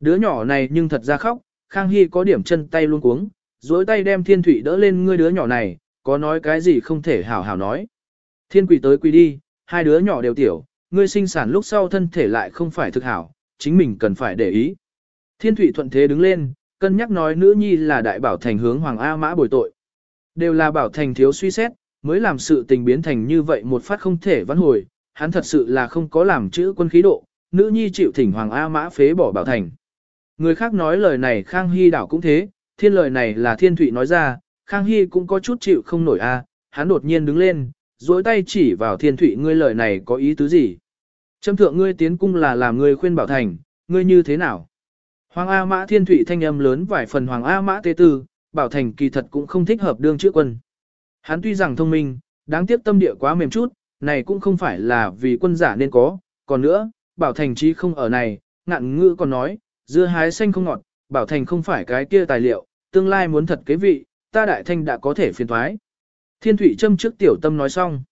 Đứa nhỏ này nhưng thật ra khóc, Khang Hy có điểm chân tay luôn cuống, dối tay đem thiên thủy đỡ lên ngươi đứa nhỏ này, có nói cái gì không thể hảo hảo nói. Thiên quỷ tới quỷ đi, hai đứa nhỏ đều tiểu, ngươi sinh sản lúc sau thân thể lại không phải thực hảo, chính mình cần phải để ý. Thiên thủy thuận thế đứng lên, cân nhắc nói nữ nhi là đại bảo thành hướng Hoàng A Mã bồi tội. Đều là bảo thành thiếu suy xét, mới làm sự tình biến thành như vậy một phát không thể vãn hồi, hắn thật sự là không có làm chữ quân khí độ, nữ nhi chịu thỉnh Hoàng A Mã phế bỏ bảo thành. Người khác nói lời này Khang Hy đảo cũng thế, thiên lời này là thiên thủy nói ra, Khang Hy cũng có chút chịu không nổi a, hắn đột nhiên đứng lên, dối tay chỉ vào thiên thủy ngươi lời này có ý tứ gì. Trâm thượng ngươi tiến cung là làm ngươi khuyên bảo thành, ngươi như thế nào? Hoàng A Mã thiên thủy thanh âm lớn vài phần Hoàng A Mã tế tư, bảo thành kỳ thật cũng không thích hợp đương chữ quân. Hắn tuy rằng thông minh, đáng tiếc tâm địa quá mềm chút, này cũng không phải là vì quân giả nên có, còn nữa, bảo thành trí không ở này, ngạn ngữ còn nói, dưa hái xanh không ngọt, bảo thành không phải cái kia tài liệu, tương lai muốn thật kế vị, ta đại thanh đã có thể phiền thoái. Thiên thủy châm trước tiểu tâm nói xong.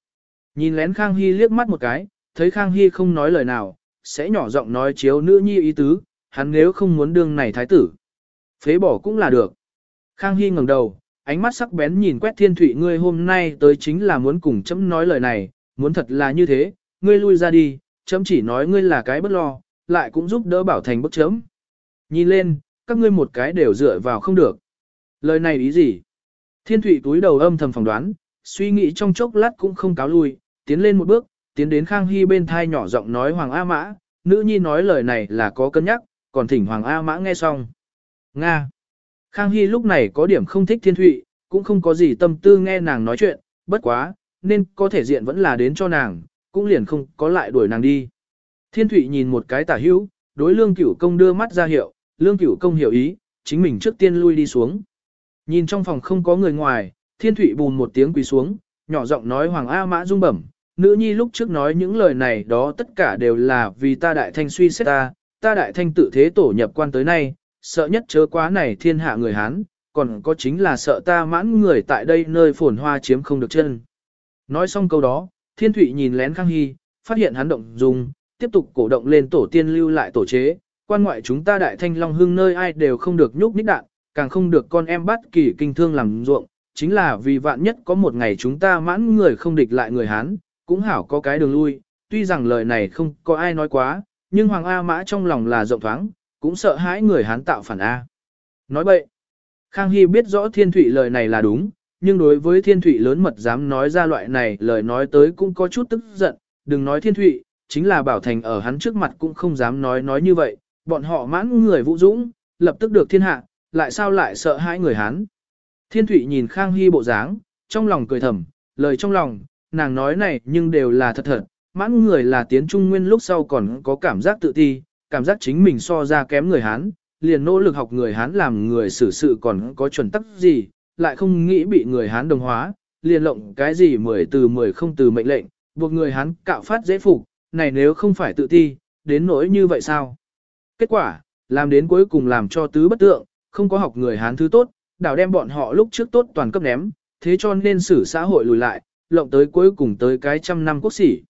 Nhìn lén Khang Hy liếc mắt một cái, thấy Khang Hy không nói lời nào, sẽ nhỏ giọng nói chiếu nữ nhi ý tứ, hắn nếu không muốn đương này thái tử. Phế bỏ cũng là được. Khang Hy ngẩng đầu, ánh mắt sắc bén nhìn quét Thiên thủy ngươi hôm nay tới chính là muốn cùng chấm nói lời này, muốn thật là như thế, ngươi lui ra đi, chấm chỉ nói ngươi là cái bất lo, lại cũng giúp đỡ bảo thành bức chấm. Nhìn lên, các ngươi một cái đều dựa vào không được. Lời này ý gì? Thiên Thụy túi đầu âm thầm phỏng đoán, suy nghĩ trong chốc lát cũng không cáo lui, tiến lên một bước, tiến đến Khang Hy bên thai nhỏ giọng nói Hoàng A Mã, nữ nhi nói lời này là có cân nhắc, còn thỉnh Hoàng A Mã nghe xong. Nga. Khang Hy lúc này có điểm không thích Thiên Thụy, cũng không có gì tâm tư nghe nàng nói chuyện, bất quá, nên có thể diện vẫn là đến cho nàng, cũng liền không có lại đuổi nàng đi. Thiên Thụy nhìn một cái tả hữu, đối lương cửu công đưa mắt ra hiệu, lương cửu công hiểu ý, chính mình trước tiên lui đi xuống. Nhìn trong phòng không có người ngoài, thiên thụy bùn một tiếng quỳ xuống, nhỏ giọng nói Hoàng A Mã rung bẩm, nữ nhi lúc trước nói những lời này đó tất cả đều là vì ta đại thanh suy xét ta, ta đại thanh tự thế tổ nhập quan tới nay, sợ nhất chớ quá này thiên hạ người Hán, còn có chính là sợ ta mãn người tại đây nơi phồn hoa chiếm không được chân. Nói xong câu đó, thiên thụy nhìn lén Khang Hy, phát hiện hắn động dùng, tiếp tục cổ động lên tổ tiên lưu lại tổ chế, quan ngoại chúng ta đại thanh long hưng nơi ai đều không được nhúc nhích đạn, càng không được con em bắt kỳ kinh thương làm ruộng, chính là vì vạn nhất có một ngày chúng ta mãn người không địch lại người Hán, cũng hảo có cái đường lui, tuy rằng lời này không có ai nói quá, nhưng Hoàng A Mã trong lòng là rộng thoáng, cũng sợ hãi người Hán tạo phản A. Nói vậy, Khang Hy biết rõ thiên Thụy lời này là đúng, nhưng đối với thiên thủy lớn mật dám nói ra loại này lời nói tới cũng có chút tức giận, đừng nói thiên thủy, chính là bảo thành ở hắn trước mặt cũng không dám nói nói như vậy, bọn họ mãn người vũ dũng, lập tức được thiên hạ, lại sao lại sợ hãi người Hán. Thiên Thụy nhìn Khang Hy bộ dáng, trong lòng cười thầm, lời trong lòng, nàng nói này nhưng đều là thật thật, mãn người là tiến trung nguyên lúc sau còn có cảm giác tự ti, cảm giác chính mình so ra kém người Hán, liền nỗ lực học người Hán làm người xử sự còn có chuẩn tắc gì, lại không nghĩ bị người Hán đồng hóa, liền lộng cái gì mười từ mười không từ mệnh lệnh, buộc người Hán cạo phát dễ phục, này nếu không phải tự ti, đến nỗi như vậy sao? Kết quả, làm đến cuối cùng làm cho tứ bất tượng, không có học người Hán thứ tốt, đảo đem bọn họ lúc trước tốt toàn cấp ném, thế cho nên xử xã hội lùi lại, lộng tới cuối cùng tới cái trăm năm quốc sĩ.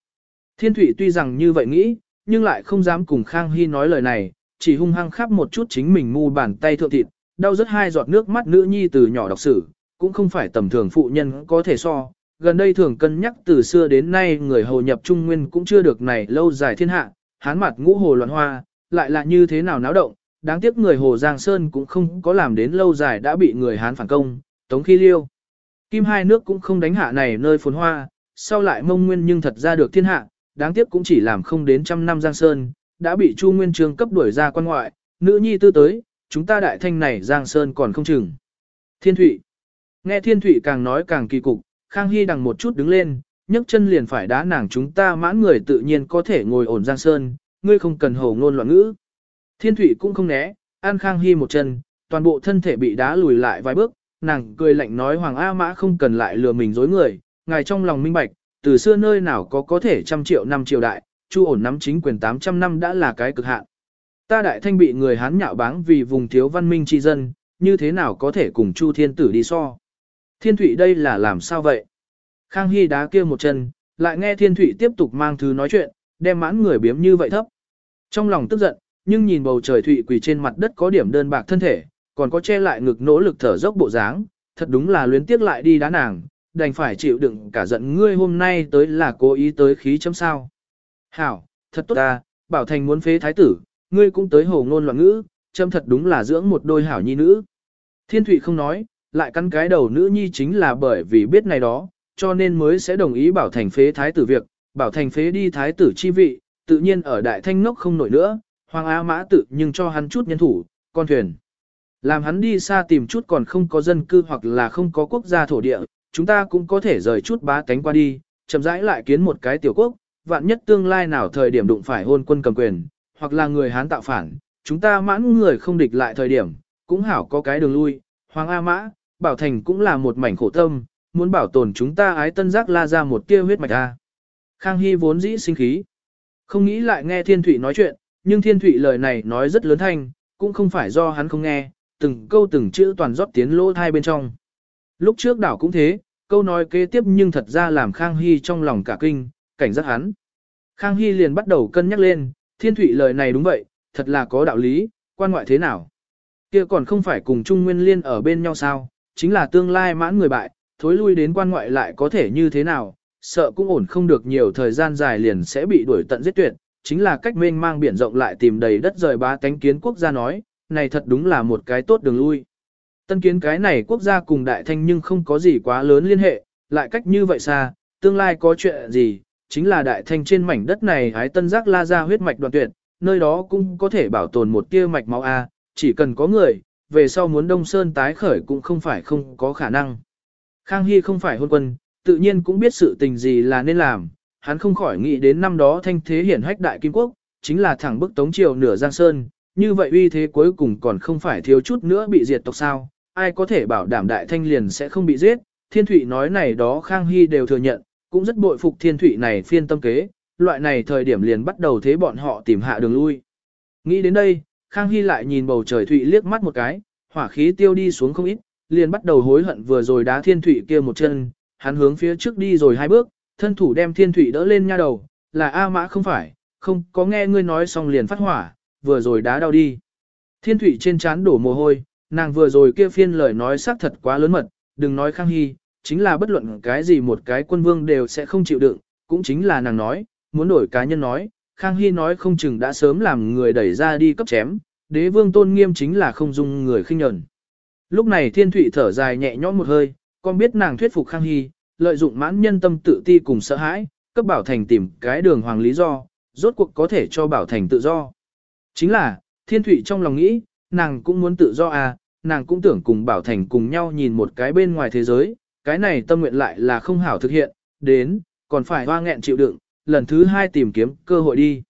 Thiên Thụy tuy rằng như vậy nghĩ, nhưng lại không dám cùng Khang Hy nói lời này, chỉ hung hăng khắp một chút chính mình mu bàn tay thượng thịt, đau rất hai giọt nước mắt nữ nhi từ nhỏ đọc sử, cũng không phải tầm thường phụ nhân có thể so. Gần đây thường cân nhắc từ xưa đến nay người hồ nhập trung nguyên cũng chưa được này lâu dài thiên hạ, hán mặt ngũ hồ loạn hoa, lại là như thế nào náo động, đáng tiếc người Hồ Giang Sơn cũng không có làm đến lâu dài đã bị người Hán phản công, tống khi liêu. Kim hai nước cũng không đánh hạ này nơi phồn hoa, sau lại mông nguyên nhưng thật ra được thiên hạ, đáng tiếc cũng chỉ làm không đến trăm năm Giang Sơn, đã bị Chu Nguyên Trường cấp đuổi ra quan ngoại, nữ nhi tư tới, chúng ta đại thanh này Giang Sơn còn không chừng. Thiên Thụy Nghe Thiên Thụy càng nói càng kỳ cục, Khang Hy đằng một chút đứng lên, nhấc chân liền phải đá nàng chúng ta mãn người tự nhiên có thể ngồi ổn Giang Sơn, ngươi không cần hồ ngôn loạn ngữ. Thiên Thụy cũng không né, An Khang Hy một chân, toàn bộ thân thể bị đá lùi lại vài bước, nàng cười lạnh nói Hoàng A Mã không cần lại lừa mình dối người, ngài trong lòng minh bạch, từ xưa nơi nào có có thể trăm triệu năm triều đại, chu ổn nắm chính quyền 800 năm đã là cái cực hạn. Ta đại thanh bị người Hán nhạo báng vì vùng thiếu văn minh tri dân, như thế nào có thể cùng Chu Thiên Tử đi so. Thiên Thụy đây là làm sao vậy? Khang Hy đá kia một chân, lại nghe Thiên Thụy tiếp tục mang thứ nói chuyện, đem mãn người biếm như vậy thấp. Trong lòng tức giận, nhưng nhìn bầu trời Thụy quỳ trên mặt đất có điểm đơn bạc thân thể, còn có che lại ngực nỗ lực thở dốc bộ dáng, thật đúng là luyến tiếc lại đi đá nàng, đành phải chịu đựng cả giận ngươi hôm nay tới là cố ý tới khí chấm sao. Hảo, thật tốt ta, bảo thành muốn phế thái tử, ngươi cũng tới hồ ngôn loạn ngữ, châm thật đúng là dưỡng một đôi hảo nhi nữ. Thiên Thụy không nói, lại căn cái đầu nữ nhi chính là bởi vì biết này đó, cho nên mới sẽ đồng ý bảo thành phế thái tử việc, bảo thành phế đi thái tử chi vị, tự nhiên ở đại thanh ngốc không nổi nữa, hoàng á mã tự nhưng cho hắn chút nhân thủ, con thuyền. Làm hắn đi xa tìm chút còn không có dân cư hoặc là không có quốc gia thổ địa, chúng ta cũng có thể rời chút bá cánh qua đi, chậm rãi lại kiến một cái tiểu quốc, vạn nhất tương lai nào thời điểm đụng phải hôn quân cầm quyền, hoặc là người Hán tạo phản, chúng ta mãn người không địch lại thời điểm, cũng hảo có cái đường lui, Hoàng A Mã, Bảo Thành cũng là một mảnh khổ tâm, muốn bảo tồn chúng ta ái tân giác la ra một tia huyết mạch A. Khang Hy vốn dĩ sinh khí, không nghĩ lại nghe Thiên Thụy nói chuyện, nhưng Thiên Thụy lời này nói rất lớn thanh, cũng không phải do hắn không nghe, từng câu từng chữ toàn rót tiến lỗ thai bên trong. Lúc trước đảo cũng thế, câu nói kế tiếp nhưng thật ra làm Khang Hy trong lòng cả kinh, cảnh giác hắn. Khang Hy liền bắt đầu cân nhắc lên, Thiên Thụy lời này đúng vậy, thật là có đạo lý, quan ngoại thế nào. Kia còn không phải cùng Trung Nguyên Liên ở bên nhau sao, chính là tương lai mãn người bại, thối lui đến quan ngoại lại có thể như thế nào, sợ cũng ổn không được nhiều thời gian dài liền sẽ bị đuổi tận giết tuyệt, chính là cách mênh mang biển rộng lại tìm đầy đất rời ba cánh kiến quốc gia nói, này thật đúng là một cái tốt đường lui. Tân kiến cái này quốc gia cùng đại thanh nhưng không có gì quá lớn liên hệ, lại cách như vậy xa, tương lai có chuyện gì, chính là đại thanh trên mảnh đất này hái tân giác la ra huyết mạch đoạn tuyệt, nơi đó cũng có thể bảo tồn một tia mạch máu A, chỉ cần có người, về sau muốn Đông Sơn tái khởi cũng không phải không có khả năng. Khang Hy không phải hôn quân, tự nhiên cũng biết sự tình gì là nên làm, hắn không khỏi nghĩ đến năm đó thanh thế hiển hách đại kim quốc, chính là thẳng bức tống triều nửa giang sơn, như vậy uy thế cuối cùng còn không phải thiếu chút nữa bị diệt tộc sao, ai có thể bảo đảm đại thanh liền sẽ không bị giết, thiên thủy nói này đó Khang Hy đều thừa nhận, cũng rất bội phục thiên thủy này phiên tâm kế, loại này thời điểm liền bắt đầu thế bọn họ tìm hạ đường lui. Nghĩ đến đây, Khang Hy lại nhìn bầu trời thủy liếc mắt một cái, hỏa khí tiêu đi xuống không ít, liền bắt đầu hối hận vừa rồi đá thiên thủy kia một chân, hắn hướng phía trước đi rồi hai bước, thân thủ đem thiên thủy đỡ lên nha đầu, là A mã không phải, không có nghe ngươi nói xong liền phát hỏa, vừa rồi đá đau đi. Thiên thủy trên chán đổ mồ hôi, nàng vừa rồi kia phiên lời nói xác thật quá lớn mật, đừng nói Khang Hy, chính là bất luận cái gì một cái quân vương đều sẽ không chịu đựng, cũng chính là nàng nói, muốn đổi cá nhân nói, Khang Hy nói không chừng đã sớm làm người đẩy ra đi cấp chém, đế vương tôn nghiêm chính là không dung người khinh nhẫn. Lúc này thiên thụy thở dài nhẹ nhõm một hơi, con biết nàng thuyết phục Khang Hy, lợi dụng mãn nhân tâm tự ti cùng sợ hãi, cấp Bảo Thành tìm cái đường hoàng lý do, rốt cuộc có thể cho Bảo Thành tự do. Chính là, thiên thụy trong lòng nghĩ, nàng cũng muốn tự do à, nàng cũng tưởng cùng Bảo Thành cùng nhau nhìn một cái bên ngoài thế giới, cái này tâm nguyện lại là không hảo thực hiện, đến, còn phải hoa nghẹn chịu đựng, lần thứ hai tìm kiếm cơ hội đi.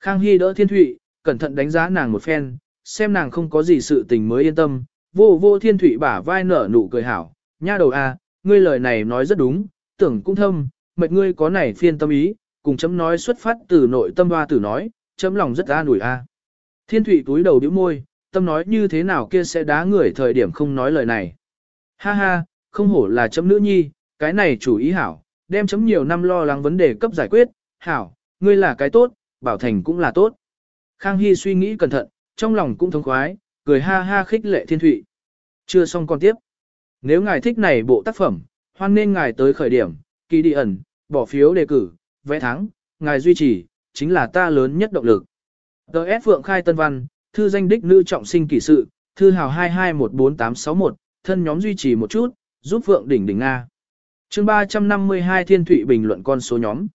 Khang Hy đỡ Thiên Thụy, cẩn thận đánh giá nàng một phen, xem nàng không có gì sự tình mới yên tâm, vô vô Thiên Thụy bả vai nở nụ cười hảo, nha đầu a, à, ngươi lời này nói rất đúng, tưởng cũng thâm, mệt ngươi có này phiên tâm ý, cùng chấm nói xuất phát từ nội tâm hoa tử nói, chấm lòng rất an ủi a. Thiên Thụy túi đầu bĩu môi, tâm nói như thế nào kia sẽ đá người thời điểm không nói lời này. Ha ha, không hổ là chấm nữ nhi, cái này chủ ý hảo, đem chấm nhiều năm lo lắng vấn đề cấp giải quyết, hảo, ngươi là cái tốt, bảo thành cũng là tốt. Khang Hy suy nghĩ cẩn thận, trong lòng cũng thống khoái, cười ha ha khích lệ thiên thụy. Chưa xong còn tiếp. Nếu ngài thích này bộ tác phẩm, hoan nên ngài tới khởi điểm, kỳ đi ẩn, bỏ phiếu đề cử, vẽ thắng, ngài duy trì, chính là ta lớn nhất động lực. Đợt Phượng Khai Tân Văn, thư danh đích nữ trọng sinh kỷ sự, thư hào 22148161, thân nhóm duy trì một chút, giúp Phượng đỉnh đỉnh Nga. chương 352 Thiên Thụy bình luận con số nhóm.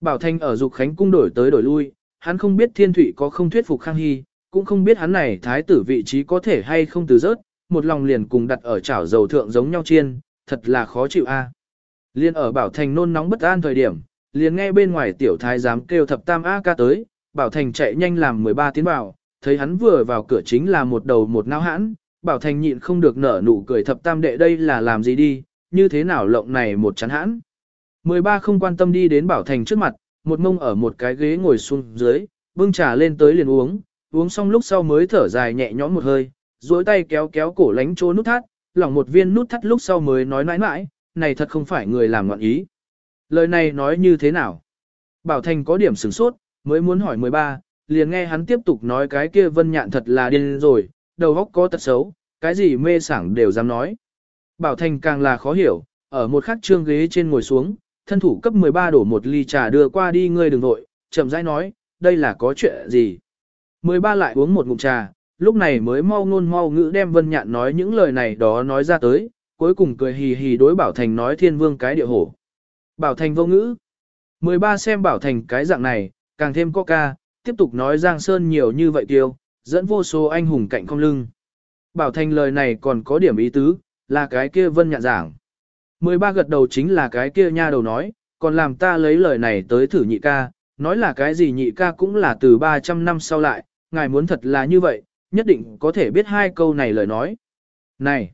Bảo Thanh ở Dục Khánh cung đổi tới đổi lui, hắn không biết Thiên Thụy có không thuyết phục Khang Hy, cũng không biết hắn này thái tử vị trí có thể hay không từ rớt, một lòng liền cùng đặt ở chảo dầu thượng giống nhau chiên, thật là khó chịu a. Liên ở Bảo Thành nôn nóng bất an thời điểm, liền nghe bên ngoài tiểu thái giám kêu thập tam A ca tới, Bảo Thành chạy nhanh làm 13 tiến vào, thấy hắn vừa vào cửa chính là một đầu một nao hãn, Bảo Thành nhịn không được nở nụ cười thập tam đệ đây là làm gì đi, như thế nào lộng này một chán hãn. 13 không quan tâm đi đến Bảo Thành trước mặt, một mông ở một cái ghế ngồi xuống dưới, bưng trà lên tới liền uống, uống xong lúc sau mới thở dài nhẹ nhõm một hơi, duỗi tay kéo kéo cổ lánh chỗ nút thắt, lỏng một viên nút thắt lúc sau mới nói nãi nãi, này thật không phải người làm ngọn ý. Lời này nói như thế nào? Bảo Thành có điểm sửng sốt, mới muốn hỏi 13, liền nghe hắn tiếp tục nói cái kia vân nhạn thật là điên rồi, đầu óc có tật xấu, cái gì mê sảng đều dám nói. Bảo Thành càng là khó hiểu, ở một khắc trương ghế trên ngồi xuống, thân thủ cấp 13 đổ một ly trà đưa qua đi ngươi đừng vội, chậm rãi nói, đây là có chuyện gì. 13 lại uống một ngụm trà, lúc này mới mau ngôn mau ngữ đem Vân Nhạn nói những lời này đó nói ra tới, cuối cùng cười hì hì đối Bảo Thành nói thiên vương cái địa hổ. Bảo Thành vô ngữ. 13 xem Bảo Thành cái dạng này, càng thêm có ca, tiếp tục nói Giang Sơn nhiều như vậy tiêu, dẫn vô số anh hùng cạnh không lưng. Bảo Thành lời này còn có điểm ý tứ, là cái kia Vân Nhạn giảng. 13 gật đầu chính là cái kia nha đầu nói, còn làm ta lấy lời này tới thử nhị ca, nói là cái gì nhị ca cũng là từ 300 năm sau lại, ngài muốn thật là như vậy, nhất định có thể biết hai câu này lời nói. Này,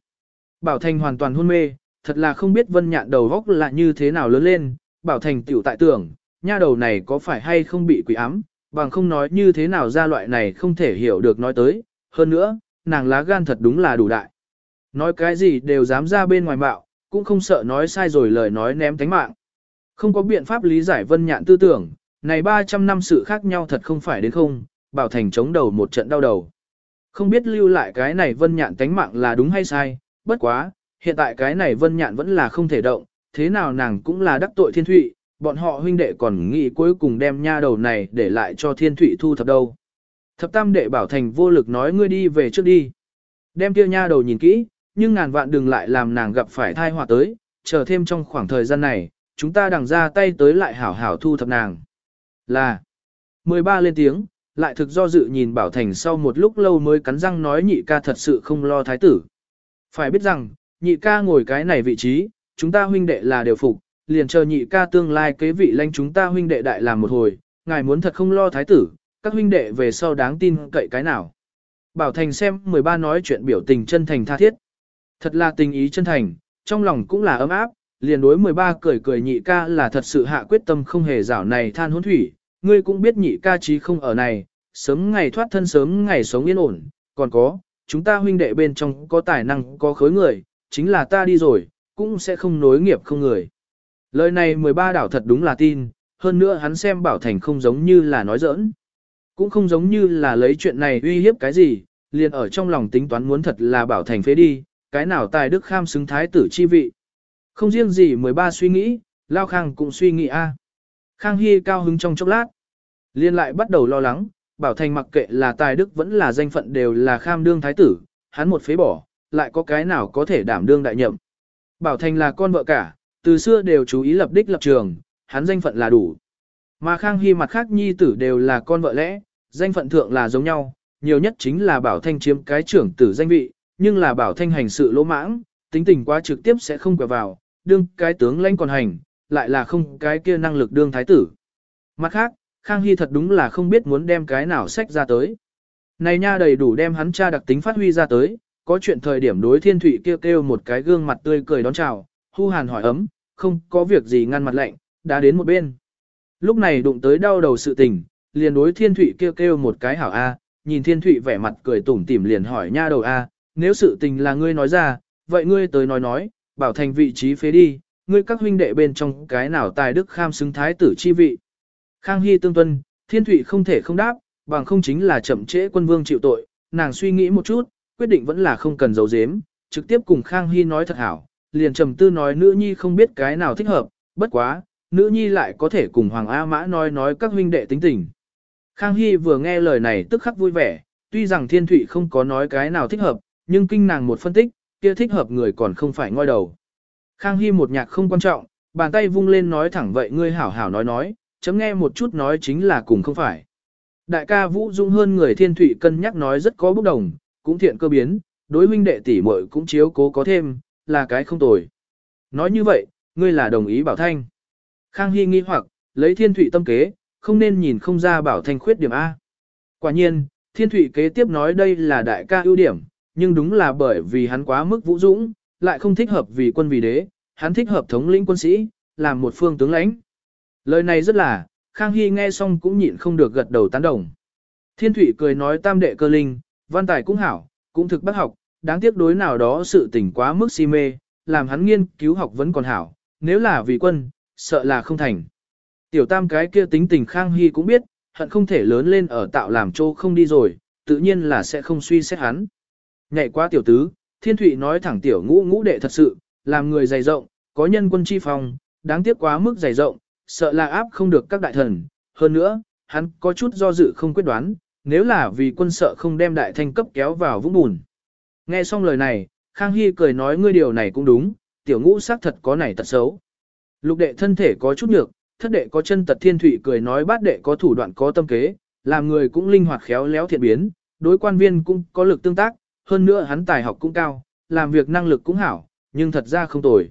Bảo Thành hoàn toàn hôn mê, thật là không biết vân nhạn đầu góc là như thế nào lớn lên, Bảo Thành tiểu tại tưởng, nha đầu này có phải hay không bị quỷ ám, bằng không nói như thế nào ra loại này không thể hiểu được nói tới, hơn nữa, nàng lá gan thật đúng là đủ đại. Nói cái gì đều dám ra bên ngoài bạo, cũng không sợ nói sai rồi lời nói ném tánh mạng. Không có biện pháp lý giải vân nhạn tư tưởng, này 300 năm sự khác nhau thật không phải đến không, Bảo Thành chống đầu một trận đau đầu. Không biết lưu lại cái này vân nhạn tánh mạng là đúng hay sai, bất quá, hiện tại cái này vân nhạn vẫn là không thể động, thế nào nàng cũng là đắc tội thiên thụy, bọn họ huynh đệ còn nghĩ cuối cùng đem nha đầu này để lại cho thiên thụy thu thập đâu. Thập tam đệ bảo thành vô lực nói ngươi đi về trước đi. Đem kia nha đầu nhìn kỹ, nhưng ngàn vạn đừng lại làm nàng gặp phải thai họa tới, chờ thêm trong khoảng thời gian này, chúng ta đằng ra tay tới lại hảo hảo thu thập nàng. Là 13 lên tiếng, lại thực do dự nhìn Bảo Thành sau một lúc lâu mới cắn răng nói nhị ca thật sự không lo thái tử. Phải biết rằng, nhị ca ngồi cái này vị trí, chúng ta huynh đệ là đều phục, liền chờ nhị ca tương lai kế vị lãnh chúng ta huynh đệ đại làm một hồi, ngài muốn thật không lo thái tử, các huynh đệ về sau đáng tin cậy cái nào. Bảo Thành xem 13 nói chuyện biểu tình chân thành tha thiết. Thật là tình ý chân thành, trong lòng cũng là ấm áp, liền đối 13 cười cười nhị ca là thật sự hạ quyết tâm không hề rảo này than hôn thủy, ngươi cũng biết nhị ca chí không ở này, sớm ngày thoát thân sớm ngày sống yên ổn, còn có, chúng ta huynh đệ bên trong có tài năng có khối người, chính là ta đi rồi, cũng sẽ không nối nghiệp không người. Lời này 13 đảo thật đúng là tin, hơn nữa hắn xem Bảo Thành không giống như là nói giỡn. Cũng không giống như là lấy chuyện này uy hiếp cái gì, liền ở trong lòng tính toán muốn thật là Bảo Thành phế đi, cái nào tài đức kham xứng thái tử chi vị. Không riêng gì 13 suy nghĩ, Lao Khang cũng suy nghĩ a. Khang Hy cao hứng trong chốc lát. Liên lại bắt đầu lo lắng, Bảo Thành mặc kệ là tài đức vẫn là danh phận đều là kham đương thái tử, hắn một phế bỏ, lại có cái nào có thể đảm đương đại nhậm. Bảo Thành là con vợ cả, từ xưa đều chú ý lập đích lập trường, hắn danh phận là đủ. Mà Khang Hy mặt khác nhi tử đều là con vợ lẽ, danh phận thượng là giống nhau, nhiều nhất chính là Bảo Thanh chiếm cái trưởng tử danh vị, nhưng là Bảo Thanh hành sự lỗ mãng, tính tình quá trực tiếp sẽ không quẹo vào, đương cái tướng lãnh còn hành, lại là không cái kia năng lực đương thái tử. Mặt khác, Khang Hy thật đúng là không biết muốn đem cái nào sách ra tới. Này nha đầy đủ đem hắn cha đặc tính phát huy ra tới, có chuyện thời điểm đối thiên thủy kêu kêu một cái gương mặt tươi cười đón chào, hu hàn hỏi ấm, không có việc gì ngăn mặt lạnh, đã đến một bên. Lúc này đụng tới đau đầu sự tình, liền đối thiên thủy kêu kêu một cái hảo A, nhìn thiên thủy vẻ mặt cười tủm tỉm liền hỏi nha đầu A, nếu sự tình là ngươi nói ra, vậy ngươi tới nói nói, bảo thành vị trí phế đi, ngươi các huynh đệ bên trong cái nào tài đức kham xứng thái tử chi vị. Khang Hy tương tuân, thiên thủy không thể không đáp, bằng không chính là chậm trễ quân vương chịu tội, nàng suy nghĩ một chút, quyết định vẫn là không cần giấu giếm, trực tiếp cùng Khang Hy nói thật hảo, liền trầm tư nói nữ nhi không biết cái nào thích hợp, bất quá, nữ nhi lại có thể cùng Hoàng A Mã nói nói các huynh đệ tính tình. Khang Hy vừa nghe lời này tức khắc vui vẻ, tuy rằng thiên thủy không có nói cái nào thích hợp, nhưng kinh nàng một phân tích, kia thích hợp người còn không phải ngoi đầu. Khang Hy một nhạc không quan trọng, bàn tay vung lên nói thẳng vậy ngươi hảo hảo nói nói, chấm nghe một chút nói chính là cùng không phải. Đại ca Vũ Dung hơn người thiên thủy cân nhắc nói rất có bốc đồng, cũng thiện cơ biến, đối huynh đệ tỷ muội cũng chiếu cố có thêm, là cái không tồi. Nói như vậy, ngươi là đồng ý bảo thanh. Khang Hy nghi hoặc, lấy thiên thủy tâm kế, không nên nhìn không ra bảo thanh khuyết điểm A. Quả nhiên, thiên thủy kế tiếp nói đây là đại ca ưu điểm, nhưng đúng là bởi vì hắn quá mức vũ dũng, lại không thích hợp vì quân vì đế, hắn thích hợp thống lĩnh quân sĩ, làm một phương tướng lãnh. Lời này rất là, Khang Hy nghe xong cũng nhịn không được gật đầu tán đồng. Thiên Thụy cười nói tam đệ cơ linh, văn tài cũng hảo, cũng thực bác học, đáng tiếc đối nào đó sự tình quá mức si mê, làm hắn nghiên cứu học vẫn còn hảo, nếu là vì quân, sợ là không thành. Tiểu tam cái kia tính tình Khang Hy cũng biết, hận không thể lớn lên ở tạo làm trô không đi rồi, tự nhiên là sẽ không suy xét hắn. Nhạy quá tiểu tứ, thiên thụy nói thẳng tiểu ngũ ngũ đệ thật sự, làm người dày rộng, có nhân quân chi phòng, đáng tiếc quá mức dày rộng, sợ là áp không được các đại thần. Hơn nữa, hắn có chút do dự không quyết đoán, nếu là vì quân sợ không đem đại thanh cấp kéo vào vũng bùn. Nghe xong lời này, Khang Hy cười nói ngươi điều này cũng đúng, tiểu ngũ xác thật có này tật xấu. Lục đệ thân thể có chút nhược, thất đệ có chân tật thiên thủy cười nói bát đệ có thủ đoạn có tâm kế, làm người cũng linh hoạt khéo léo thiện biến, đối quan viên cũng có lực tương tác, hơn nữa hắn tài học cũng cao, làm việc năng lực cũng hảo, nhưng thật ra không tồi.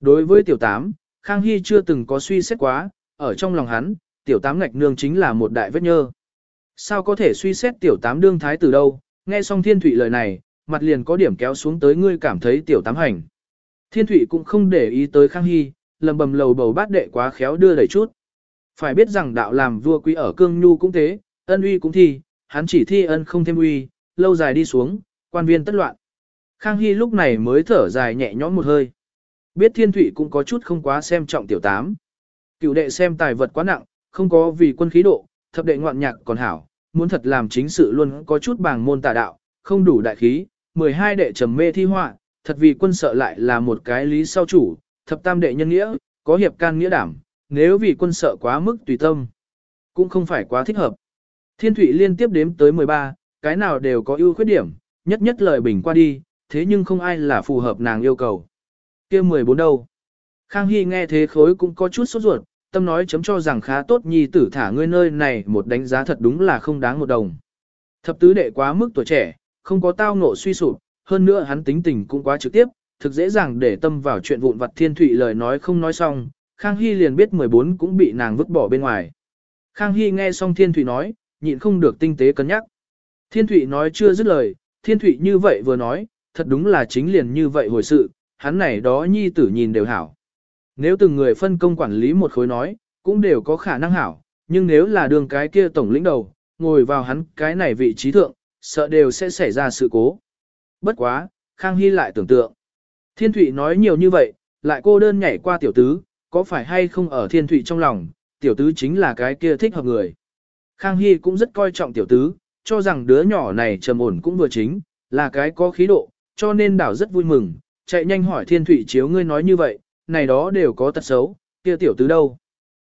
Đối với tiểu tám, Khang Hy chưa từng có suy xét quá, ở trong lòng hắn, tiểu tám ngạch nương chính là một đại vết nhơ. Sao có thể suy xét tiểu tám đương thái từ đâu, nghe xong thiên thủy lời này, mặt liền có điểm kéo xuống tới ngươi cảm thấy tiểu tám hành. Thiên thủy cũng không để ý tới Khang Hy, lầm bầm lầu bầu bát đệ quá khéo đưa đẩy chút. Phải biết rằng đạo làm vua quý ở cương nhu cũng thế, ân uy cũng thi, hắn chỉ thi ân không thêm uy, lâu dài đi xuống, quan viên tất loạn. Khang Hy lúc này mới thở dài nhẹ nhõm một hơi. Biết thiên thủy cũng có chút không quá xem trọng tiểu tám. Cựu đệ xem tài vật quá nặng, không có vì quân khí độ, thập đệ ngoạn nhạc còn hảo, muốn thật làm chính sự luôn có chút bàng môn tà đạo, không đủ đại khí, 12 đệ trầm mê thi họa, thật vì quân sợ lại là một cái lý sau chủ, thập tam đệ nhân nghĩa, có hiệp can nghĩa đảm, nếu vì quân sợ quá mức tùy tâm, cũng không phải quá thích hợp. Thiên thủy liên tiếp đếm tới 13, cái nào đều có ưu khuyết điểm, nhất nhất lời bình qua đi, thế nhưng không ai là phù hợp nàng yêu cầu. kia 14 đâu? Khang Hy nghe thế khối cũng có chút sốt ruột, tâm nói chấm cho rằng khá tốt nhi tử thả ngươi nơi này một đánh giá thật đúng là không đáng một đồng. Thập tứ đệ quá mức tuổi trẻ, không có tao ngộ suy sụp, hơn nữa hắn tính tình cũng quá trực tiếp, thực dễ dàng để tâm vào chuyện vụn vặt thiên thụy lời nói không nói xong, Khang Hy liền biết 14 cũng bị nàng vứt bỏ bên ngoài. Khang Hy nghe xong thiên thụy nói, nhịn không được tinh tế cân nhắc. Thiên thụy nói chưa dứt lời, thiên thụy như vậy vừa nói, thật đúng là chính liền như vậy hồi sự, hắn này đó nhi tử nhìn đều hảo. Nếu từng người phân công quản lý một khối nói, cũng đều có khả năng hảo, nhưng nếu là đường cái kia tổng lĩnh đầu, ngồi vào hắn cái này vị trí thượng, sợ đều sẽ xảy ra sự cố. Bất quá, Khang Hy lại tưởng tượng. Thiên Thụy nói nhiều như vậy, lại cô đơn nhảy qua tiểu tứ, có phải hay không ở Thiên Thụy trong lòng, tiểu tứ chính là cái kia thích hợp người. Khang Hy cũng rất coi trọng tiểu tứ, cho rằng đứa nhỏ này trầm ổn cũng vừa chính, là cái có khí độ, cho nên đảo rất vui mừng, chạy nhanh hỏi Thiên Thụy chiếu ngươi nói như vậy, này đó đều có tật xấu, kia tiểu tứ đâu?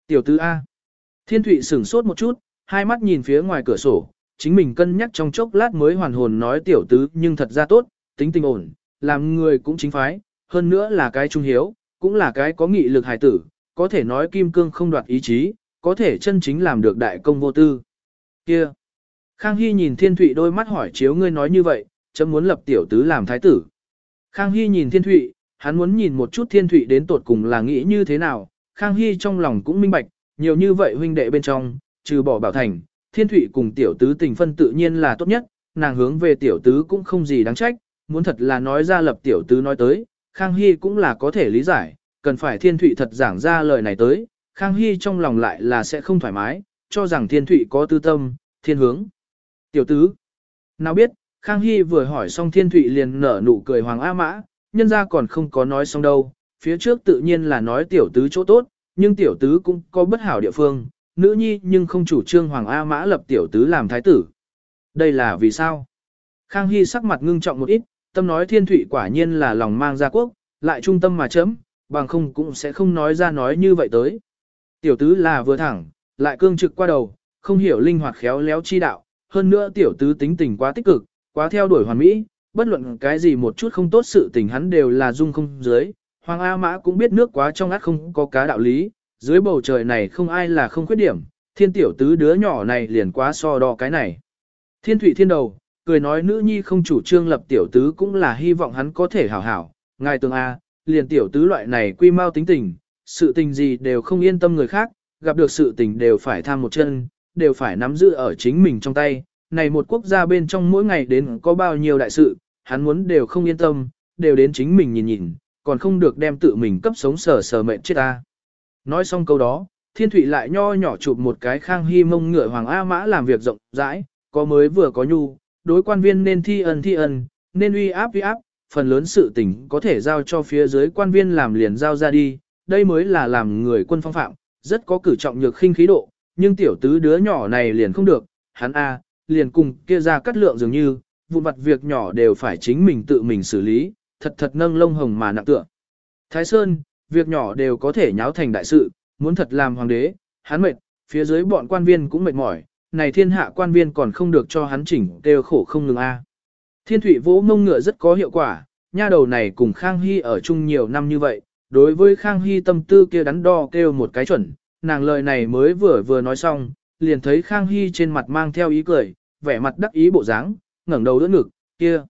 Tiểu tứ A. Thiên Thụy sửng sốt một chút, hai mắt nhìn phía ngoài cửa sổ, chính mình cân nhắc trong chốc lát mới hoàn hồn nói tiểu tứ nhưng thật ra tốt, tính tình ổn, làm người cũng chính phái, hơn nữa là cái trung hiếu, cũng là cái có nghị lực hài tử, có thể nói kim cương không đoạt ý chí, có thể chân chính làm được đại công vô tư. Kia! Khang Hy nhìn Thiên Thụy đôi mắt hỏi chiếu ngươi nói như vậy, chấm muốn lập tiểu tứ làm thái tử. Khang Hy nhìn Thiên Thụy, hắn muốn nhìn một chút Thiên Thụy đến tột cùng là nghĩ như thế nào, Khang Hy trong lòng cũng minh bạch, nhiều như vậy huynh đệ bên trong, trừ bỏ bảo thành, Thiên Thụy cùng tiểu tứ tình phân tự nhiên là tốt nhất, nàng hướng về tiểu tứ cũng không gì đáng trách, muốn thật là nói ra lập tiểu tứ nói tới, Khang Hy cũng là có thể lý giải, cần phải Thiên Thụy thật giảng ra lời này tới, Khang Hy trong lòng lại là sẽ không thoải mái, cho rằng Thiên Thụy có tư tâm, thiên hướng. Tiểu tứ, nào biết, Khang Hy vừa hỏi xong Thiên Thụy liền nở nụ cười Hoàng A Mã, nhân ra còn không có nói xong đâu, phía trước tự nhiên là nói tiểu tứ chỗ tốt, nhưng tiểu tứ cũng có bất hảo địa phương, nữ nhi nhưng không chủ trương Hoàng A Mã lập tiểu tứ làm thái tử. Đây là vì sao? Khang Hy sắc mặt ngưng trọng một ít, tâm nói thiên thủy quả nhiên là lòng mang gia quốc, lại trung tâm mà chấm, bằng không cũng sẽ không nói ra nói như vậy tới. Tiểu tứ là vừa thẳng, lại cương trực qua đầu, không hiểu linh hoạt khéo léo chi đạo, hơn nữa tiểu tứ tính tình quá tích cực, quá theo đuổi hoàn mỹ, bất luận cái gì một chút không tốt sự tình hắn đều là dung không dưới. Hoàng A Mã cũng biết nước quá trong át không có cá đạo lý, dưới bầu trời này không ai là không khuyết điểm, thiên tiểu tứ đứa nhỏ này liền quá so đo cái này. Thiên thủy thiên đầu, cười nói nữ nhi không chủ trương lập tiểu tứ cũng là hy vọng hắn có thể hảo hảo, ngài tương A, liền tiểu tứ loại này quy mau tính tình, sự tình gì đều không yên tâm người khác, gặp được sự tình đều phải tham một chân, đều phải nắm giữ ở chính mình trong tay, này một quốc gia bên trong mỗi ngày đến có bao nhiêu đại sự, hắn muốn đều không yên tâm, đều đến chính mình nhìn nhìn, còn không được đem tự mình cấp sống sờ sờ mệnh chết ta. Nói xong câu đó, thiên thụy lại nho nhỏ chụp một cái khang hy mông ngựa hoàng A mã làm việc rộng rãi, có mới vừa có nhu, đối quan viên nên thi ân thi ân, nên uy áp uy áp, phần lớn sự tình có thể giao cho phía dưới quan viên làm liền giao ra đi, đây mới là làm người quân phong phạm, rất có cử trọng nhược khinh khí độ, nhưng tiểu tứ đứa nhỏ này liền không được, hắn a, liền cùng kia ra cắt lượng dường như, vụ vặt việc nhỏ đều phải chính mình tự mình xử lý, thật thật nâng lông hồng mà nặng tựa. Thái Sơn, việc nhỏ đều có thể nháo thành đại sự, muốn thật làm hoàng đế, hắn mệt, phía dưới bọn quan viên cũng mệt mỏi, này thiên hạ quan viên còn không được cho hắn chỉnh đều khổ không ngừng a. Thiên thủy vỗ mông ngựa rất có hiệu quả, nha đầu này cùng Khang Hy ở chung nhiều năm như vậy, đối với Khang Hy tâm tư kia đắn đo kêu một cái chuẩn, nàng lời này mới vừa vừa nói xong, liền thấy Khang Hy trên mặt mang theo ý cười, vẻ mặt đắc ý bộ dáng, ngẩng đầu đỡ ngực, kia.